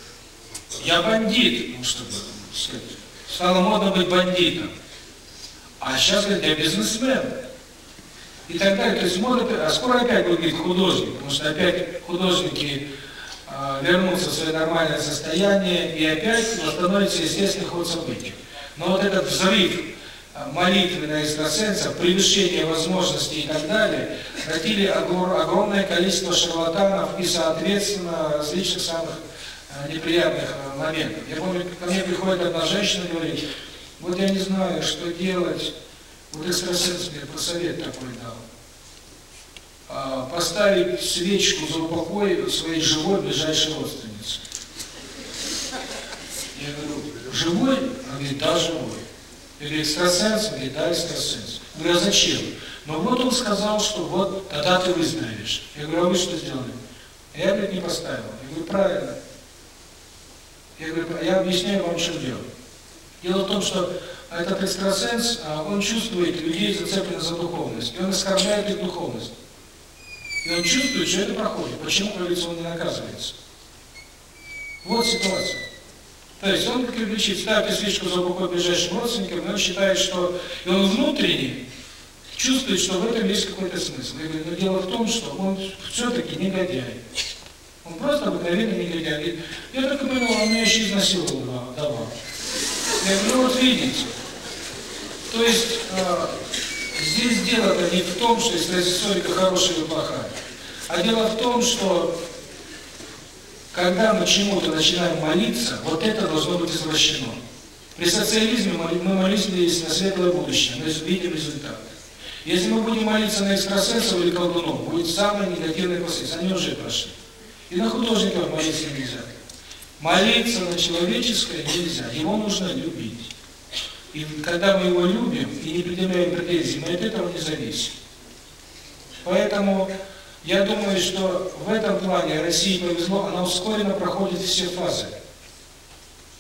«я бандит», ну что было, стало модно быть бандитом. А сейчас говорят «я бизнесмен». И тогда это смотрит, а скоро опять будет художник, потому что опять художники э, вернутся в свое нормальное состояние и опять восстановится естественный ход событий. Но вот этот взрыв молитвы на экстрасенсов, превышение возможностей и так далее, родили огромное количество шарлатанов и, соответственно, различных самых неприятных моментов. Я помню, ко мне приходит одна женщина и говорит, вот я не знаю, что делать, вот если рассердственный посовет такой дал, поставить свечку за упокой своей живой ближайшей родственницы. Я говорю, живой? Она говорит, да, живой. Или экстрасенс? Она говорит, да, экстрасенс. Я говорю, а зачем? Но вот он сказал, что вот тогда ты выздоровеешь. Я говорю, а вы что сделали? Я, говорит, не поставил. Я говорю, правильно. Я говорю, я объясняю вам, что чем. Дело в том, что а этот экстрасенс, он чувствует людей, зацепленных за духовность, и он оскорбляет их духовность. И он чувствует, что это проходит. Почему говорится, он не наказывается? Вот ситуация. То есть он, как любящий, ставит свечку за рукой ближайшим родственникам, и он считает, что... И он внутренне чувствует, что в этом есть какой-то смысл. И, но дело в том, что он все-таки негодяй. Он просто обыкновенный негодяй. Я так и понял, он меня еще изнасиловал давал. Я говорю, вот видите, то есть э, здесь дело не в том, что если историка хорошая или плохая, а дело в том, что когда мы чему-то начинаем молиться, вот это должно быть извращено. При социализме мы молились на светлое будущее, мы видим результат. Если мы будем молиться на экстрасенсов или колдунов, будет самые негативные последствия, они уже прошли. И на художников молиться нельзя. Молиться на человеческое нельзя, его нужно любить. И когда мы его любим и не предъявляем претензий, мы от этого не зависим. Поэтому я думаю, что в этом плане России повезло, она ускоренно проходит все фазы.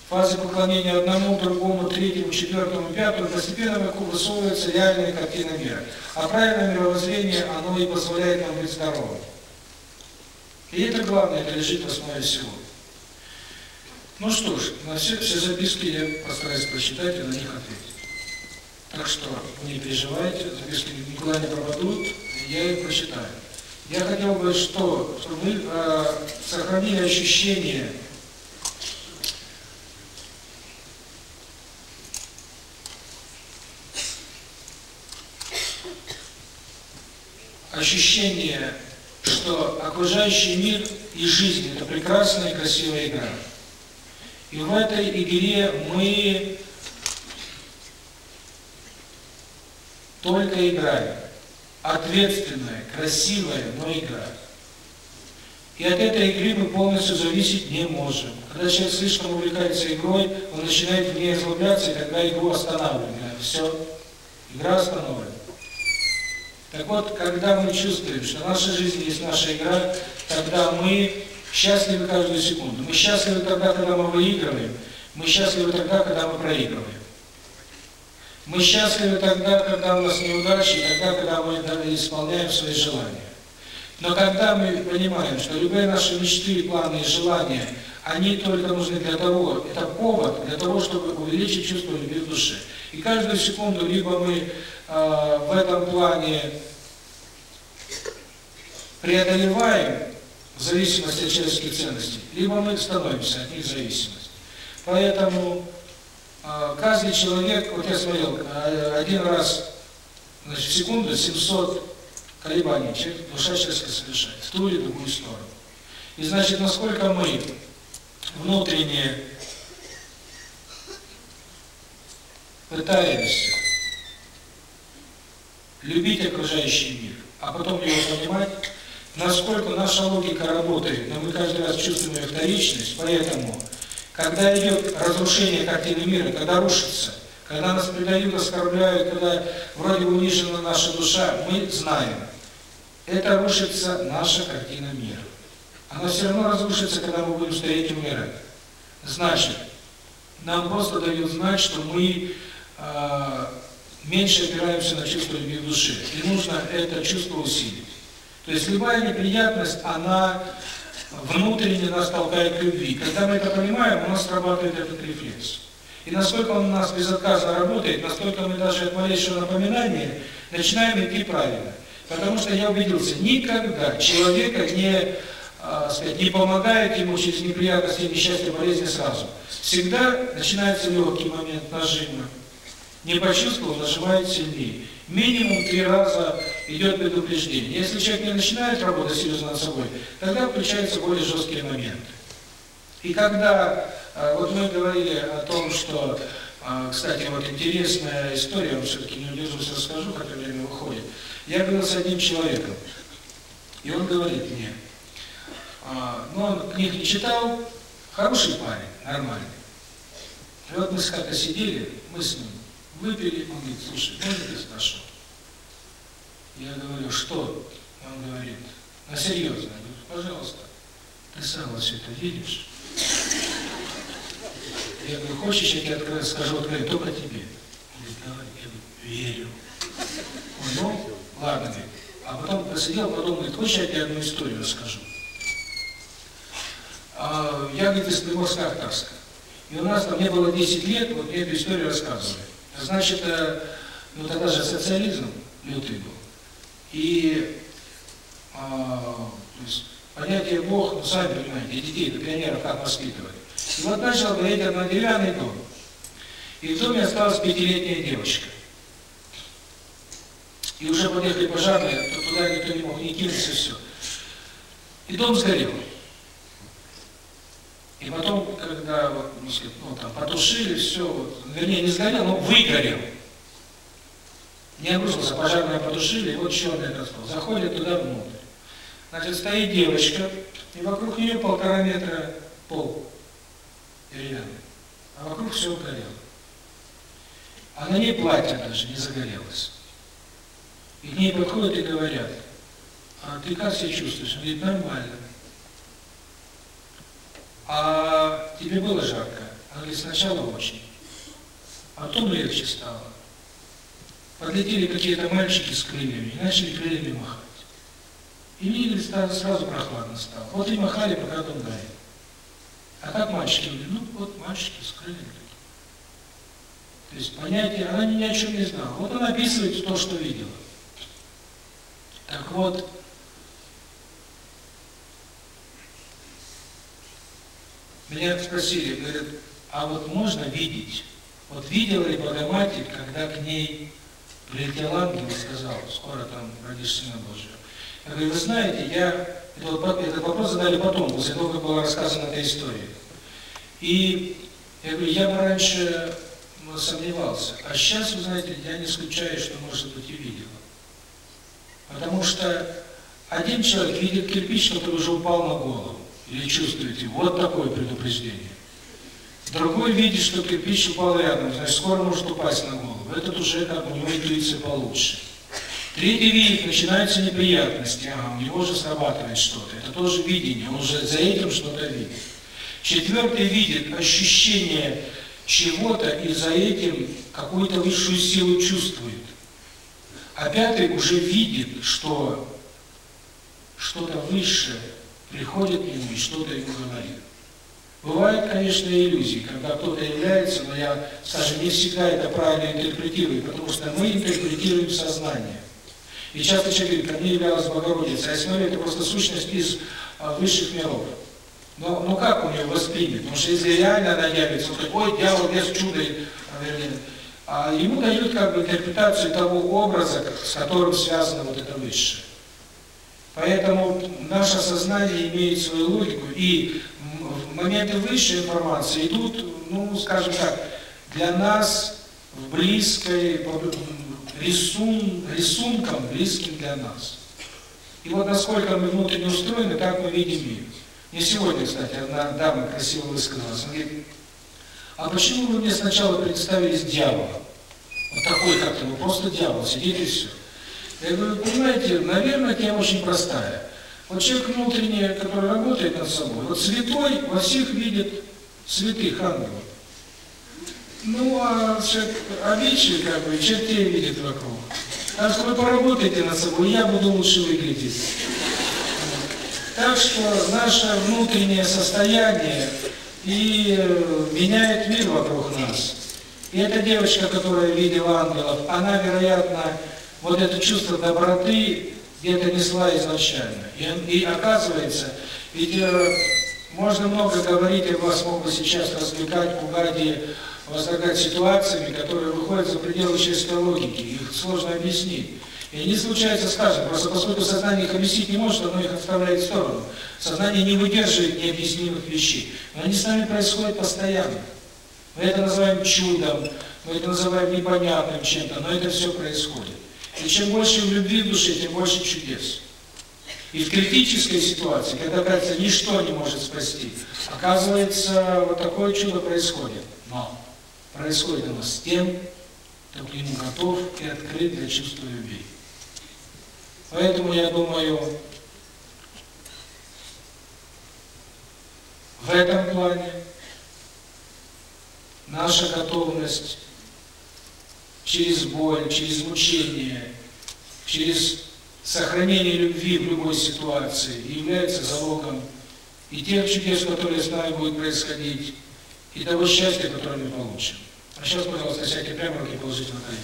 Фазы поклонения одному, другому, третьему, четвертому, пятому постепенно высовывается реальная картина мира. А правильное мировоззрение, оно и позволяет нам быть здоровым. И это главное, это лежит в основе всего. Ну что ж, на все, все записки я постараюсь прочитать и на них ответить. Так что не переживайте, записки никуда не пропадут, я их прочитаю. Я хотел бы, что, чтобы мы э, сохранили ощущение ощущение, что окружающий мир и жизнь – это прекрасная и красивая игра. И в этой игре мы только играем. ответственная, красивая, но игра. И от этой игры мы полностью зависеть не можем. Когда человек слишком увлекается игрой, он начинает в ней разлубляться, и тогда игру останавливаем. Все, игра остановлена. Так вот, когда мы чувствуем, что в нашей жизни есть наша игра, тогда мы Счастливы каждую секунду. Мы счастливы тогда, когда мы выигрываем. Мы счастливы тогда, когда мы проигрываем. Мы счастливы тогда, когда у нас неудачи, тогда, когда мы исполняем свои желания. Но когда мы понимаем, что любые наши мечты, планы и желания, они только нужны для того, это повод для того, чтобы увеличить чувство любви в душе. И каждую секунду либо мы э, в этом плане преодолеваем зависимости от человеческих ценностей, либо мы становимся от них зависимы. Поэтому каждый человек, вот я смотрел, один раз значит, в секунду 700 колебаний человек, душа человеческая совершает, в ту или другую сторону. И значит, насколько мы внутренне пытаемся любить окружающий мир, а потом его понимать, насколько наша логика работает, но мы каждый раз чувствуем ее вторичность, поэтому, когда идет разрушение картины мира, когда рушится, когда нас предают, оскорбляют, когда вроде унижена наша душа, мы знаем, это рушится наша картина мира. Она все равно разрушится, когда мы будем стоять третьим миром. Значит, нам просто дают знать, что мы э, меньше опираемся на чувство любви души, и нужно это чувство усилить. То есть любая неприятность, она внутренне нас толкает к любви. Когда мы это понимаем, у нас срабатывает этот рефлекс. И насколько он у нас безотказно работает, настолько мы даже от малейшего напоминания начинаем идти правильно. Потому что я убедился, никогда человека не, а, сказать, не помогает ему через неприятности, несчастье, болезни сразу. Всегда начинается легкий момент нажима. Не почувствовал, нажимает сильнее минимум три раза идет предупреждение. Если человек не начинает работать серьезно над собой, тогда включаются более жесткие моменты. И когда, вот мы говорили о том, что, кстати, вот интересная история, я все-таки не удержусь, расскажу, как время выходит. Я говорил с одним человеком, и он говорит мне, ну, он книг не читал, хороший парень, нормальный. И вот мы как-то сидели, мы с ним выпили, он говорит, слушай, можно быть, хорошо. Я говорю, что? Он говорит, на серьезно. Говорю, пожалуйста, ты сам вот все это видишь. Я говорю, хочешь, я тебе открою, скажу открыто, только тебе. Говорит, давай, я говорю, верю. Он, ну, ладно, говорит. А потом посидел, потом говорит, хочешь, я тебе одну историю расскажу. А, я, говорит, из Приморска Ахтарска. И у нас там не было 10 лет, вот мне эту историю рассказывали. Значит, э, ну тогда же социализм лютый был. И а, понятие Бог, ну сами понимаете, детей, до пионеров как воспитывали. И вот начал говорить на деревянный дом. И в доме осталась пятилетняя девочка. И уже подъехали пожарные, а то туда никто не мог, не кинуться, все. И дом сгорел. И потом, когда вот, ну, там, потушили, все, вот, вернее, не сгорел, но выгорел не обрушился пожар, потушили, и вот черный раствор. Заходит туда внутрь. Значит, стоит девочка, и вокруг нее полтора метра пол деревянный, а вокруг все угорело. А на ней платье даже не загорелось. И к ней подходят и говорят, а ты как себя чувствуешь? Он говорит, нормально. А тебе было жарко? Она говорит, сначала очень, а потом легче стало подлетели какие-то мальчики с крыльями и начали крыльями махать. И Лиле сразу, прохладно стало. Вот и махали, пока он Дунгай. А как мальчики? Ну, вот мальчики с крыльями. То есть понятие, она ни о чем не знала. Вот она описывает то, что видела. Так вот, меня спросили, говорят, а вот можно видеть? Вот видела ли Богоматерь, когда к ней Прилетел Ангел и сказал, скоро там родишься на Божию. Я говорю, вы знаете, я этот, этот вопрос задали потом, после того, как была рассказана эта история. И я говорю, я бы раньше сомневался, а сейчас, вы знаете, я не исключаю, что, может быть, и видела. Потому что один человек видит кирпич, который уже упал на голову, или чувствуете, вот такое предупреждение. Другой видит, что кирпич упал рядом, значит, скоро может упасть на голову этот уже как у него интуиция получше. Третий вид, начинаются неприятности, а у него уже срабатывает что-то. Это тоже видение, он уже за этим что-то видит. Четвертый видит ощущение чего-то и за этим какую-то высшую силу чувствует. А пятый уже видит, что что-то высшее приходит к нему и что-то ему говорит. Бывает, конечно, иллюзии, когда кто-то является, но я, скажем, не всегда это правильно интерпретирую, потому что мы интерпретируем сознание. И часто человек говорит, ко мне являлась Богородица, а я смотрю, это просто сущность из а, высших миров. Но, но как он ее воспримет? Потому что если реально она явится, он такой дьявол без чуда, вернее, а ему дают как бы интерпретацию того образа, с которым связано вот это высшее. Поэтому наше сознание имеет свою логику, и моменты высшей информации идут, ну, скажем так, для нас в близкой рисун, рисунком, близким для нас. И вот насколько мы внутренне устроены, так мы видим мир. Не сегодня, кстати, одна дама красиво высказалась. Она говорит, а почему вы мне сначала представились дьяволом? Вот такой как-то, вы просто дьявол, сидите и все. Я говорю, понимаете, наверное, тема очень простая. Вот человек внутренний, который работает над собой, вот святой во всех видит святых ангелов. Ну, а человек обидчивый, как бы, черте видит вокруг. А что вы поработайте над собой, я буду лучше выглядеть. Так что наше внутреннее состояние и э, меняет мир вокруг нас. И эта девочка, которая видела ангелов, она, вероятно, вот это чувство доброты, где-то несла изначально. И, и оказывается, ведь э, можно много говорить, и вас могут сейчас развлекать, пугать и возлагать ситуациями, которые выходят за пределы чистой логики, их сложно объяснить. И не случается, скажем, просто поскольку сознание их объяснить не может, оно их отставляет в сторону. Сознание не выдерживает необъяснимых вещей, но они с нами происходят постоянно. Мы это называем чудом, мы это называем непонятным чем-то, но это все происходит. И чем больше в любви в душе, тем больше чудес. И в критической ситуации, когда, кажется, ничто не может спасти, оказывается, вот такое чудо происходит. Но происходит оно с тем, кто к нему готов и открыт для чувства любви. Поэтому я думаю, в этом плане наша готовность через боль, через мучение, через сохранение любви в любой ситуации является залогом и тех чудес, которые, знаю, будут происходить, и того счастья, которое мы получим. А сейчас, пожалуйста, сядьте прямо руки положите на колени.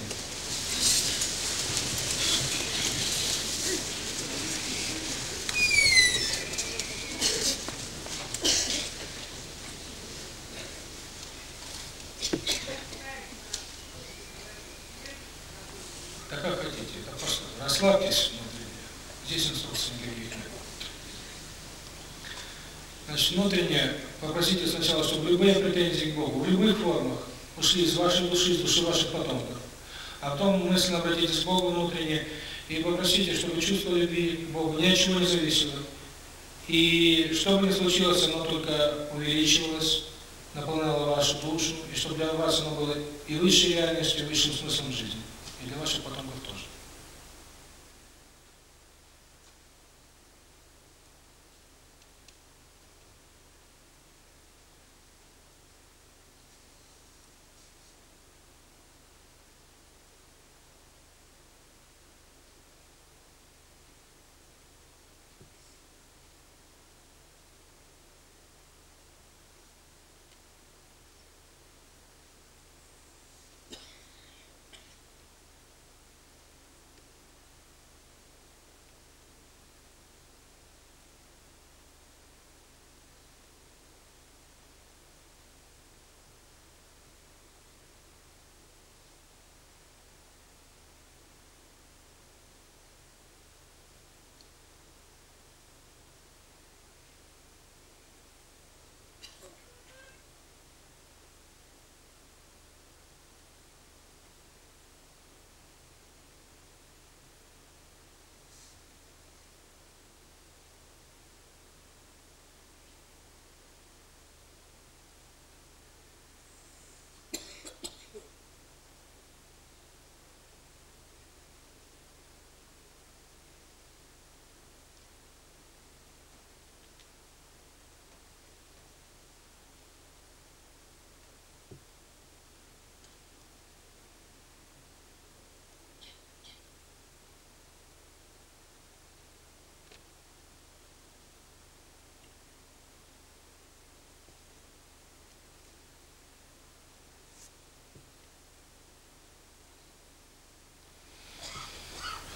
очень зависело. И что бы ни случилось, оно только увеличивалось, наполняло вашу душу, и чтобы для вас оно было и высшей реальностью, и высшим смыслом жизни, и для ваших потомков тоже.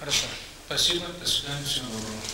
Хорошо. Спасибо. До свидания. Всего доброго.